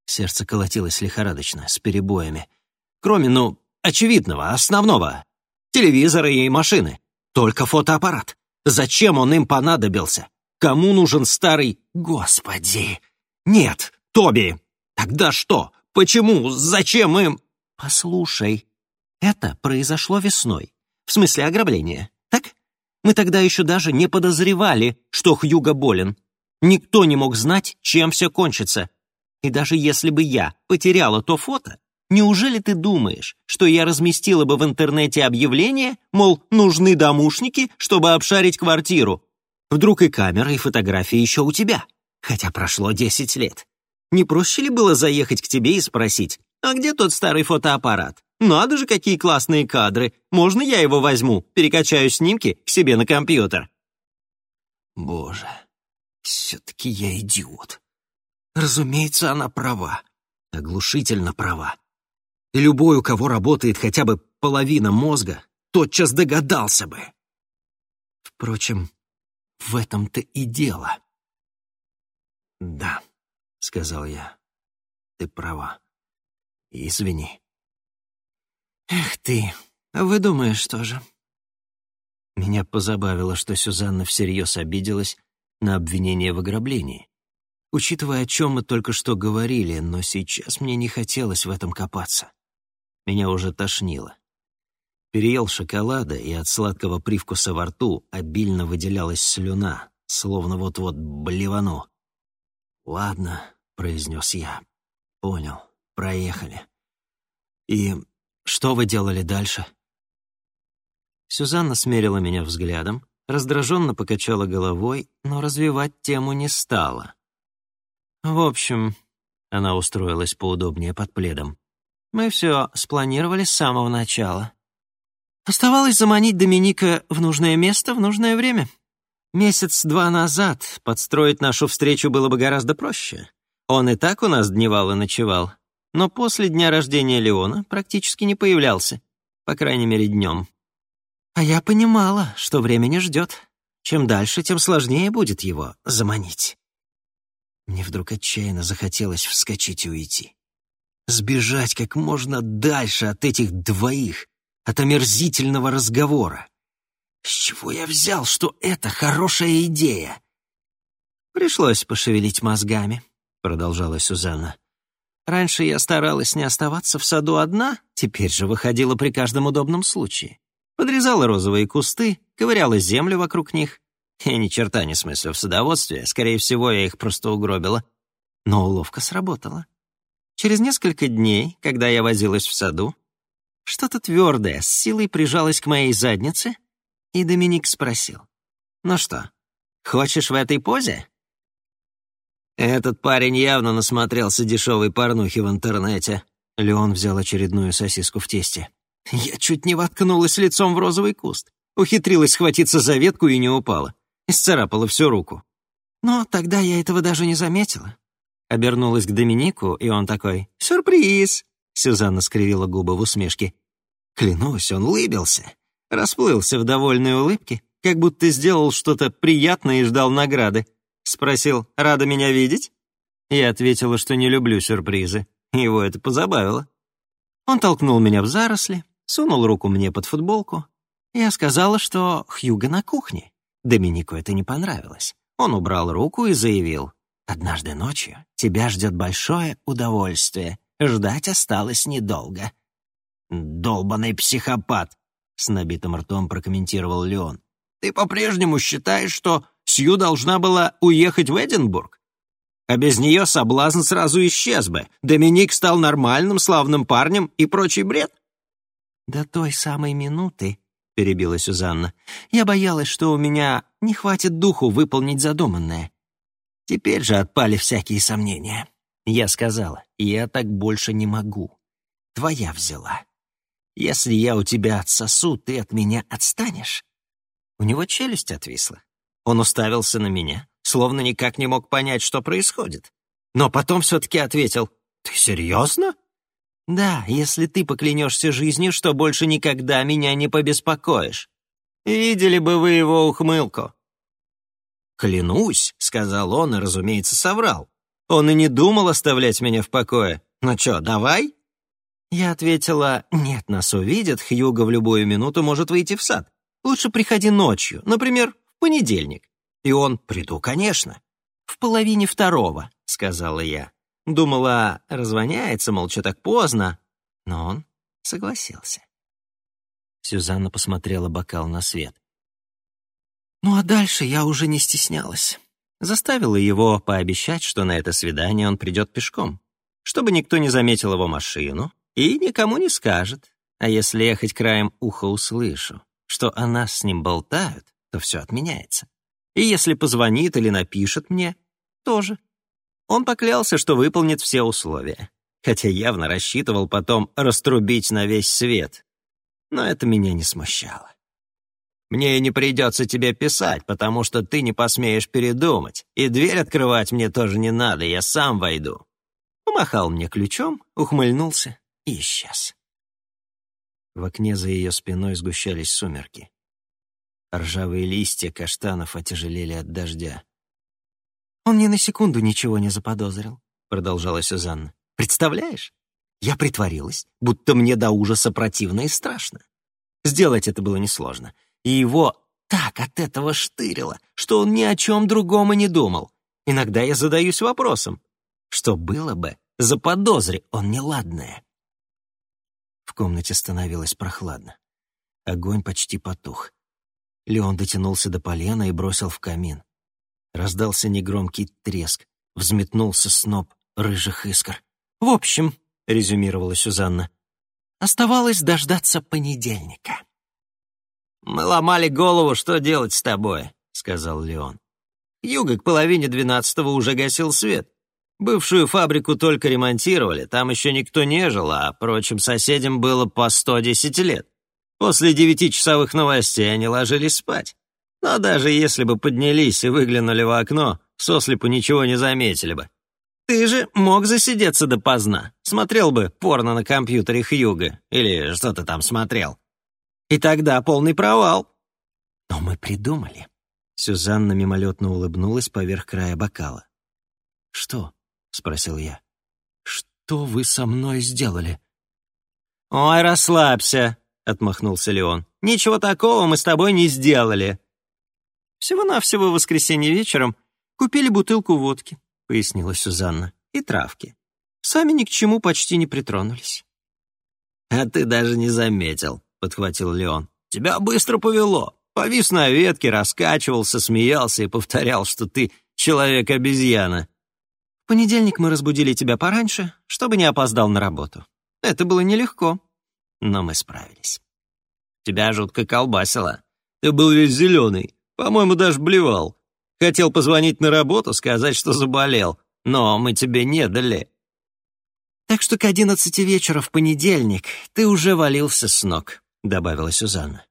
Сердце колотилось лихорадочно, с перебоями. Кроме, ну, очевидного, основного. Телевизора и машины. Только фотоаппарат. Зачем он им понадобился? Кому нужен старый... Господи! Нет, Тоби! Тогда что? Почему? Зачем им... Послушай, это произошло весной. В смысле ограбления, так? Мы тогда еще даже не подозревали, что Хьюго болен. Никто не мог знать, чем все кончится. И даже если бы я потеряла то фото, неужели ты думаешь, что я разместила бы в интернете объявление, мол, нужны домушники, чтобы обшарить квартиру? Вдруг и камера, и фотографии еще у тебя, хотя прошло 10 лет. Не проще ли было заехать к тебе и спросить, а где тот старый фотоаппарат? Надо же, какие классные кадры. Можно я его возьму, перекачаю снимки к себе на компьютер? Боже, все-таки я идиот. Разумеется, она права. Оглушительно права. И любой, у кого работает хотя бы половина мозга, тотчас догадался бы. Впрочем, в этом-то и дело. «Да», — сказал я, — «ты права. Извини». «Эх ты, вы думаешь тоже?» Меня позабавило, что Сюзанна всерьез обиделась на обвинение в ограблении. Учитывая, о чем мы только что говорили, но сейчас мне не хотелось в этом копаться. Меня уже тошнило. Переел шоколада, и от сладкого привкуса во рту обильно выделялась слюна, словно вот-вот блевану. «Ладно», — произнес я. «Понял. Проехали. И что вы делали дальше?» Сюзанна смерила меня взглядом, раздраженно покачала головой, но развивать тему не стала. В общем, она устроилась поудобнее под пледом. Мы все спланировали с самого начала. Оставалось заманить Доминика в нужное место в нужное время. Месяц-два назад подстроить нашу встречу было бы гораздо проще. Он и так у нас дневал и ночевал. Но после дня рождения Леона практически не появлялся. По крайней мере, днем. А я понимала, что время не ждет. Чем дальше, тем сложнее будет его заманить. Мне вдруг отчаянно захотелось вскочить и уйти. Сбежать как можно дальше от этих двоих, от омерзительного разговора. С чего я взял, что это хорошая идея? Пришлось пошевелить мозгами, продолжала Сюзанна. Раньше я старалась не оставаться в саду одна, теперь же выходила при каждом удобном случае. Подрезала розовые кусты, ковыряла землю вокруг них. Я ни черта не смыслю в садоводстве, скорее всего, я их просто угробила. Но уловка сработала. Через несколько дней, когда я возилась в саду, что-то твердое с силой прижалось к моей заднице, и Доминик спросил. «Ну что, хочешь в этой позе?» Этот парень явно насмотрелся дешевой порнухи в интернете. Леон взял очередную сосиску в тесте. Я чуть не воткнулась лицом в розовый куст. Ухитрилась схватиться за ветку и не упала. Исцарапала всю руку. Но тогда я этого даже не заметила. Обернулась к Доминику, и он такой «Сюрприз!» Сюзанна скривила губы в усмешке. Клянусь, он улыбился. Расплылся в довольной улыбке, как будто сделал что-то приятное и ждал награды. Спросил, рада меня видеть? Я ответила, что не люблю сюрпризы. Его это позабавило. Он толкнул меня в заросли, сунул руку мне под футболку. Я сказала, что Хьюго на кухне. Доминику это не понравилось. Он убрал руку и заявил, «Однажды ночью тебя ждет большое удовольствие. Ждать осталось недолго». «Долбанный психопат!» — с набитым ртом прокомментировал Леон. «Ты по-прежнему считаешь, что Сью должна была уехать в Эдинбург? А без нее соблазн сразу исчез бы. Доминик стал нормальным, славным парнем и прочий бред?» «До той самой минуты», — перебила Сюзанна, «я боялась, что у меня не хватит духу выполнить задуманное. Теперь же отпали всякие сомнения. Я сказала, я так больше не могу. Твоя взяла. Если я у тебя отсосу, ты от меня отстанешь?» У него челюсть отвисла. Он уставился на меня, словно никак не мог понять, что происходит. Но потом все-таки ответил, «Ты серьезно?» «Да, если ты поклянешься жизнью, что больше никогда меня не побеспокоишь. Видели бы вы его ухмылку». «Клянусь», — сказал он и, разумеется, соврал. Он и не думал оставлять меня в покое. «Ну что, давай?» Я ответила, «Нет, нас увидят, Хьюго в любую минуту может выйти в сад. Лучше приходи ночью, например, понедельник». И он, «Приду, конечно». «В половине второго», — сказала я. Думала, развоняется, молча так поздно. Но он согласился. Сюзанна посмотрела бокал на свет. Ну а дальше я уже не стеснялась. Заставила его пообещать, что на это свидание он придет пешком, чтобы никто не заметил его машину и никому не скажет. А если я хоть краем уха услышу, что о нас с ним болтают, то все отменяется. И если позвонит или напишет мне, тоже. Он поклялся, что выполнит все условия, хотя явно рассчитывал потом раструбить на весь свет. Но это меня не смущало. «Мне не придется тебе писать, потому что ты не посмеешь передумать, и дверь открывать мне тоже не надо, я сам войду». Помахал мне ключом, ухмыльнулся и исчез. В окне за ее спиной сгущались сумерки. Ржавые листья каштанов отяжелели от дождя. «Он ни на секунду ничего не заподозрил», — продолжала Сюзанна. «Представляешь? Я притворилась, будто мне до ужаса противно и страшно. Сделать это было несложно. И его так от этого штырило, что он ни о чем другом и не думал. Иногда я задаюсь вопросом, что было бы, заподозри он неладное. В комнате становилось прохладно. Огонь почти потух. Леон дотянулся до полена и бросил в камин. Раздался негромкий треск. Взметнулся сноп рыжих искр. «В общем», — резюмировала Сюзанна, «оставалось дождаться понедельника». «Мы ломали голову, что делать с тобой», — сказал Леон. Юга к половине двенадцатого уже гасил свет. Бывшую фабрику только ремонтировали, там еще никто не жил, а прочим соседям было по сто десять лет. После девятичасовых новостей они ложились спать. Но даже если бы поднялись и выглянули в окно, сослепу ничего не заметили бы. Ты же мог засидеться допоздна. Смотрел бы порно на компьютере Хьюга. Или что ты там смотрел. И тогда полный провал. Но мы придумали. Сюзанна мимолетно улыбнулась поверх края бокала. «Что?» — спросил я. «Что вы со мной сделали?» «Ой, расслабься», — отмахнулся Леон. «Ничего такого мы с тобой не сделали. «Всего-навсего в воскресенье вечером купили бутылку водки», — пояснила Сюзанна, — «и травки. Сами ни к чему почти не притронулись». «А ты даже не заметил», — подхватил Леон. «Тебя быстро повело. Повис на ветке, раскачивался, смеялся и повторял, что ты человек-обезьяна». «В понедельник мы разбудили тебя пораньше, чтобы не опоздал на работу. Это было нелегко, но мы справились». «Тебя жутко колбасило. Ты был весь зеленый. По-моему, даже блевал. Хотел позвонить на работу, сказать, что заболел, но мы тебе не дали. Так что к одиннадцати вечера в понедельник ты уже валился с ног, добавила Сюзанна.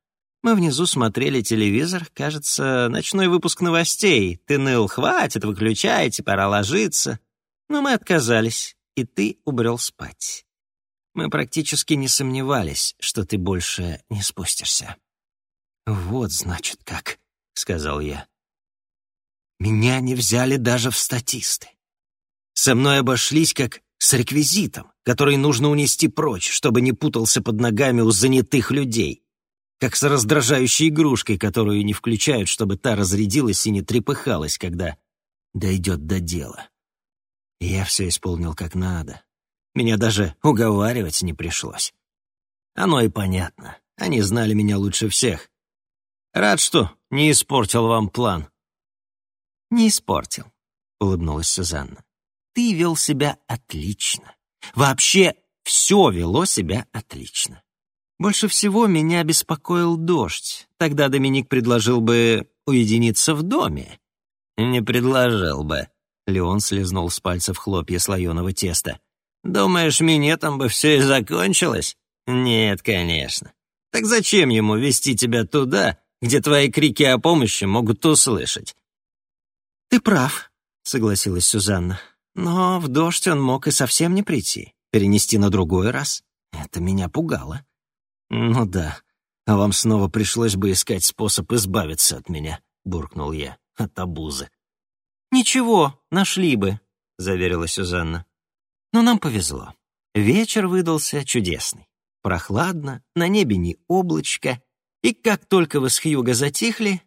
Мы внизу смотрели телевизор, кажется, ночной выпуск новостей. Ты ныл, хватит, выключайте, пора ложиться. Но мы отказались, и ты убрел спать. Мы практически не сомневались, что ты больше не спустишься. Вот, значит, как. — сказал я. Меня не взяли даже в статисты. Со мной обошлись как с реквизитом, который нужно унести прочь, чтобы не путался под ногами у занятых людей. как с раздражающей игрушкой, которую не включают, чтобы та разрядилась и не трепыхалась, когда дойдет до дела. Я все исполнил как надо. Меня даже уговаривать не пришлось. Оно и понятно. Они знали меня лучше всех. Рад, что не испортил вам план. Не испортил, улыбнулась Сюзанна. Ты вел себя отлично. Вообще все вело себя отлично. Больше всего меня беспокоил дождь. Тогда Доминик предложил бы уединиться в доме. Не предложил бы. Леон слезнул с пальцев хлопья слоеного теста. «Думаешь, минетом бы все и закончилось?» «Нет, конечно. Так зачем ему вести тебя туда, где твои крики о помощи могут услышать?» «Ты прав», — согласилась Сюзанна. «Но в дождь он мог и совсем не прийти. Перенести на другой раз. Это меня пугало». «Ну да, а вам снова пришлось бы искать способ избавиться от меня», — буркнул я, — «от обузы». «Ничего, нашли бы», — заверила Сюзанна. «Но нам повезло. Вечер выдался чудесный. Прохладно, на небе не облачко, и как только вы с Хьюго затихли,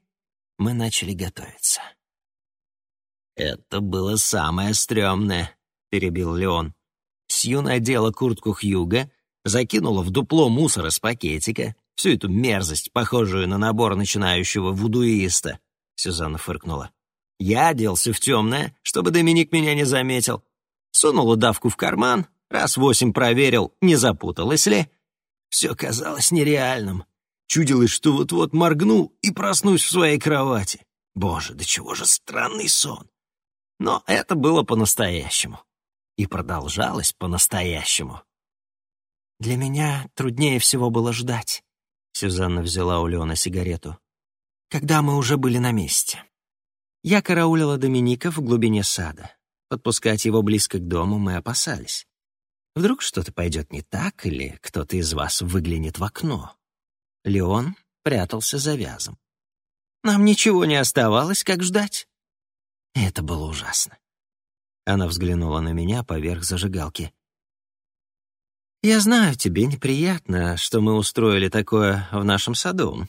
мы начали готовиться». «Это было самое стрёмное», — перебил Леон. Сью надела куртку Хьюга, закинула в дупло мусор из пакетика, всю эту мерзость, похожую на набор начинающего вудуиста. Сюзанна фыркнула. Я оделся в темное, чтобы Доминик меня не заметил. Сунул удавку в карман, раз восемь проверил, не запуталась ли. Все казалось нереальным. Чудилось, что вот-вот моргну и проснусь в своей кровати. Боже, да чего же странный сон. Но это было по-настоящему. И продолжалось по-настоящему. «Для меня труднее всего было ждать», — Сюзанна взяла у Леона сигарету. «Когда мы уже были на месте». Я караулила Доминика в глубине сада. Подпускать его близко к дому мы опасались. Вдруг что-то пойдет не так, или кто-то из вас выглянет в окно. Леон прятался за вязом. Нам ничего не оставалось, как ждать. это было ужасно. Она взглянула на меня поверх зажигалки. «Я знаю, тебе неприятно, что мы устроили такое в нашем саду,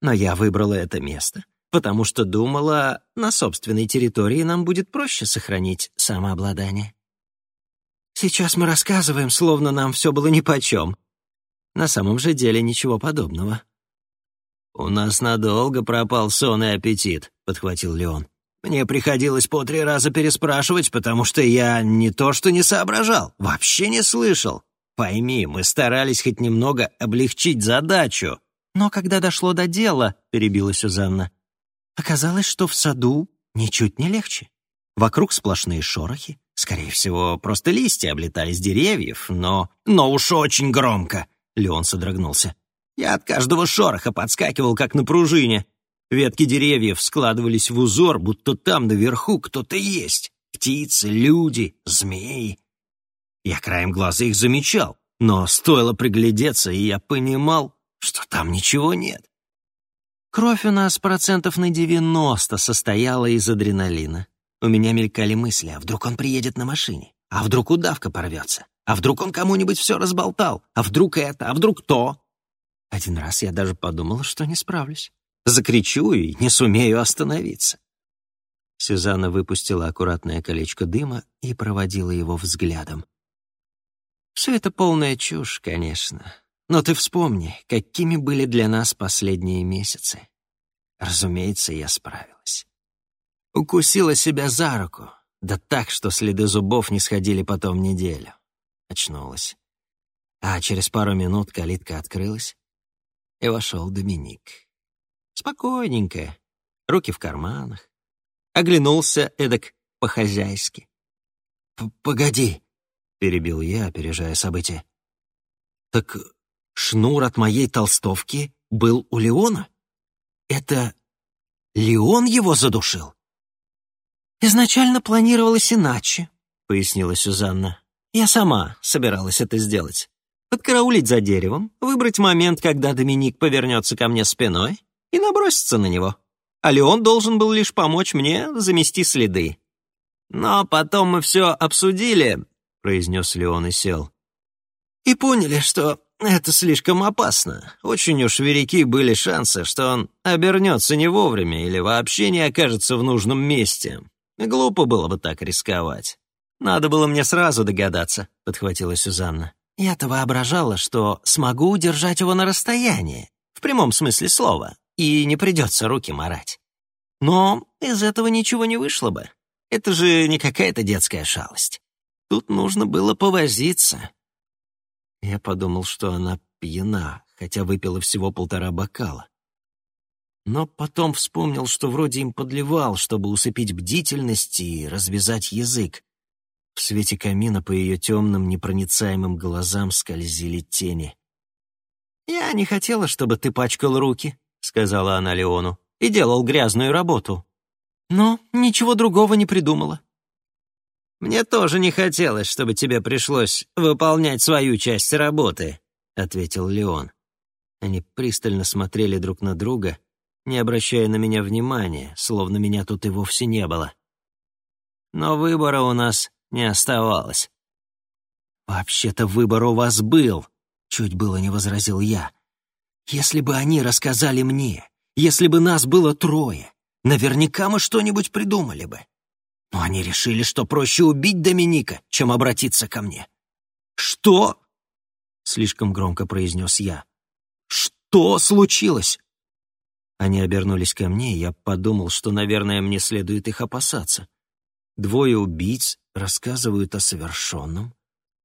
но я выбрала это место, потому что думала, на собственной территории нам будет проще сохранить самообладание. Сейчас мы рассказываем, словно нам все было нипочем. На самом же деле ничего подобного. «У нас надолго пропал сон и аппетит», — подхватил Леон. «Мне приходилось по три раза переспрашивать, потому что я не то что не соображал, вообще не слышал. Пойми, мы старались хоть немного облегчить задачу». «Но когда дошло до дела», — перебила Сюзанна, Оказалось, что в саду ничуть не легче. Вокруг сплошные шорохи. Скорее всего, просто листья облетали с деревьев, но... Но уж очень громко. Леон содрогнулся. Я от каждого шороха подскакивал, как на пружине. Ветки деревьев складывались в узор, будто там наверху кто-то есть. Птицы, люди, змеи. Я краем глаза их замечал, но стоило приглядеться, и я понимал, что там ничего нет. Кровь у нас процентов на девяносто состояла из адреналина. У меня мелькали мысли, а вдруг он приедет на машине? А вдруг удавка порвется? А вдруг он кому-нибудь все разболтал? А вдруг это? А вдруг то? Один раз я даже подумала, что не справлюсь. Закричу и не сумею остановиться. Сюзанна выпустила аккуратное колечко дыма и проводила его взглядом. Все это полная чушь, конечно. Но ты вспомни, какими были для нас последние месяцы. Разумеется, я справилась. Укусила себя за руку, да так, что следы зубов не сходили потом неделю. Очнулась. А через пару минут калитка открылась, и вошел Доминик. Спокойненько, руки в карманах. Оглянулся эдак по-хозяйски. «Погоди», — перебил я, опережая события. «Так Шнур от моей толстовки был у Леона? Это Леон его задушил? Изначально планировалось иначе, пояснила Сюзанна. Я сама собиралась это сделать. Подкараулить за деревом, выбрать момент, когда Доминик повернется ко мне спиной и наброситься на него. А Леон должен был лишь помочь мне замести следы. Но потом мы все обсудили, произнес Леон и сел. И поняли, что это слишком опасно. Очень уж велики были шансы, что он обернется не вовремя или вообще не окажется в нужном месте. Глупо было бы так рисковать. Надо было мне сразу догадаться, — подхватила Сюзанна. Я-то воображала, что смогу удержать его на расстоянии, в прямом смысле слова, и не придется руки марать. Но из этого ничего не вышло бы. Это же не какая-то детская шалость. Тут нужно было повозиться. Я подумал, что она пьяна, хотя выпила всего полтора бокала. Но потом вспомнил, что вроде им подливал, чтобы усыпить бдительность и развязать язык. В свете камина по ее темным, непроницаемым глазам скользили тени. «Я не хотела, чтобы ты пачкал руки», — сказала она Леону, «и делал грязную работу. Но ничего другого не придумала. «Мне тоже не хотелось, чтобы тебе пришлось выполнять свою часть работы», — ответил Леон. Они пристально смотрели друг на друга, не обращая на меня внимания, словно меня тут и вовсе не было. Но выбора у нас не оставалось. «Вообще-то выбор у вас был», — чуть было не возразил я. «Если бы они рассказали мне, если бы нас было трое, наверняка мы что-нибудь придумали бы. Но они решили, что проще убить Доминика, чем обратиться ко мне. «Что?» — слишком громко произнес я. «Что случилось?» Они обернулись ко мне, и я подумал, что, наверное, мне следует их опасаться. Двое убийц рассказывают о совершенном,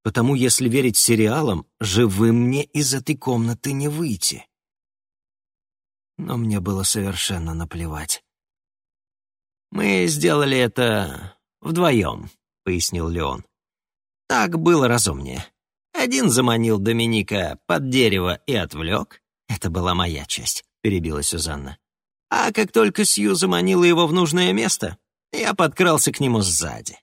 потому, если верить сериалам, живым мне из этой комнаты не выйти. Но мне было совершенно наплевать. «Мы сделали это вдвоем», — пояснил Леон. «Так было разумнее. Один заманил Доминика под дерево и отвлек. Это была моя часть», — перебила Сюзанна. «А как только Сью заманила его в нужное место, я подкрался к нему сзади.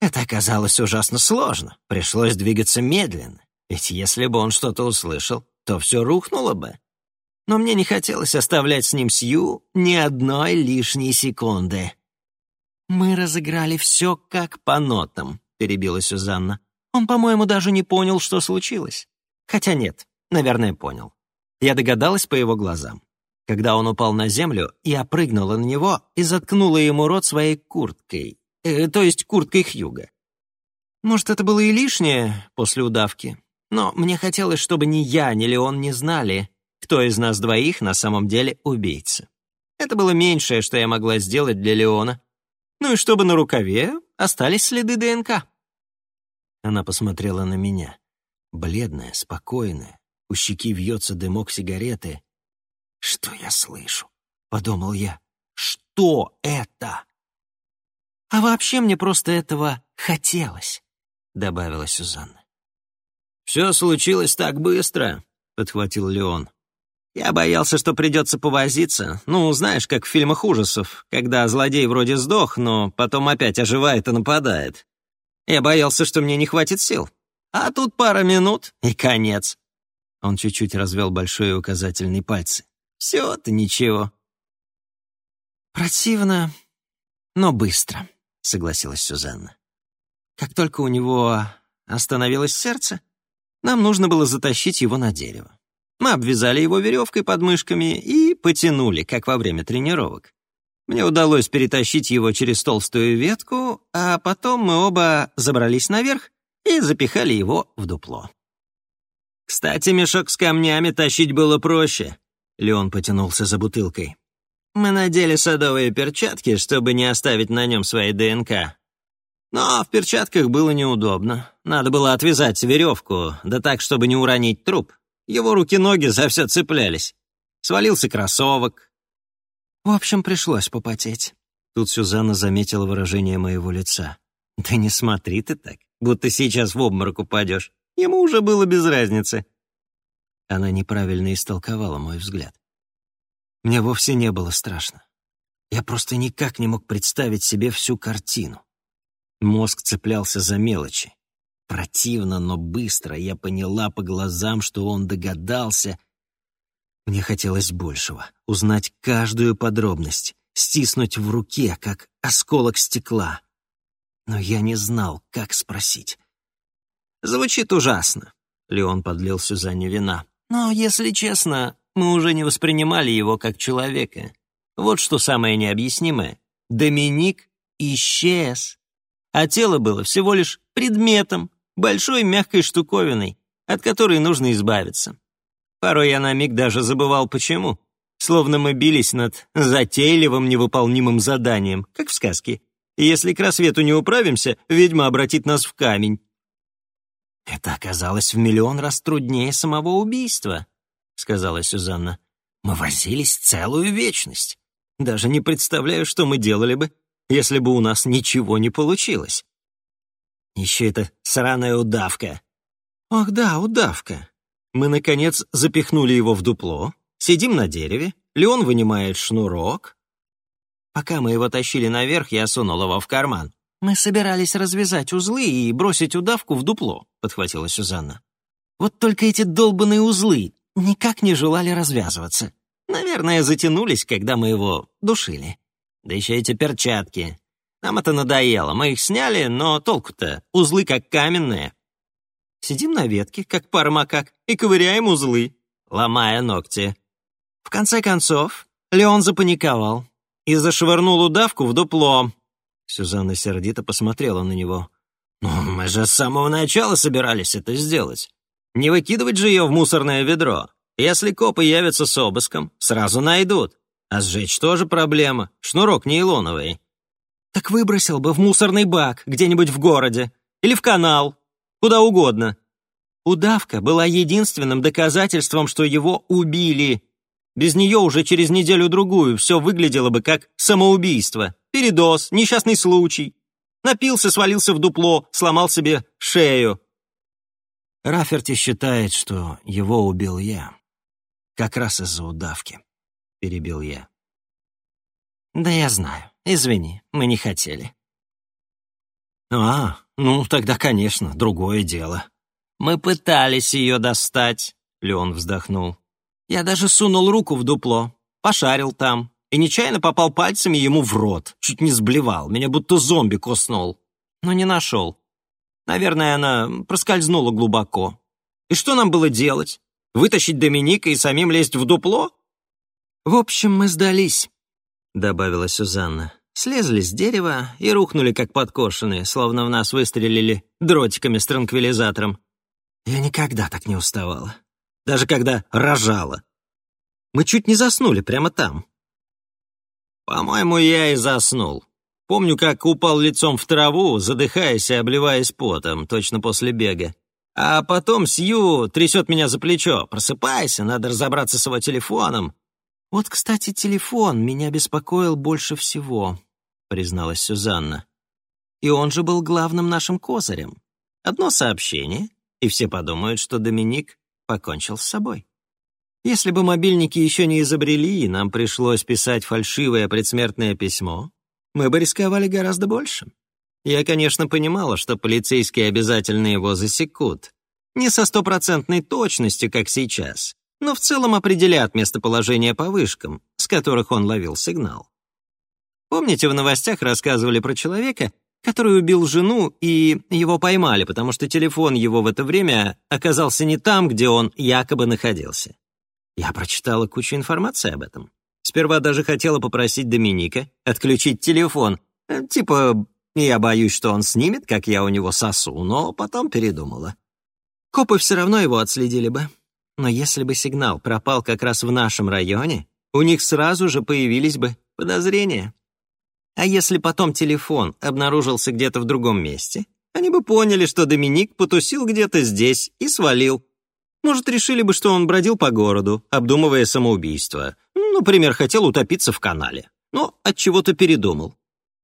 Это оказалось ужасно сложно, пришлось двигаться медленно, ведь если бы он что-то услышал, то все рухнуло бы но мне не хотелось оставлять с ним Сью ни одной лишней секунды. «Мы разыграли все как по нотам», — перебила Сюзанна. «Он, по-моему, даже не понял, что случилось. Хотя нет, наверное, понял. Я догадалась по его глазам. Когда он упал на землю, я прыгнула на него и заткнула ему рот своей курткой, э, то есть курткой Хьюга. Может, это было и лишнее после удавки, но мне хотелось, чтобы ни я, ни Леон не знали, кто из нас двоих на самом деле убийца. Это было меньшее, что я могла сделать для Леона. Ну и чтобы на рукаве остались следы ДНК. Она посмотрела на меня. Бледная, спокойная. У щеки вьется дымок сигареты. «Что я слышу?» — подумал я. «Что это?» «А вообще мне просто этого хотелось», — добавила Сюзанна. «Все случилось так быстро», — подхватил Леон. Я боялся, что придется повозиться. Ну, знаешь, как в фильмах ужасов, когда злодей вроде сдох, но потом опять оживает и нападает. Я боялся, что мне не хватит сил. А тут пара минут и конец. Он чуть-чуть развел большой и указательный пальцы. Все-то ничего. Противно, но быстро, согласилась Сюзанна. Как только у него остановилось сердце, нам нужно было затащить его на дерево. Мы обвязали его веревкой под мышками и потянули, как во время тренировок. Мне удалось перетащить его через толстую ветку, а потом мы оба забрались наверх и запихали его в дупло. «Кстати, мешок с камнями тащить было проще», — Леон потянулся за бутылкой. «Мы надели садовые перчатки, чтобы не оставить на нем своей ДНК. Но в перчатках было неудобно. Надо было отвязать веревку, да так, чтобы не уронить труп. Его руки-ноги за все цеплялись. Свалился кроссовок. В общем, пришлось попотеть. Тут Сюзанна заметила выражение моего лица. «Да не смотри ты так, будто сейчас в обморок упадешь. Ему уже было без разницы». Она неправильно истолковала мой взгляд. Мне вовсе не было страшно. Я просто никак не мог представить себе всю картину. Мозг цеплялся за мелочи. Противно, но быстро я поняла по глазам, что он догадался. Мне хотелось большего — узнать каждую подробность, стиснуть в руке, как осколок стекла. Но я не знал, как спросить. Звучит ужасно. Леон подлил Сюзанне вина. «Но, если честно, мы уже не воспринимали его как человека. Вот что самое необъяснимое. Доминик исчез. А тело было всего лишь предметом, большой мягкой штуковиной, от которой нужно избавиться. Порой я на миг даже забывал, почему. Словно мы бились над затейливым невыполнимым заданием, как в сказке. И если к рассвету не управимся, ведьма обратит нас в камень. «Это оказалось в миллион раз труднее самого убийства», — сказала Сюзанна. «Мы возились целую вечность. Даже не представляю, что мы делали бы, если бы у нас ничего не получилось. Еще эта сраная удавка. Ах да, удавка. Мы, наконец, запихнули его в дупло, сидим на дереве, Леон вынимает шнурок. Пока мы его тащили наверх, я сунул его в карман. «Мы собирались развязать узлы и бросить удавку в дупло», — подхватила Сюзанна. «Вот только эти долбанные узлы никак не желали развязываться. Наверное, затянулись, когда мы его душили. Да еще эти перчатки. Нам это надоело. Мы их сняли, но толку-то. Узлы как каменные. Сидим на ветке, как пара макак, и ковыряем узлы, ломая ногти. В конце концов, Леон запаниковал и зашвырнул удавку в дупло. Сюзанна сердито посмотрела на него. «Ну, мы же с самого начала собирались это сделать. Не выкидывать же ее в мусорное ведро. Если копы явятся с обыском, сразу найдут. А сжечь тоже проблема. Шнурок нейлоновый. Так выбросил бы в мусорный бак где-нибудь в городе. Или в канал. Куда угодно. Удавка была единственным доказательством, что его убили. Без нее уже через неделю-другую все выглядело бы как самоубийство. Передоз, несчастный случай. Напился, свалился в дупло, сломал себе шею. Раферти считает, что его убил я. Как раз из-за удавки. — перебил я. «Да я знаю. Извини, мы не хотели». «А, ну тогда, конечно, другое дело». «Мы пытались ее достать», — Леон вздохнул. «Я даже сунул руку в дупло, пошарил там и нечаянно попал пальцами ему в рот. Чуть не сблевал, меня будто зомби коснул. Но не нашел. Наверное, она проскользнула глубоко. И что нам было делать? Вытащить Доминика и самим лезть в дупло? «В общем, мы сдались», — добавила Сюзанна. Слезли с дерева и рухнули, как подкошенные, словно в нас выстрелили дротиками с транквилизатором. Я никогда так не уставала. Даже когда рожала. Мы чуть не заснули прямо там. По-моему, я и заснул. Помню, как упал лицом в траву, задыхаясь и обливаясь потом, точно после бега. А потом Сью трясет меня за плечо. «Просыпайся, надо разобраться с его телефоном». «Вот, кстати, телефон меня беспокоил больше всего», — призналась Сюзанна. «И он же был главным нашим козырем. Одно сообщение, и все подумают, что Доминик покончил с собой. Если бы мобильники еще не изобрели, и нам пришлось писать фальшивое предсмертное письмо, мы бы рисковали гораздо больше. Я, конечно, понимала, что полицейские обязательно его засекут. Не со стопроцентной точностью, как сейчас, но в целом определят местоположение по вышкам, с которых он ловил сигнал. Помните, в новостях рассказывали про человека, который убил жену, и его поймали, потому что телефон его в это время оказался не там, где он якобы находился. Я прочитала кучу информации об этом. Сперва даже хотела попросить Доминика отключить телефон. Э, типа, я боюсь, что он снимет, как я у него сосу, но потом передумала. Копы все равно его отследили бы. Но если бы сигнал пропал как раз в нашем районе, у них сразу же появились бы подозрения. А если потом телефон обнаружился где-то в другом месте, они бы поняли, что Доминик потусил где-то здесь и свалил. Может, решили бы, что он бродил по городу, обдумывая самоубийство. Например, хотел утопиться в канале. Но от чего-то передумал.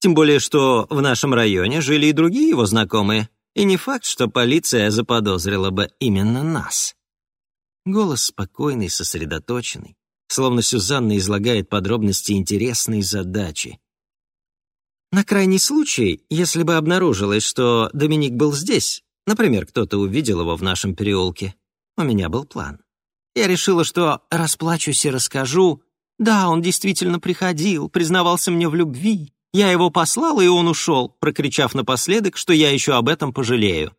Тем более, что в нашем районе жили и другие его знакомые. И не факт, что полиция заподозрила бы именно нас. Голос спокойный, сосредоточенный, словно Сюзанна излагает подробности интересной задачи. На крайний случай, если бы обнаружилось, что Доминик был здесь, например, кто-то увидел его в нашем переулке, у меня был план. Я решила, что расплачусь и расскажу. Да, он действительно приходил, признавался мне в любви. Я его послала, и он ушел, прокричав напоследок, что я еще об этом пожалею.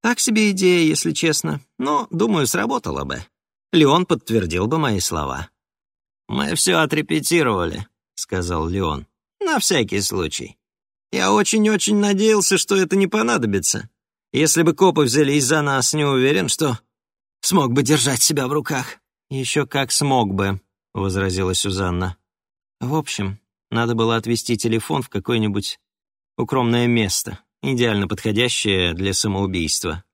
Так себе идея, если честно, но, думаю, сработала бы. Леон подтвердил бы мои слова. «Мы все отрепетировали», — сказал Леон. «На всякий случай. Я очень-очень надеялся, что это не понадобится. Если бы копы взялись за нас, не уверен, что смог бы держать себя в руках». «Еще как смог бы», — возразила Сюзанна. «В общем, надо было отвезти телефон в какое-нибудь укромное место, идеально подходящее для самоубийства.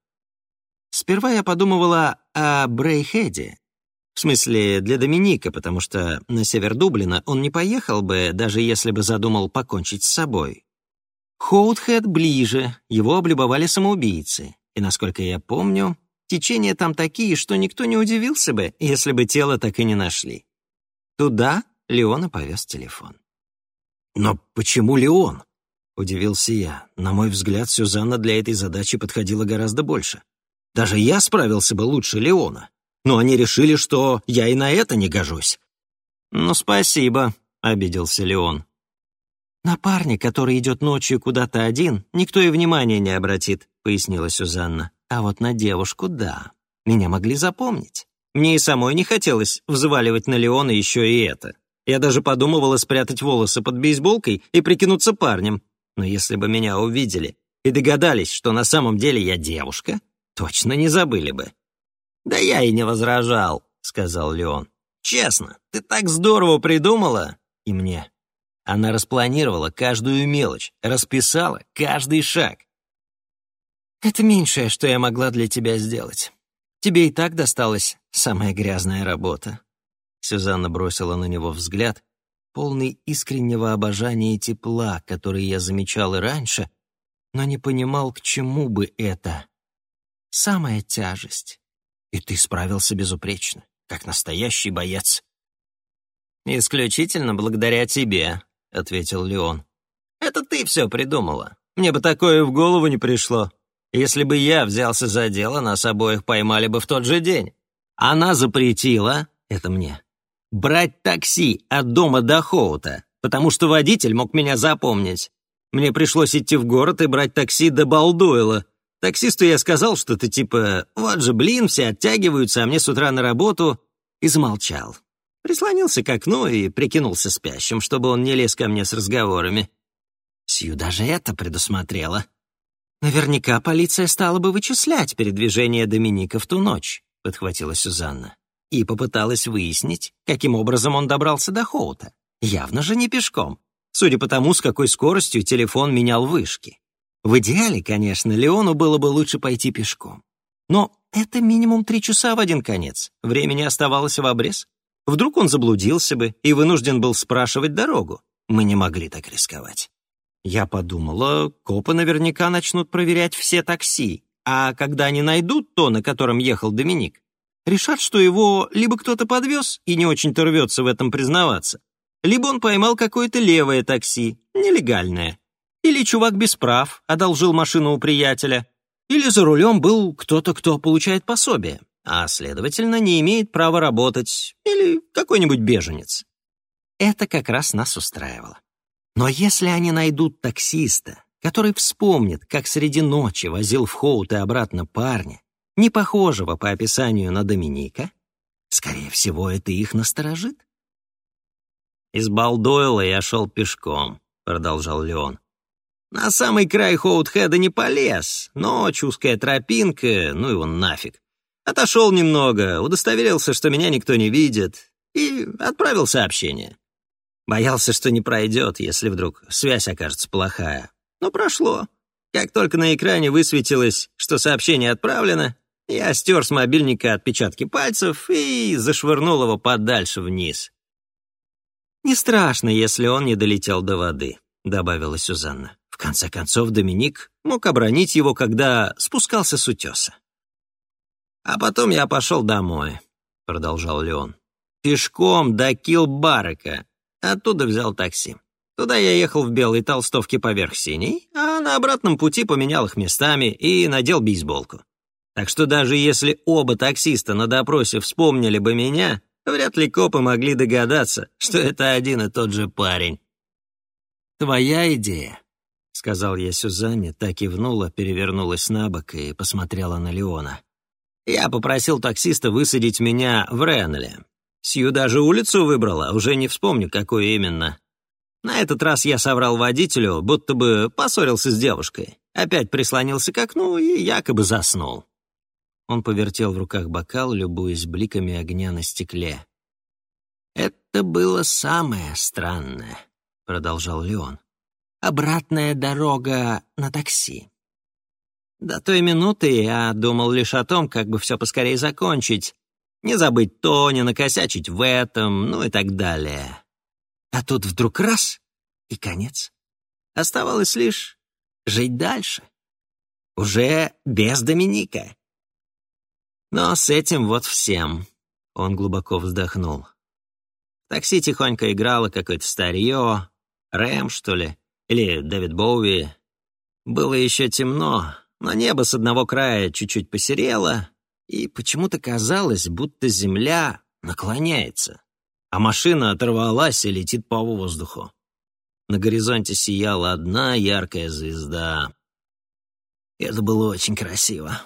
Сперва я подумывала о Брейхеде, в смысле, для Доминика, потому что на север Дублина он не поехал бы, даже если бы задумал покончить с собой. Хоутхед ближе, его облюбовали самоубийцы. И, насколько я помню, течения там такие, что никто не удивился бы, если бы тело так и не нашли. Туда Леона повез телефон. «Но почему Леон?» — удивился я. На мой взгляд, Сюзанна для этой задачи подходила гораздо больше. Даже я справился бы лучше Леона но они решили, что я и на это не гожусь». «Ну, спасибо», — обиделся Леон. «На парня, который идет ночью куда-то один, никто и внимания не обратит», — пояснила Сюзанна. «А вот на девушку — да. Меня могли запомнить. Мне и самой не хотелось взваливать на Леона еще и это. Я даже подумывала спрятать волосы под бейсболкой и прикинуться парнем. Но если бы меня увидели и догадались, что на самом деле я девушка, точно не забыли бы. «Да я и не возражал», — сказал Леон. «Честно, ты так здорово придумала!» И мне. Она распланировала каждую мелочь, расписала каждый шаг. «Это меньшее, что я могла для тебя сделать. Тебе и так досталась самая грязная работа». Сюзанна бросила на него взгляд, полный искреннего обожания и тепла, который я замечал и раньше, но не понимал, к чему бы это. Самая тяжесть. И ты справился безупречно, как настоящий боец. «Исключительно благодаря тебе», — ответил Леон. «Это ты все придумала. Мне бы такое в голову не пришло. Если бы я взялся за дело, нас обоих поймали бы в тот же день. Она запретила, это мне, брать такси от дома до Хоута, потому что водитель мог меня запомнить. Мне пришлось идти в город и брать такси до Балдуэла, Таксисту я сказал что-то типа «Вот же, блин, все оттягиваются, а мне с утра на работу...» и замолчал. Прислонился к окну и прикинулся спящим, чтобы он не лез ко мне с разговорами. Сью даже это предусмотрела. «Наверняка полиция стала бы вычислять передвижение Доминика в ту ночь», — подхватила Сюзанна. И попыталась выяснить, каким образом он добрался до Хоута. Явно же не пешком, судя по тому, с какой скоростью телефон менял вышки. В идеале, конечно, Леону было бы лучше пойти пешком. Но это минимум три часа в один конец. Времени оставалось в обрез. Вдруг он заблудился бы и вынужден был спрашивать дорогу. Мы не могли так рисковать. Я подумала, копы наверняка начнут проверять все такси, а когда они найдут то, на котором ехал Доминик, решат, что его либо кто-то подвез и не очень-то рвется в этом признаваться, либо он поймал какое-то левое такси, нелегальное, или чувак без прав одолжил машину у приятеля. Или за рулем был кто-то, кто получает пособие, а, следовательно, не имеет права работать. Или какой-нибудь беженец. Это как раз нас устраивало. Но если они найдут таксиста, который вспомнит, как среди ночи возил в Хоут и обратно парня, не похожего по описанию на Доминика, скорее всего, это их насторожит. «Из Балдойла я шел пешком», — продолжал Леон. На самый край Хоутхеда не полез, но узкая тропинка, ну его нафиг. Отошел немного, удостоверился, что меня никто не видит, и отправил сообщение. Боялся, что не пройдет, если вдруг связь окажется плохая. Но прошло. Как только на экране высветилось, что сообщение отправлено, я стер с мобильника отпечатки пальцев и зашвырнул его подальше вниз. «Не страшно, если он не долетел до воды», — добавила Сюзанна конце концов, Доминик мог обронить его, когда спускался с утеса. «А потом я пошел домой», — продолжал Леон. «Пешком до Килбарека. Оттуда взял такси. Туда я ехал в белой толстовке поверх синей, а на обратном пути поменял их местами и надел бейсболку. Так что даже если оба таксиста на допросе вспомнили бы меня, вряд ли копы могли догадаться, что это один и тот же парень. Твоя идея сказал я Сюзанне, так и внула, перевернулась на бок и посмотрела на Леона. «Я попросил таксиста высадить меня в Реннеле. Сью даже улицу выбрала, уже не вспомню, какую именно. На этот раз я соврал водителю, будто бы поссорился с девушкой. Опять прислонился к окну и якобы заснул». Он повертел в руках бокал, любуясь бликами огня на стекле. «Это было самое странное», — продолжал Леон обратная дорога на такси. До той минуты я думал лишь о том, как бы все поскорее закончить, не забыть то, не накосячить в этом, ну и так далее. А тут вдруг раз — и конец. Оставалось лишь жить дальше. Уже без Доминика. Но с этим вот всем. Он глубоко вздохнул. Такси тихонько играло какое-то старье, Рэм, что ли или Дэвид Боуи. Было еще темно, но небо с одного края чуть-чуть посерело, и почему-то казалось, будто земля наклоняется, а машина оторвалась и летит по воздуху. На горизонте сияла одна яркая звезда. Это было очень красиво.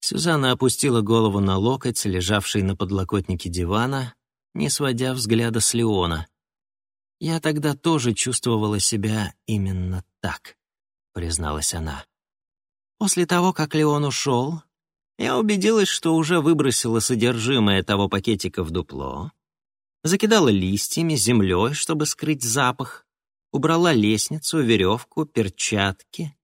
Сюзанна опустила голову на локоть, лежавший на подлокотнике дивана, не сводя взгляда с Леона. «Я тогда тоже чувствовала себя именно так», — призналась она. «После того, как Леон ушел, я убедилась, что уже выбросила содержимое того пакетика в дупло, закидала листьями, землей, чтобы скрыть запах, убрала лестницу, веревку, перчатки,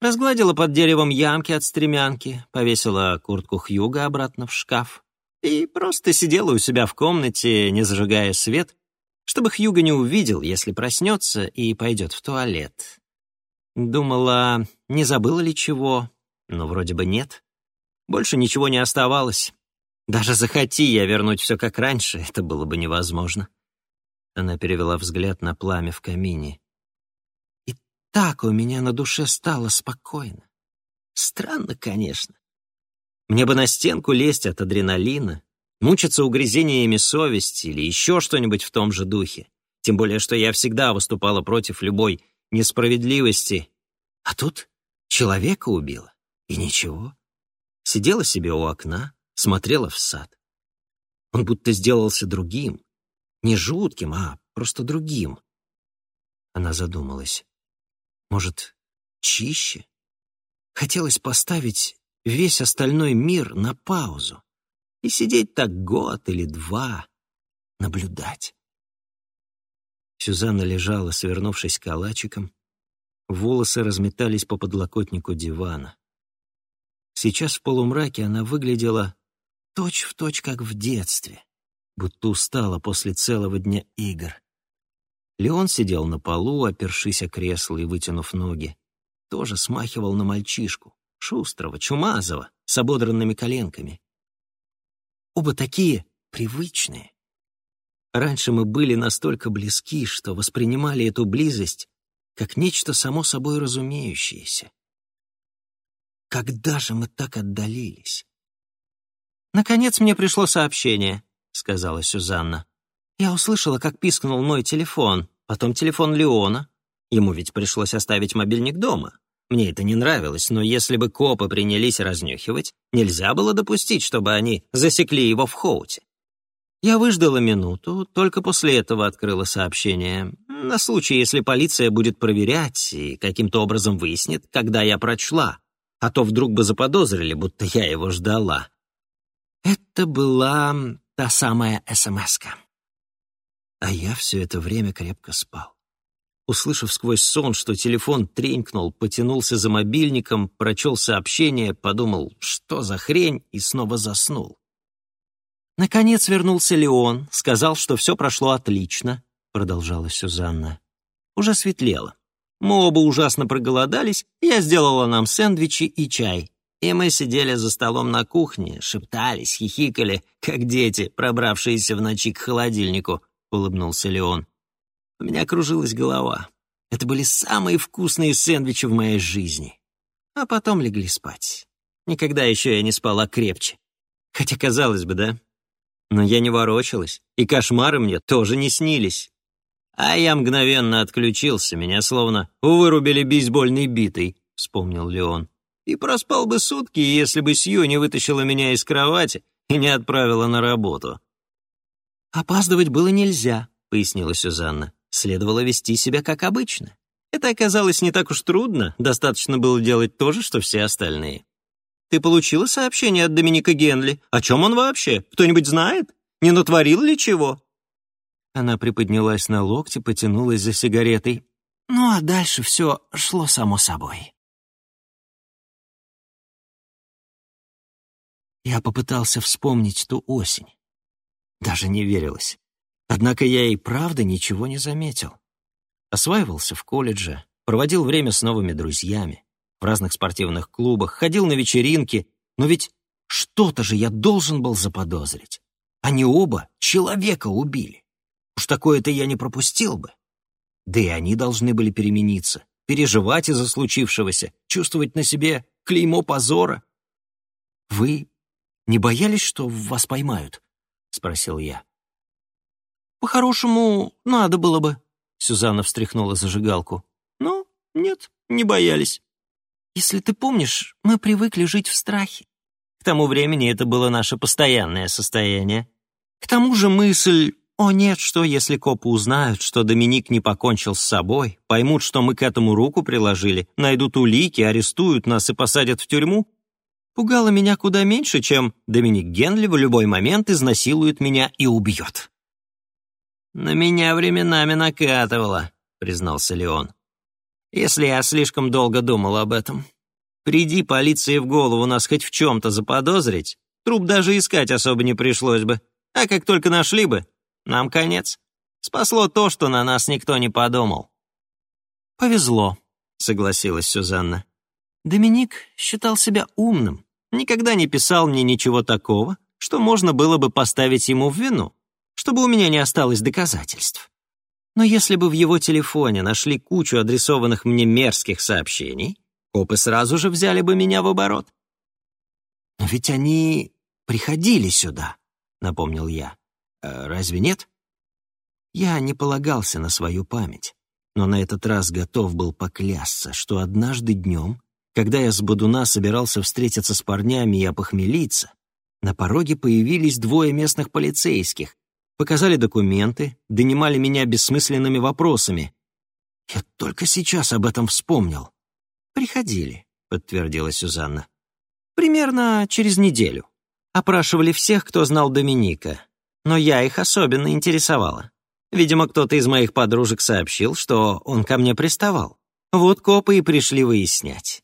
разгладила под деревом ямки от стремянки, повесила куртку Хьюга обратно в шкаф и просто сидела у себя в комнате, не зажигая свет, чтобы Хьюго не увидел, если проснется и пойдет в туалет. Думала, не забыла ли чего, но вроде бы нет. Больше ничего не оставалось. Даже захоти я вернуть все как раньше, это было бы невозможно. Она перевела взгляд на пламя в камине. И так у меня на душе стало спокойно. Странно, конечно. Мне бы на стенку лезть от адреналина, мучиться угрызениями совести или еще что-нибудь в том же духе. Тем более, что я всегда выступала против любой несправедливости. А тут человека убила, и ничего. Сидела себе у окна, смотрела в сад. Он будто сделался другим. Не жутким, а просто другим. Она задумалась. Может, чище? Хотелось поставить весь остальной мир на паузу и сидеть так год или два, наблюдать. Сюзанна лежала, свернувшись калачиком, волосы разметались по подлокотнику дивана. Сейчас в полумраке она выглядела точь-в-точь, точь, как в детстве, будто устала после целого дня игр. Леон сидел на полу, опершись о кресло и вытянув ноги. Тоже смахивал на мальчишку, шустрого, чумазого, с ободранными коленками. Оба такие привычные. Раньше мы были настолько близки, что воспринимали эту близость как нечто само собой разумеющееся. Когда же мы так отдалились? «Наконец мне пришло сообщение», — сказала Сюзанна. «Я услышала, как пискнул мой телефон, потом телефон Леона. Ему ведь пришлось оставить мобильник дома. Мне это не нравилось, но если бы копы принялись разнюхивать, нельзя было допустить, чтобы они засекли его в Хоуте. Я выждала минуту, только после этого открыла сообщение. На случай, если полиция будет проверять и каким-то образом выяснит, когда я прочла, а то вдруг бы заподозрили, будто я его ждала. Это была та самая СМС-ка. А я все это время крепко спал. Услышав сквозь сон, что телефон тренькнул, потянулся за мобильником, прочел сообщение, подумал, что за хрень, и снова заснул. Наконец вернулся Леон, сказал, что все прошло отлично, продолжала Сюзанна. Уже светлело. Мы оба ужасно проголодались, я сделала нам сэндвичи и чай. И мы сидели за столом на кухне, шептались, хихикали, как дети, пробравшиеся в ночи к холодильнику, улыбнулся Леон. У меня кружилась голова. Это были самые вкусные сэндвичи в моей жизни. А потом легли спать. Никогда еще я не спала крепче. Хотя, казалось бы, да? Но я не ворочалась, и кошмары мне тоже не снились. А я мгновенно отключился, меня словно вырубили бейсбольной битой, вспомнил Леон. И проспал бы сутки, если бы Сью не вытащила меня из кровати и не отправила на работу. «Опаздывать было нельзя», — пояснила Сюзанна. «Следовало вести себя как обычно. Это оказалось не так уж трудно, достаточно было делать то же, что все остальные. Ты получила сообщение от Доминика Генли? О чем он вообще? Кто-нибудь знает? Не натворил ли чего?» Она приподнялась на локте, потянулась за сигаретой. Ну, а дальше все шло само собой. Я попытался вспомнить ту осень. Даже не верилось. Однако я и правда ничего не заметил. Осваивался в колледже, проводил время с новыми друзьями, в разных спортивных клубах, ходил на вечеринки, но ведь что-то же я должен был заподозрить. Они оба человека убили. Уж такое-то я не пропустил бы. Да и они должны были перемениться, переживать из-за случившегося, чувствовать на себе клеймо позора. «Вы не боялись, что вас поймают?» — спросил я. «По-хорошему, надо было бы», — Сюзанна встряхнула зажигалку. «Ну, нет, не боялись. Если ты помнишь, мы привыкли жить в страхе. К тому времени это было наше постоянное состояние. К тому же мысль «О нет, что если копы узнают, что Доминик не покончил с собой, поймут, что мы к этому руку приложили, найдут улики, арестуют нас и посадят в тюрьму?» пугала меня куда меньше, чем Доминик Генли в любой момент изнасилует меня и убьет. «На меня временами накатывало», — признался Леон. «Если я слишком долго думал об этом. Приди полиции в голову нас хоть в чем-то заподозрить, труп даже искать особо не пришлось бы. А как только нашли бы, нам конец. Спасло то, что на нас никто не подумал». «Повезло», — согласилась Сюзанна. Доминик считал себя умным, никогда не писал мне ничего такого, что можно было бы поставить ему в вину, чтобы у меня не осталось доказательств. Но если бы в его телефоне нашли кучу адресованных мне мерзких сообщений, копы сразу же взяли бы меня в оборот. «Но ведь они приходили сюда», — напомнил я. А разве нет? Я не полагался на свою память, но на этот раз готов был поклясться, что однажды днем, когда я с Бодуна собирался встретиться с парнями и опохмелиться, на пороге появились двое местных полицейских, показали документы, донимали меня бессмысленными вопросами. Я только сейчас об этом вспомнил. «Приходили», — подтвердила Сюзанна. «Примерно через неделю. Опрашивали всех, кто знал Доминика, но я их особенно интересовала. Видимо, кто-то из моих подружек сообщил, что он ко мне приставал. Вот копы и пришли выяснять.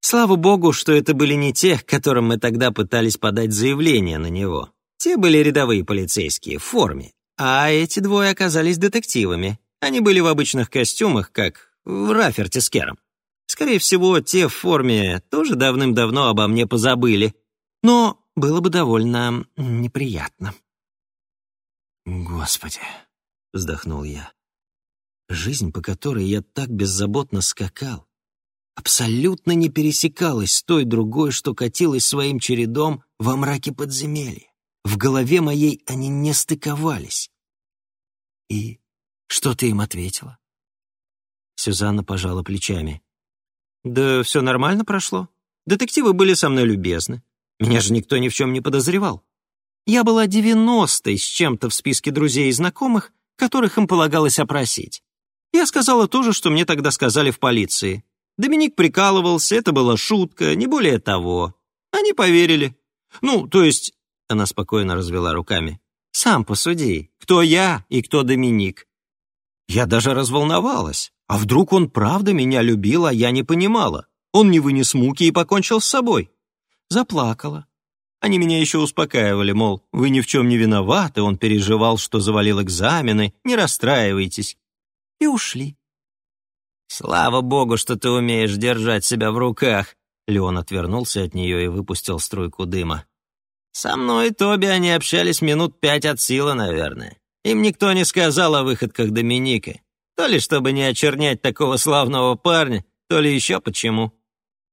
Слава богу, что это были не те, которым мы тогда пытались подать заявление на него. Те были рядовые полицейские в форме, а эти двое оказались детективами. Они были в обычных костюмах, как в Раферте с Кером. Скорее всего, те в форме тоже давным-давно обо мне позабыли. Но было бы довольно неприятно. «Господи!» — вздохнул я. Жизнь, по которой я так беззаботно скакал, абсолютно не пересекалась с той другой, что катилась своим чередом во мраке подземелья. В голове моей они не стыковались. «И что ты им ответила?» Сюзанна пожала плечами. «Да все нормально прошло. Детективы были со мной любезны. Меня же никто ни в чем не подозревал. Я была девяностой с чем-то в списке друзей и знакомых, которых им полагалось опросить. Я сказала то же, что мне тогда сказали в полиции. Доминик прикалывался, это была шутка, не более того. Они поверили. Ну, то есть, она спокойно развела руками. Сам посуди, кто я и кто Доминик. Я даже разволновалась. А вдруг он правда меня любил, а я не понимала? Он не вынес муки и покончил с собой. Заплакала. Они меня еще успокаивали, мол, вы ни в чем не виноваты, он переживал, что завалил экзамены, не расстраивайтесь. И ушли. «Слава богу, что ты умеешь держать себя в руках!» Леон отвернулся от нее и выпустил струйку дыма. «Со мной и Тоби они общались минут пять от силы, наверное. Им никто не сказал о выходках Доминика. То ли чтобы не очернять такого славного парня, то ли еще почему.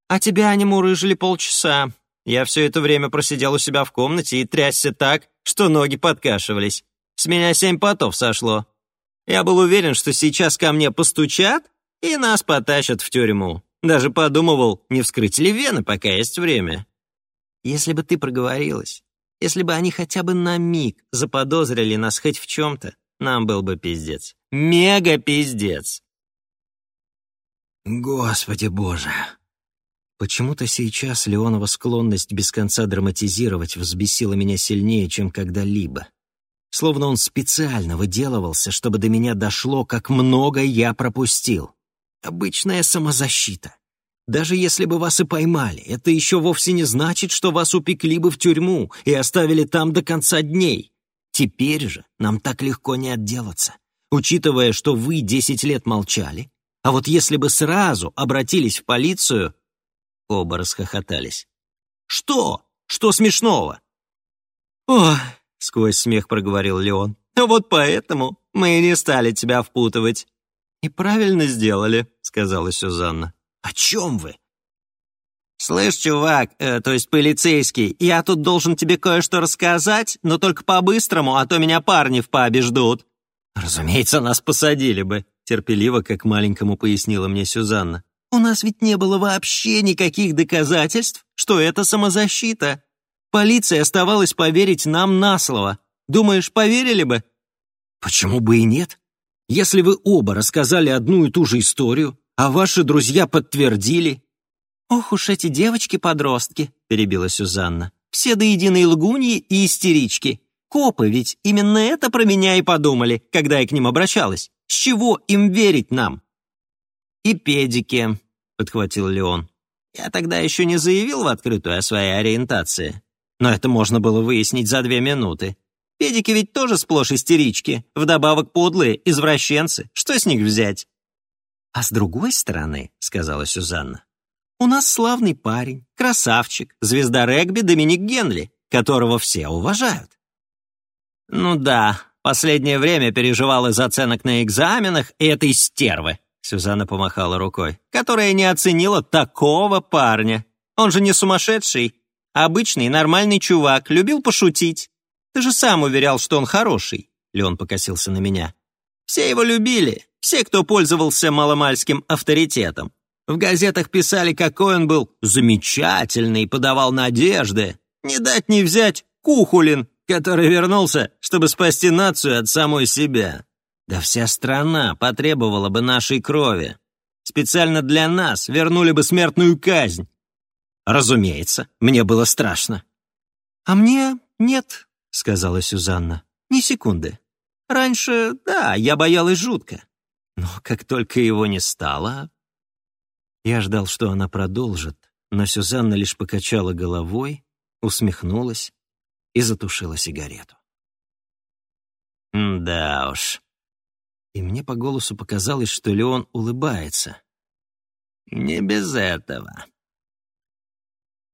А тебя они мурыжили полчаса, я все это время просидел у себя в комнате и трясся так, что ноги подкашивались. С меня семь потов сошло. Я был уверен, что сейчас ко мне постучат и нас потащат в тюрьму. Даже подумывал, не вскрыть ли вены, пока есть время. Если бы ты проговорилась, если бы они хотя бы на миг заподозрили нас хоть в чем-то, нам был бы пиздец. Мега-пиздец. Господи боже. Почему-то сейчас Леонова склонность без конца драматизировать взбесила меня сильнее, чем когда-либо. Словно он специально выделывался, чтобы до меня дошло, как много я пропустил. Обычная самозащита. Даже если бы вас и поймали, это еще вовсе не значит, что вас упекли бы в тюрьму и оставили там до конца дней. Теперь же нам так легко не отделаться. Учитывая, что вы десять лет молчали, а вот если бы сразу обратились в полицию... Оба расхохотались. «Что? Что смешного?» «Ох, — сквозь смех проговорил Леон. «Вот поэтому мы и не стали тебя впутывать». «И правильно сделали», — сказала Сюзанна. «О чем вы?» «Слышь, чувак, э, то есть полицейский, я тут должен тебе кое-что рассказать, но только по-быстрому, а то меня парни в пабе ждут». «Разумеется, нас посадили бы», — терпеливо, как маленькому пояснила мне Сюзанна. «У нас ведь не было вообще никаких доказательств, что это самозащита. Полиция оставалась поверить нам на слово. Думаешь, поверили бы?» «Почему бы и нет? Если вы оба рассказали одну и ту же историю, а ваши друзья подтвердили...» «Ох уж эти девочки-подростки», — перебила Сюзанна. «Все до единой лгуньи и истерички. Копы ведь именно это про меня и подумали, когда я к ним обращалась. С чего им верить нам?» «И педики», — подхватил Леон. «Я тогда еще не заявил в открытую о своей ориентации. Но это можно было выяснить за две минуты. Педики ведь тоже сплошь истерички, вдобавок подлые, извращенцы. Что с них взять? «А с другой стороны», — сказала Сюзанна, «у нас славный парень, красавчик, звезда регби Доминик Генли, которого все уважают». «Ну да, последнее время переживал из оценок на экзаменах и этой стервы», Сюзанна помахала рукой, которая не оценила такого парня. Он же не сумасшедший, Обычный нормальный чувак, любил пошутить. Ты же сам уверял, что он хороший. Леон покосился на меня. Все его любили, все, кто пользовался маломальским авторитетом. В газетах писали, какой он был замечательный, подавал надежды. Не дать не взять Кухулин, который вернулся, чтобы спасти нацию от самой себя. Да вся страна потребовала бы нашей крови. Специально для нас вернули бы смертную казнь. Разумеется, мне было страшно. «А мне нет», — сказала Сюзанна. «Ни секунды. Раньше, да, я боялась жутко. Но как только его не стало...» Я ждал, что она продолжит, но Сюзанна лишь покачала головой, усмехнулась и затушила сигарету. «Да уж». И мне по голосу показалось, что Леон улыбается. «Не без этого»,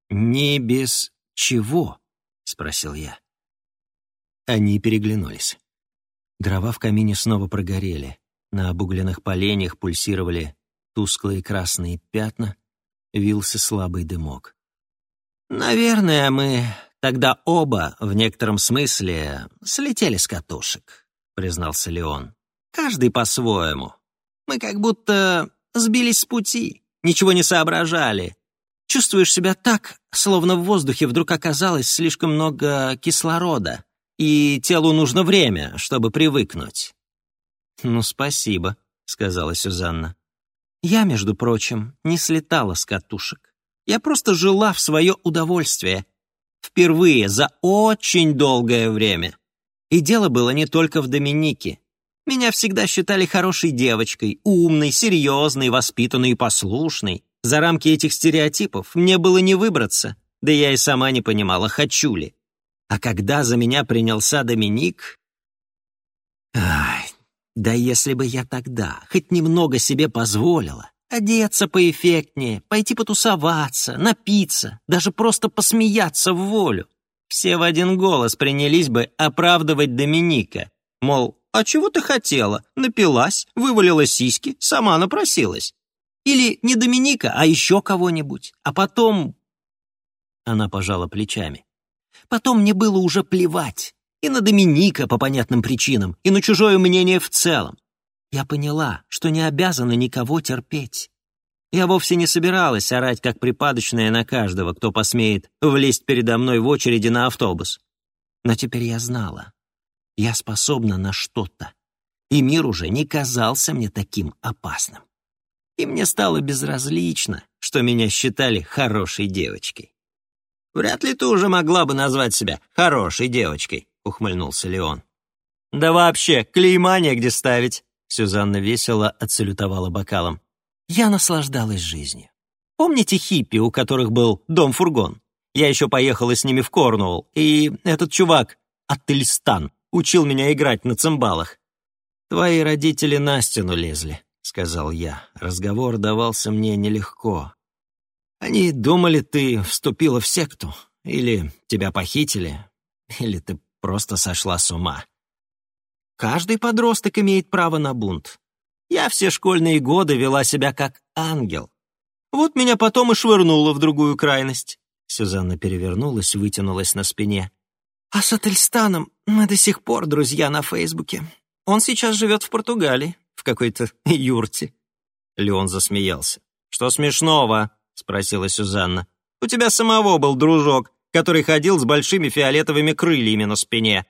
«Не без чего?» — спросил я. Они переглянулись. Дрова в камине снова прогорели. На обугленных поленьях пульсировали тусклые красные пятна, вился слабый дымок. «Наверное, мы тогда оба, в некотором смысле, слетели с катушек», — признался Леон. «Каждый по-своему. Мы как будто сбились с пути, ничего не соображали, Чувствуешь себя так, словно в воздухе вдруг оказалось слишком много кислорода, и телу нужно время, чтобы привыкнуть. «Ну, спасибо», — сказала Сюзанна. «Я, между прочим, не слетала с катушек. Я просто жила в свое удовольствие. Впервые за очень долгое время. И дело было не только в Доминике. Меня всегда считали хорошей девочкой, умной, серьезной, воспитанной и послушной. За рамки этих стереотипов мне было не выбраться, да я и сама не понимала, хочу ли. А когда за меня принялся Доминик... Ай, да если бы я тогда хоть немного себе позволила, одеться поэффектнее, пойти потусоваться, напиться, даже просто посмеяться в волю, все в один голос принялись бы оправдывать Доминика. Мол, а чего ты хотела? Напилась, вывалила сиськи, сама напросилась. Или не Доминика, а еще кого-нибудь. А потом...» Она пожала плечами. «Потом мне было уже плевать. И на Доминика по понятным причинам, и на чужое мнение в целом. я поняла, что не обязана никого терпеть. Я вовсе не собиралась орать, как припадочная на каждого, кто посмеет влезть передо мной в очереди на автобус. Но теперь я знала, я способна на что-то, и мир уже не казался мне таким опасным. И мне стало безразлично, что меня считали хорошей девочкой. «Вряд ли ты уже могла бы назвать себя хорошей девочкой», — ухмыльнулся Леон. «Да вообще, клейма негде ставить», — Сюзанна весело отсалютовала бокалом. Я наслаждалась жизнью. Помните хиппи, у которых был дом-фургон? Я еще поехала с ними в Корнуолл, и этот чувак, Аттельстан, учил меня играть на цимбалах. «Твои родители на стену лезли», — сказал я. Разговор давался мне нелегко. Они думали, ты вступила в секту, или тебя похитили, или ты просто сошла с ума. Каждый подросток имеет право на бунт. Я все школьные годы вела себя как ангел. Вот меня потом и швырнуло в другую крайность. Сюзанна перевернулась, вытянулась на спине. А с Ательстаном мы до сих пор друзья на Фейсбуке. Он сейчас живет в Португалии, в какой-то юрте. Леон засмеялся. «Что смешного?» — спросила Сюзанна. «У тебя самого был дружок, который ходил с большими фиолетовыми крыльями на спине».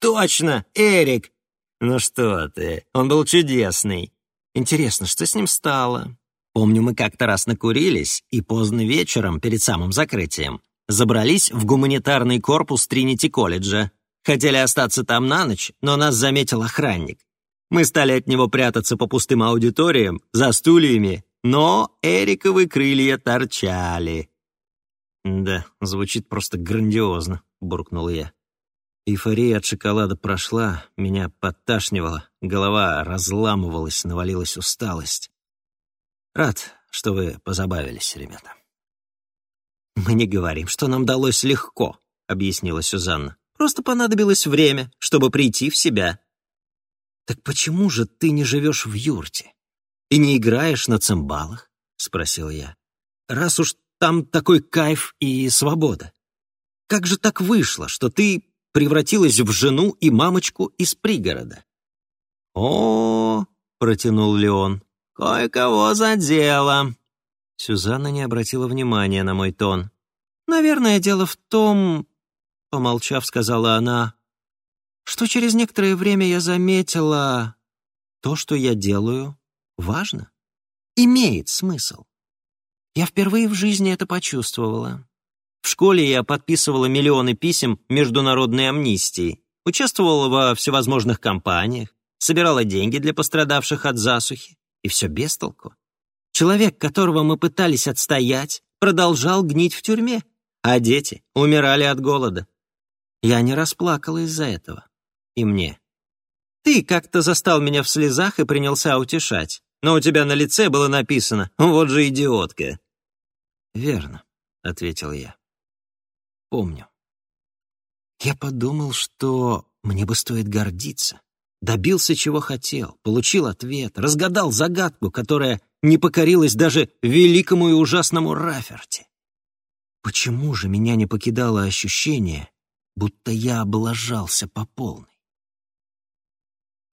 «Точно, Эрик! «Ну что ты, он был чудесный. Интересно, что с ним стало?» Помню, мы как-то раз накурились, и поздно вечером, перед самым закрытием, забрались в гуманитарный корпус Тринити-колледжа. Хотели остаться там на ночь, но нас заметил охранник. Мы стали от него прятаться по пустым аудиториям, за стульями, но Эриковы крылья торчали. «Да, звучит просто грандиозно», — буркнул я. Эйфория от шоколада прошла, меня подташнивало, голова разламывалась, навалилась усталость. Рад, что вы позабавились, ребята. «Мы не говорим, что нам далось легко», — объяснила Сюзанна. «Просто понадобилось время, чтобы прийти в себя». «Так почему же ты не живешь в юрте и не играешь на цимбалах?» — спросил я. «Раз уж там такой кайф и свобода. Как же так вышло, что ты превратилась в жену и мамочку из пригорода. «О, -о, -о — протянул Леон, — кое-кого задело». Сюзанна не обратила внимания на мой тон. «Наверное, дело в том...» — помолчав, сказала она, «что через некоторое время я заметила, то, что я делаю, важно, имеет смысл. Я впервые в жизни это почувствовала. В школе я подписывала миллионы писем международной амнистии, участвовала во всевозможных кампаниях, собирала деньги для пострадавших от засухи, и все без толку. Человек, которого мы пытались отстоять, продолжал гнить в тюрьме, а дети умирали от голода. Я не расплакала из-за этого. И мне. Ты как-то застал меня в слезах и принялся утешать, но у тебя на лице было написано «Вот же идиотка». «Верно», — ответил я помню. Я подумал, что мне бы стоит гордиться. Добился, чего хотел, получил ответ, разгадал загадку, которая не покорилась даже великому и ужасному Раферти. Почему же меня не покидало ощущение, будто я облажался по полной?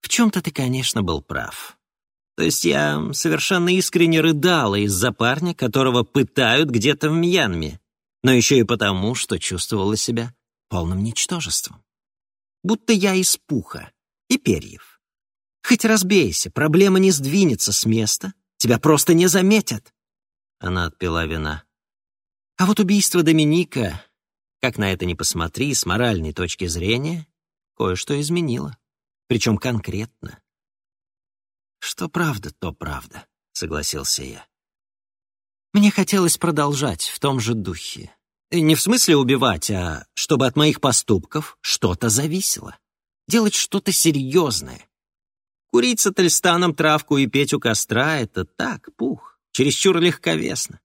В чем-то ты, конечно, был прав. То есть я совершенно искренне рыдала из-за парня, которого пытают где-то в Мьянме но еще и потому, что чувствовала себя полным ничтожеством. Будто я из пуха и перьев. Хоть разбейся, проблема не сдвинется с места, тебя просто не заметят. Она отпила вина. А вот убийство Доминика, как на это ни посмотри, с моральной точки зрения, кое-что изменило. Причем конкретно. Что правда, то правда, согласился я. Мне хотелось продолжать в том же духе. Не в смысле убивать, а чтобы от моих поступков что-то зависело. Делать что-то серьезное. Курить с травку и петь у костра — это так, пух, чересчур легковесно.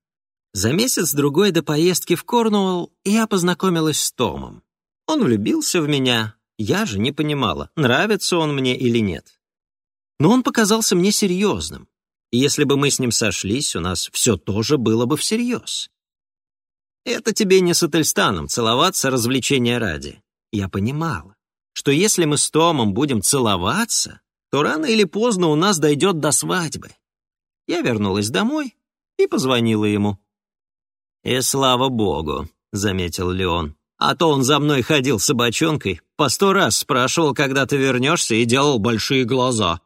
За месяц-другой до поездки в Корнуолл я познакомилась с Томом. Он влюбился в меня, я же не понимала, нравится он мне или нет. Но он показался мне серьезным, и если бы мы с ним сошлись, у нас все тоже было бы всерьез. Это тебе не с Ательстаном целоваться развлечения ради. Я понимала, что если мы с Томом будем целоваться, то рано или поздно у нас дойдет до свадьбы. Я вернулась домой и позвонила ему. «И слава богу», — заметил Леон. «А то он за мной ходил собачонкой, по сто раз спрашивал, когда ты вернешься, и делал большие глаза.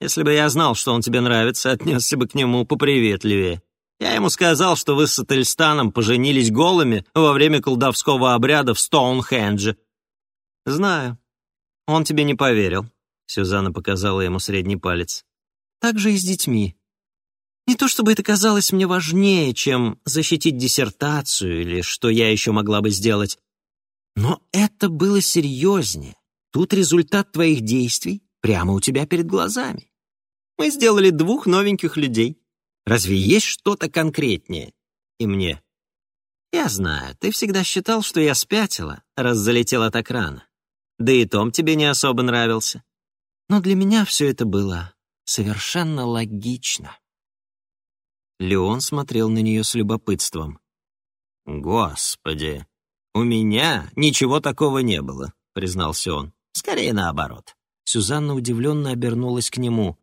Если бы я знал, что он тебе нравится, отнесся бы к нему поприветливее. Я ему сказал, что вы с Ательстаном поженились голыми во время колдовского обряда в Стоунхендже. Знаю. Он тебе не поверил. Сюзанна показала ему средний палец. Так же и с детьми. Не то чтобы это казалось мне важнее, чем защитить диссертацию или что я еще могла бы сделать. Но это было серьезнее. Тут результат твоих действий прямо у тебя перед глазами. Мы сделали двух новеньких людей. Разве есть что-то конкретнее? И мне. Я знаю, ты всегда считал, что я спятила, раз залетела так рано. Да и Том тебе не особо нравился. Но для меня все это было совершенно логично. Леон смотрел на нее с любопытством. «Господи, у меня ничего такого не было», — признался он. «Скорее наоборот». Сюзанна удивленно обернулась к нему.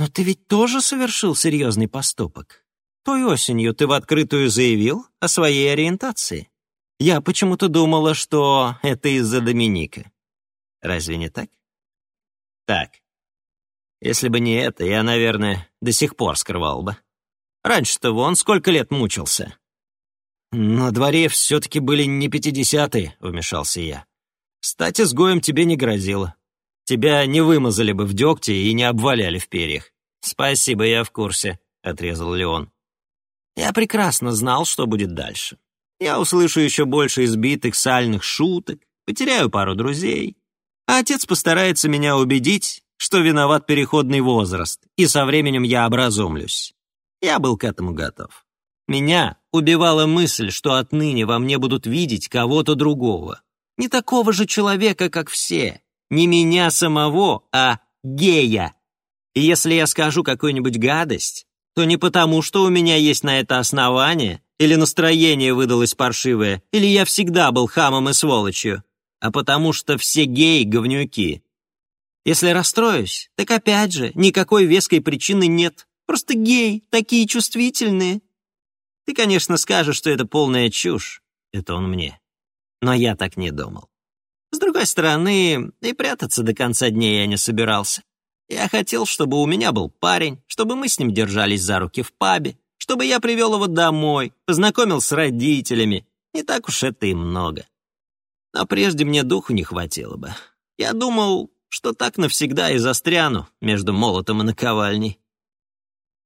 «Но ты ведь тоже совершил серьезный поступок. Той осенью ты в открытую заявил о своей ориентации. Я почему-то думала, что это из-за Доминика. Разве не так?» «Так. Если бы не это, я, наверное, до сих пор скрывал бы. Раньше-то вон сколько лет мучился». «На дворе все-таки были не пятидесятые», — вмешался я. «Стать изгоем тебе не грозило. Тебя не вымазали бы в дегте и не обваляли в перьях. Спасибо, я в курсе», — отрезал Леон. «Я прекрасно знал, что будет дальше. Я услышу еще больше избитых сальных шуток, потеряю пару друзей, а отец постарается меня убедить, что виноват переходный возраст, и со временем я образумлюсь. Я был к этому готов. Меня убивала мысль, что отныне во мне будут видеть кого-то другого. Не такого же человека, как все, не меня самого, а гея. И если я скажу какую-нибудь гадость, то не потому, что у меня есть на это основание, или настроение выдалось паршивое, или я всегда был хамом и сволочью, а потому что все геи — говнюки. Если расстроюсь, так опять же, никакой веской причины нет. Просто гей, такие чувствительные. Ты, конечно, скажешь, что это полная чушь. Это он мне. Но я так не думал. С другой стороны, и прятаться до конца дней я не собирался. Я хотел, чтобы у меня был парень, чтобы мы с ним держались за руки в пабе, чтобы я привел его домой, познакомил с родителями. Не так уж это и много. Но прежде мне духу не хватило бы. Я думал, что так навсегда и застряну между молотом и наковальней.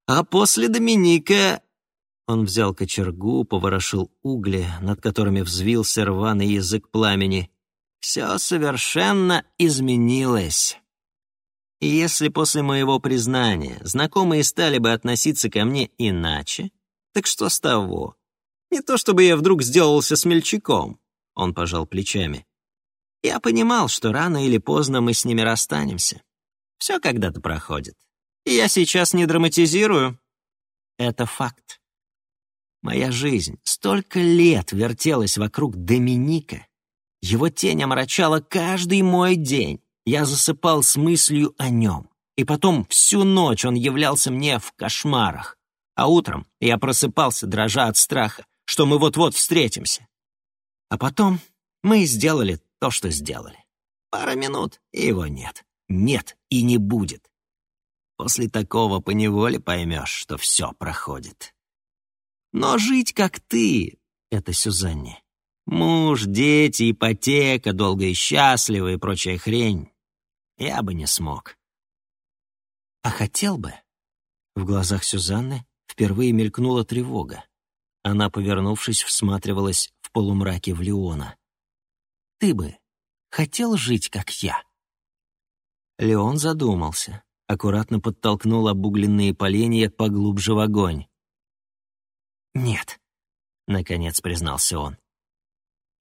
А после Доминика он взял кочергу, поворошил угли, над которыми взвился рваный язык пламени. Все совершенно изменилось. И если после моего признания знакомые стали бы относиться ко мне иначе, так что с того? Не то чтобы я вдруг сделался смельчаком, он пожал плечами. Я понимал, что рано или поздно мы с ними расстанемся. Все когда-то проходит. И я сейчас не драматизирую. Это факт. Моя жизнь столько лет вертелась вокруг Доминика, его тень омрачала каждый мой день. Я засыпал с мыслью о нем. И потом всю ночь он являлся мне в кошмарах. А утром я просыпался, дрожа от страха, что мы вот-вот встретимся. А потом мы сделали то, что сделали. Пара минут, и его нет. Нет и не будет. После такого поневоле поймешь, что все проходит. Но жить как ты — это Сюзанне. Муж, дети, ипотека, долго и счастливо и прочая хрень. Я бы не смог. А хотел бы. В глазах Сюзанны впервые мелькнула тревога. Она, повернувшись, всматривалась в полумраке в Леона. «Ты бы хотел жить, как я?» Леон задумался, аккуратно подтолкнул обугленные поленья поглубже в огонь. «Нет», — наконец признался он.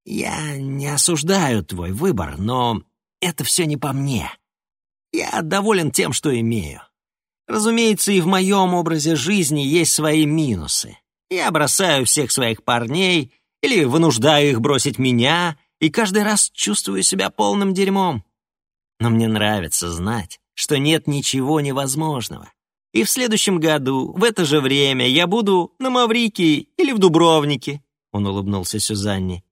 Я не осуждаю твой выбор, но это все не по мне. Я доволен тем, что имею. Разумеется, и в моем образе жизни есть свои минусы. Я бросаю всех своих парней или вынуждаю их бросить меня, и каждый раз чувствую себя полным дерьмом. Но мне нравится знать, что нет ничего невозможного. И в следующем году, в это же время, я буду на Маврикии или в Дубровнике», — он улыбнулся Сюзанне.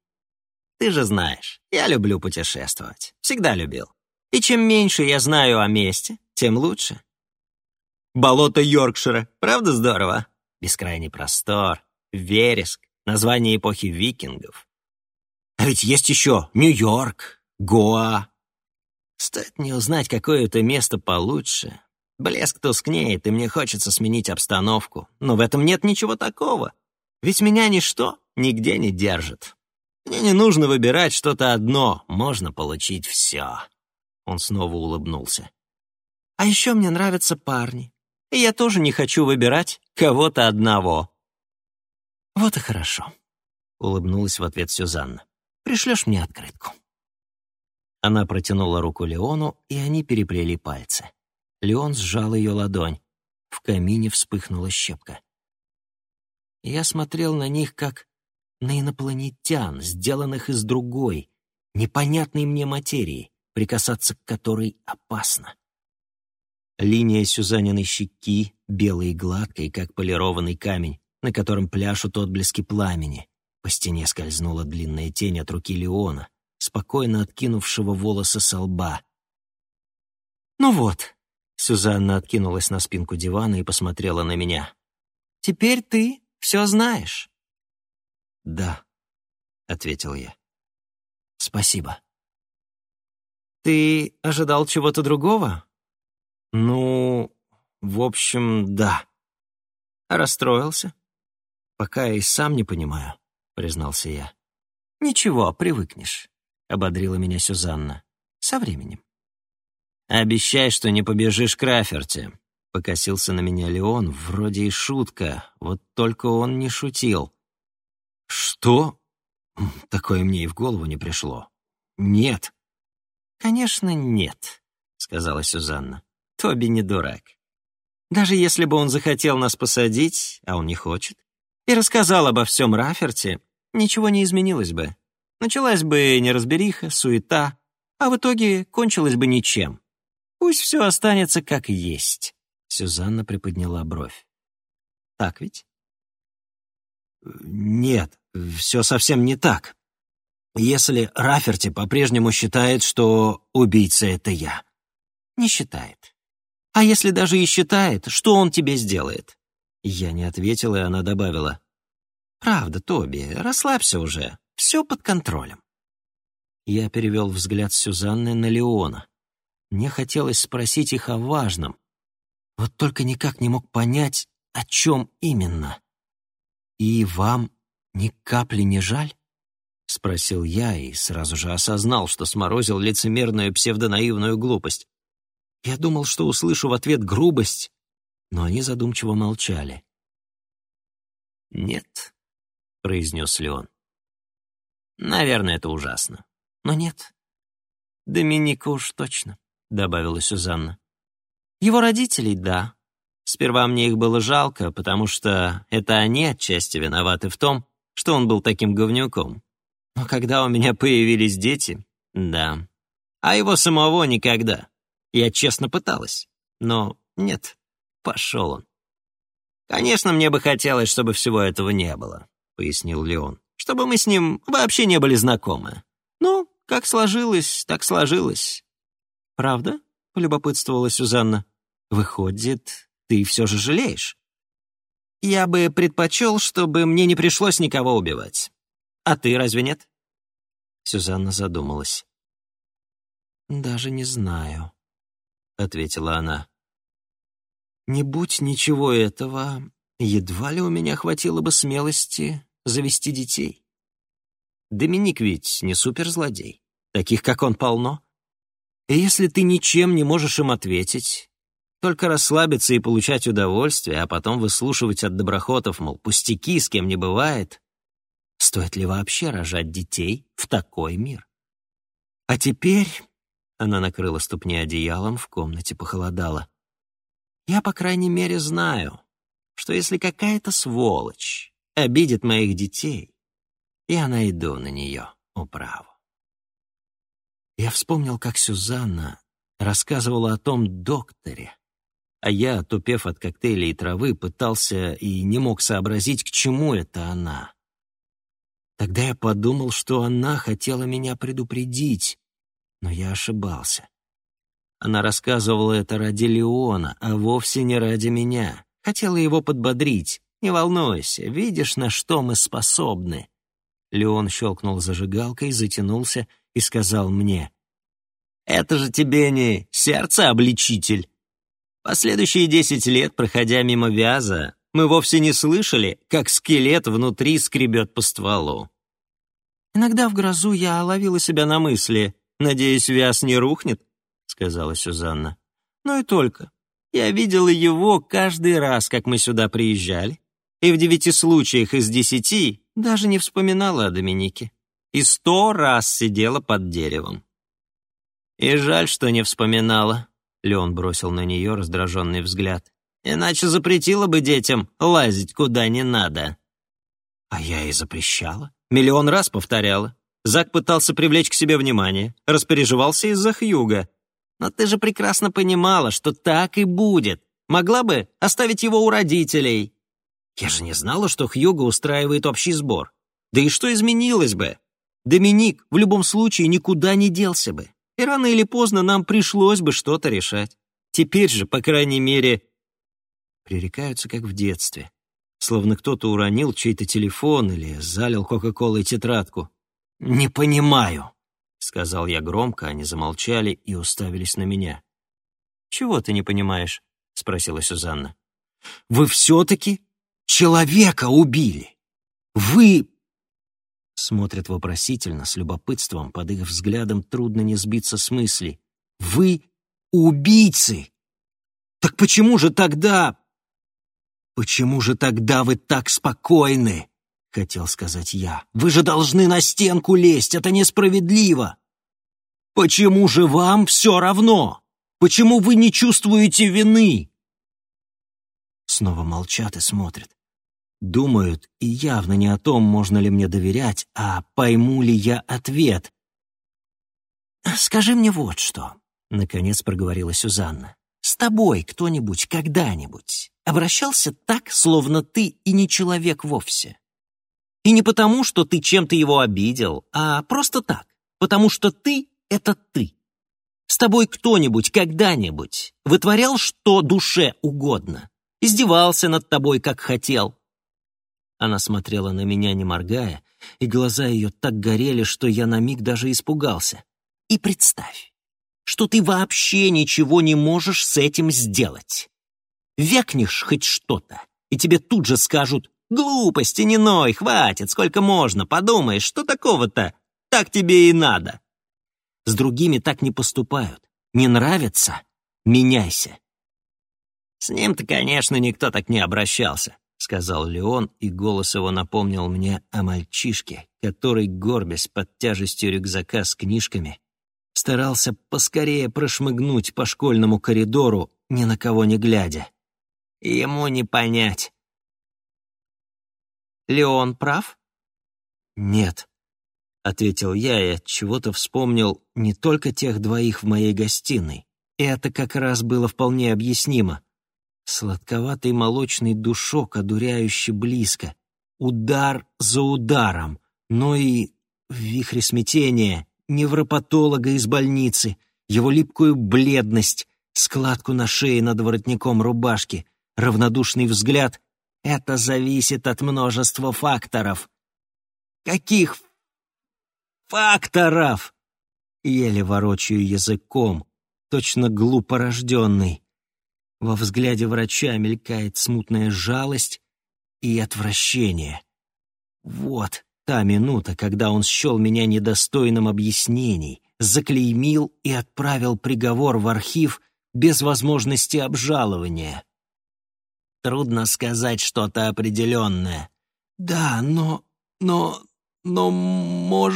«Ты же знаешь, я люблю путешествовать. Всегда любил. И чем меньше я знаю о месте, тем лучше». «Болото Йоркшира, правда здорово?» Бескрайний простор, вереск, название эпохи викингов. А ведь есть еще Нью-Йорк, Гоа. Стоит мне узнать, какое это место получше, Блеск тускнеет, и мне хочется сменить обстановку. Но в этом нет ничего такого. Ведь меня ничто нигде не держит. Мне не нужно выбирать что-то одно, можно получить все. Он снова улыбнулся. А еще мне нравятся парни. И я тоже не хочу выбирать кого-то одного. Вот и хорошо, улыбнулась в ответ Сюзанна. Пришлешь мне открытку. Она протянула руку Леону, и они переплели пальцы. Леон сжал ее ладонь. В камине вспыхнула щепка. Я смотрел на них как на инопланетян, сделанных из другой, непонятной мне материи, прикасаться к которой опасно. Линия Сюзаниной щеки, белой и гладкой, как полированный камень, на котором пляшут отблески пламени. По стене скользнула длинная тень от руки Леона, спокойно откинувшего волосы со лба. «Ну вот», Сюзанна откинулась на спинку дивана и посмотрела на меня. «Теперь ты все знаешь». «Да», — ответил я. «Спасибо». «Ты ожидал чего-то другого?» «Ну, в общем, да». «А расстроился?» «Пока я и сам не понимаю», — признался я. «Ничего, привыкнешь», — ободрила меня Сюзанна. «Со временем». «Обещай, что не побежишь к Раферте», — покосился на меня Леон, вроде и шутка, вот только он не шутил. «Что?» Такое мне и в голову не пришло. «Нет». «Конечно, нет», — сказала Сюзанна. «Тоби не дурак. Даже если бы он захотел нас посадить, а он не хочет, и рассказал обо всем Раферте, ничего не изменилось бы. Началась бы неразбериха, суета, а в итоге кончилось бы ничем. Пусть все останется как есть. Сюзанна приподняла бровь. Так ведь? Нет, все совсем не так. Если Раферти по-прежнему считает, что убийца — это я. Не считает. А если даже и считает, что он тебе сделает? Я не ответила, и она добавила. Правда, Тоби, расслабься уже. Все под контролем. Я перевел взгляд Сюзанны на Леона. Мне хотелось спросить их о важном, вот только никак не мог понять, о чем именно. «И вам ни капли не жаль?» — спросил я и сразу же осознал, что сморозил лицемерную псевдонаивную глупость. Я думал, что услышу в ответ грубость, но они задумчиво молчали. «Нет», — произнес Леон. «Наверное, это ужасно. Но нет. Доминика уж точно добавила Сюзанна. Его родителей — да. Сперва мне их было жалко, потому что это они отчасти виноваты в том, что он был таким говнюком. Но когда у меня появились дети, да. А его самого никогда. Я честно пыталась. Но нет, пошел он. «Конечно, мне бы хотелось, чтобы всего этого не было», — пояснил Леон. «Чтобы мы с ним вообще не были знакомы. Ну, как сложилось, так сложилось. «Правда?» — полюбопытствовала Сюзанна. «Выходит, ты все же жалеешь?» «Я бы предпочел, чтобы мне не пришлось никого убивать. А ты разве нет?» Сюзанна задумалась. «Даже не знаю», — ответила она. «Не будь ничего этого, едва ли у меня хватило бы смелости завести детей. Доминик ведь не суперзлодей. Таких, как он, полно. И если ты ничем не можешь им ответить, только расслабиться и получать удовольствие, а потом выслушивать от доброхотов, мол, пустяки с кем не бывает, стоит ли вообще рожать детей в такой мир? А теперь она накрыла ступни одеялом, в комнате похолодало. Я, по крайней мере, знаю, что если какая-то сволочь обидит моих детей, я найду на нее управу. Я вспомнил, как Сюзанна, рассказывала о том докторе, а я, отупев от коктейля и травы, пытался и не мог сообразить, к чему это она. Тогда я подумал, что она хотела меня предупредить, но я ошибался. Она рассказывала это ради Леона, а вовсе не ради меня. Хотела его подбодрить. «Не волнуйся, видишь, на что мы способны». Леон щелкнул зажигалкой, затянулся и сказал мне, «Это же тебе не сердце-обличитель». Последующие десять лет, проходя мимо Вяза, мы вовсе не слышали, как скелет внутри скребет по стволу. Иногда в грозу я ловила себя на мысли, «Надеюсь, Вяз не рухнет?» — сказала Сюзанна. «Ну и только. Я видела его каждый раз, как мы сюда приезжали, и в девяти случаях из десяти даже не вспоминала о Доминике. И сто раз сидела под деревом. И жаль, что не вспоминала. Леон бросил на нее раздраженный взгляд. Иначе запретила бы детям лазить куда не надо. А я и запрещала. Миллион раз повторяла. Зак пытался привлечь к себе внимание, распереживался из-за Хьюга. Но ты же прекрасно понимала, что так и будет. Могла бы оставить его у родителей. Я же не знала, что Хьюга устраивает общий сбор. Да и что изменилось бы? Доминик в любом случае никуда не делся бы. И рано или поздно нам пришлось бы что-то решать. Теперь же, по крайней мере, пререкаются как в детстве. Словно кто-то уронил чей-то телефон или залил Кока-Колой тетрадку. «Не понимаю», — сказал я громко, они замолчали и уставились на меня. «Чего ты не понимаешь?» — спросила Сюзанна. «Вы все-таки человека убили! Вы...» Смотрят вопросительно, с любопытством, под их взглядом трудно не сбиться с мысли. «Вы убийцы! Так почему же тогда... Почему же тогда вы так спокойны?» — хотел сказать я. «Вы же должны на стенку лезть, это несправедливо!» «Почему же вам все равно? Почему вы не чувствуете вины?» Снова молчат и смотрят. Думают, и явно не о том, можно ли мне доверять, а пойму ли я ответ. «Скажи мне вот что», — наконец проговорила Сюзанна. «С тобой кто-нибудь когда-нибудь обращался так, словно ты и не человек вовсе?» И не потому, что ты чем-то его обидел, а просто так, потому что ты — это ты. С тобой кто-нибудь когда-нибудь вытворял что душе угодно, издевался над тобой, как хотел. Она смотрела на меня, не моргая, и глаза ее так горели, что я на миг даже испугался. И представь, что ты вообще ничего не можешь с этим сделать. Вякнешь хоть что-то, и тебе тут же скажут Глупости не ной, хватит, сколько можно, подумаешь, что такого-то? Так тебе и надо. С другими так не поступают. Не нравится? Меняйся. С ним-то, конечно, никто так не обращался, сказал Леон, и голос его напомнил мне о мальчишке, который, горбясь под тяжестью рюкзака с книжками, старался поскорее прошмыгнуть по школьному коридору, ни на кого не глядя. Ему не понять. Леон прав? Нет, ответил я и от чего-то вспомнил не только тех двоих в моей гостиной. Это как раз было вполне объяснимо. Сладковатый молочный душок, одуряюще близко. Удар за ударом. Но и в вихре смятения невропатолога из больницы, его липкую бледность, складку на шее над воротником рубашки, равнодушный взгляд это зависит от множества факторов. Каких факторов? Еле ворочаю языком, точно глупо рожденный. Во взгляде врача мелькает смутная жалость и отвращение. Вот та минута, когда он счел меня недостойным объяснений, заклеймил и отправил приговор в архив без возможности обжалования. Трудно сказать что-то определенное. Да, но... но... но... мож...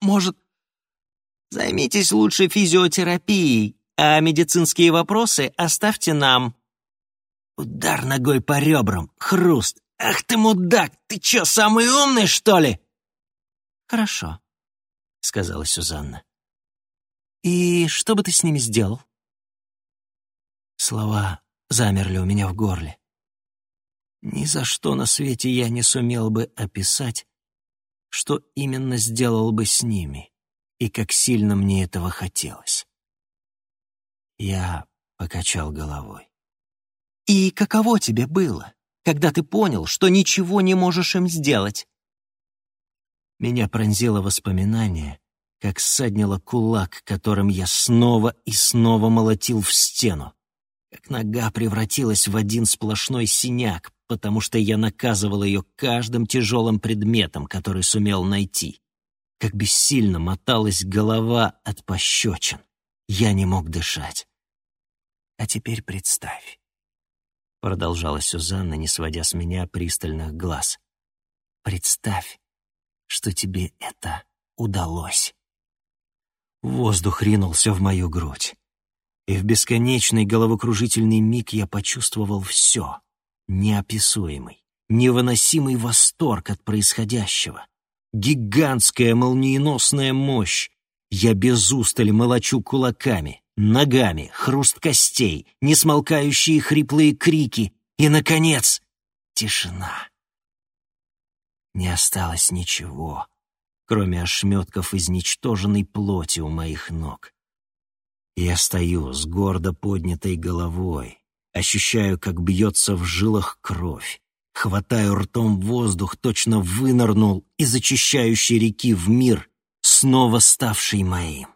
может... Займитесь лучше физиотерапией, а медицинские вопросы оставьте нам. Удар ногой по ребрам, хруст. Ах ты мудак, ты чё, самый умный, что ли? Хорошо, сказала Сюзанна. И что бы ты с ними сделал?» Слова замерли у меня в горле. Ни за что на свете я не сумел бы описать, что именно сделал бы с ними и как сильно мне этого хотелось. Я покачал головой. «И каково тебе было, когда ты понял, что ничего не можешь им сделать?» Меня пронзило воспоминание, как ссаднило кулак, которым я снова и снова молотил в стену как нога превратилась в один сплошной синяк, потому что я наказывал ее каждым тяжелым предметом, который сумел найти. Как бессильно моталась голова от пощечин. Я не мог дышать. «А теперь представь», — продолжала Сюзанна, не сводя с меня пристальных глаз. «Представь, что тебе это удалось». Воздух ринулся в мою грудь и в бесконечный головокружительный миг я почувствовал все, неописуемый, невыносимый восторг от происходящего, гигантская молниеносная мощь. Я без устали молочу кулаками, ногами, хруст костей, несмолкающие хриплые крики и, наконец, тишина. Не осталось ничего, кроме ошметков изничтоженной плоти у моих ног. Я стою с гордо поднятой головой, ощущаю, как бьется в жилах кровь, хватаю ртом воздух, точно вынырнул из очищающей реки в мир, снова ставший моим.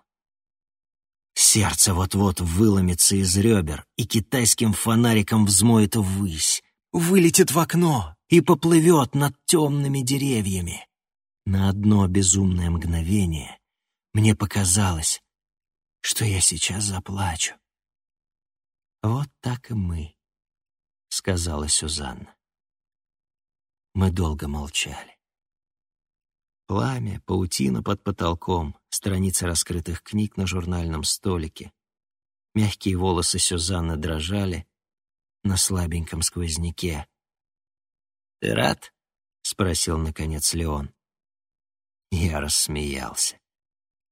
Сердце вот-вот выломится из ребер и китайским фонариком взмоет ввысь, вылетит в окно и поплывет над темными деревьями. На одно безумное мгновение мне показалось, что я сейчас заплачу. «Вот так и мы», — сказала Сюзанна. Мы долго молчали. Пламя, паутина под потолком, страницы раскрытых книг на журнальном столике. Мягкие волосы Сюзанны дрожали на слабеньком сквозняке. «Ты рад?» — спросил, наконец, Леон. Я рассмеялся.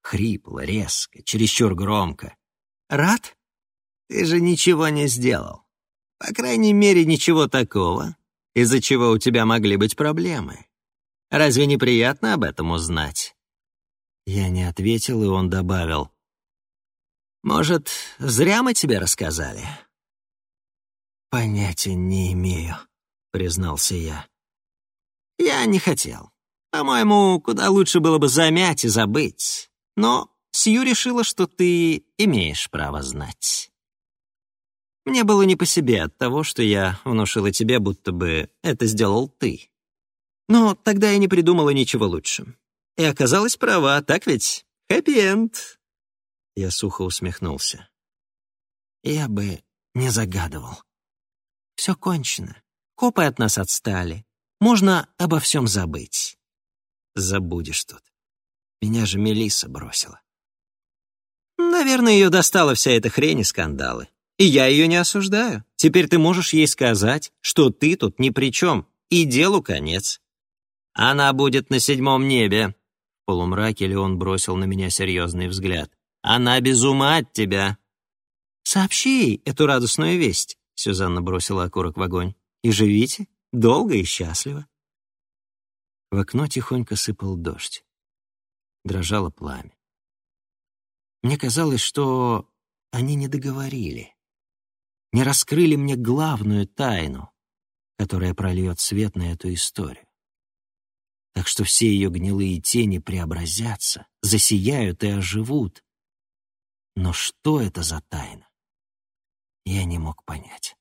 Хрипло, резко, чересчур громко. «Рад? Ты же ничего не сделал. По крайней мере, ничего такого, из-за чего у тебя могли быть проблемы. Разве неприятно об этом узнать?» Я не ответил, и он добавил. «Может, зря мы тебе рассказали?» «Понятия не имею», — признался я. «Я не хотел. По-моему, куда лучше было бы замять и забыть. Но Сью решила, что ты имеешь право знать. Мне было не по себе от того, что я внушила тебе, будто бы это сделал ты. Но тогда я не придумала ничего лучше. И оказалась права, так ведь? Хэппи-энд. Я сухо усмехнулся. Я бы не загадывал. Все кончено. Копы от нас отстали. Можно обо всем забыть. Забудешь тут. Меня же Мелисса бросила. Наверное, ее достала вся эта хрень и скандалы. И я ее не осуждаю. Теперь ты можешь ей сказать, что ты тут ни при чем, и делу конец. Она будет на седьмом небе. В полумраке Леон бросил на меня серьезный взгляд. Она без ума от тебя. Сообщи ей эту радостную весть, Сюзанна бросила окурок в огонь. И живите долго и счастливо. В окно тихонько сыпал дождь дрожало пламя. Мне казалось, что они не договорили, не раскрыли мне главную тайну, которая прольет свет на эту историю. Так что все ее гнилые тени преобразятся, засияют и оживут. Но что это за тайна? Я не мог понять.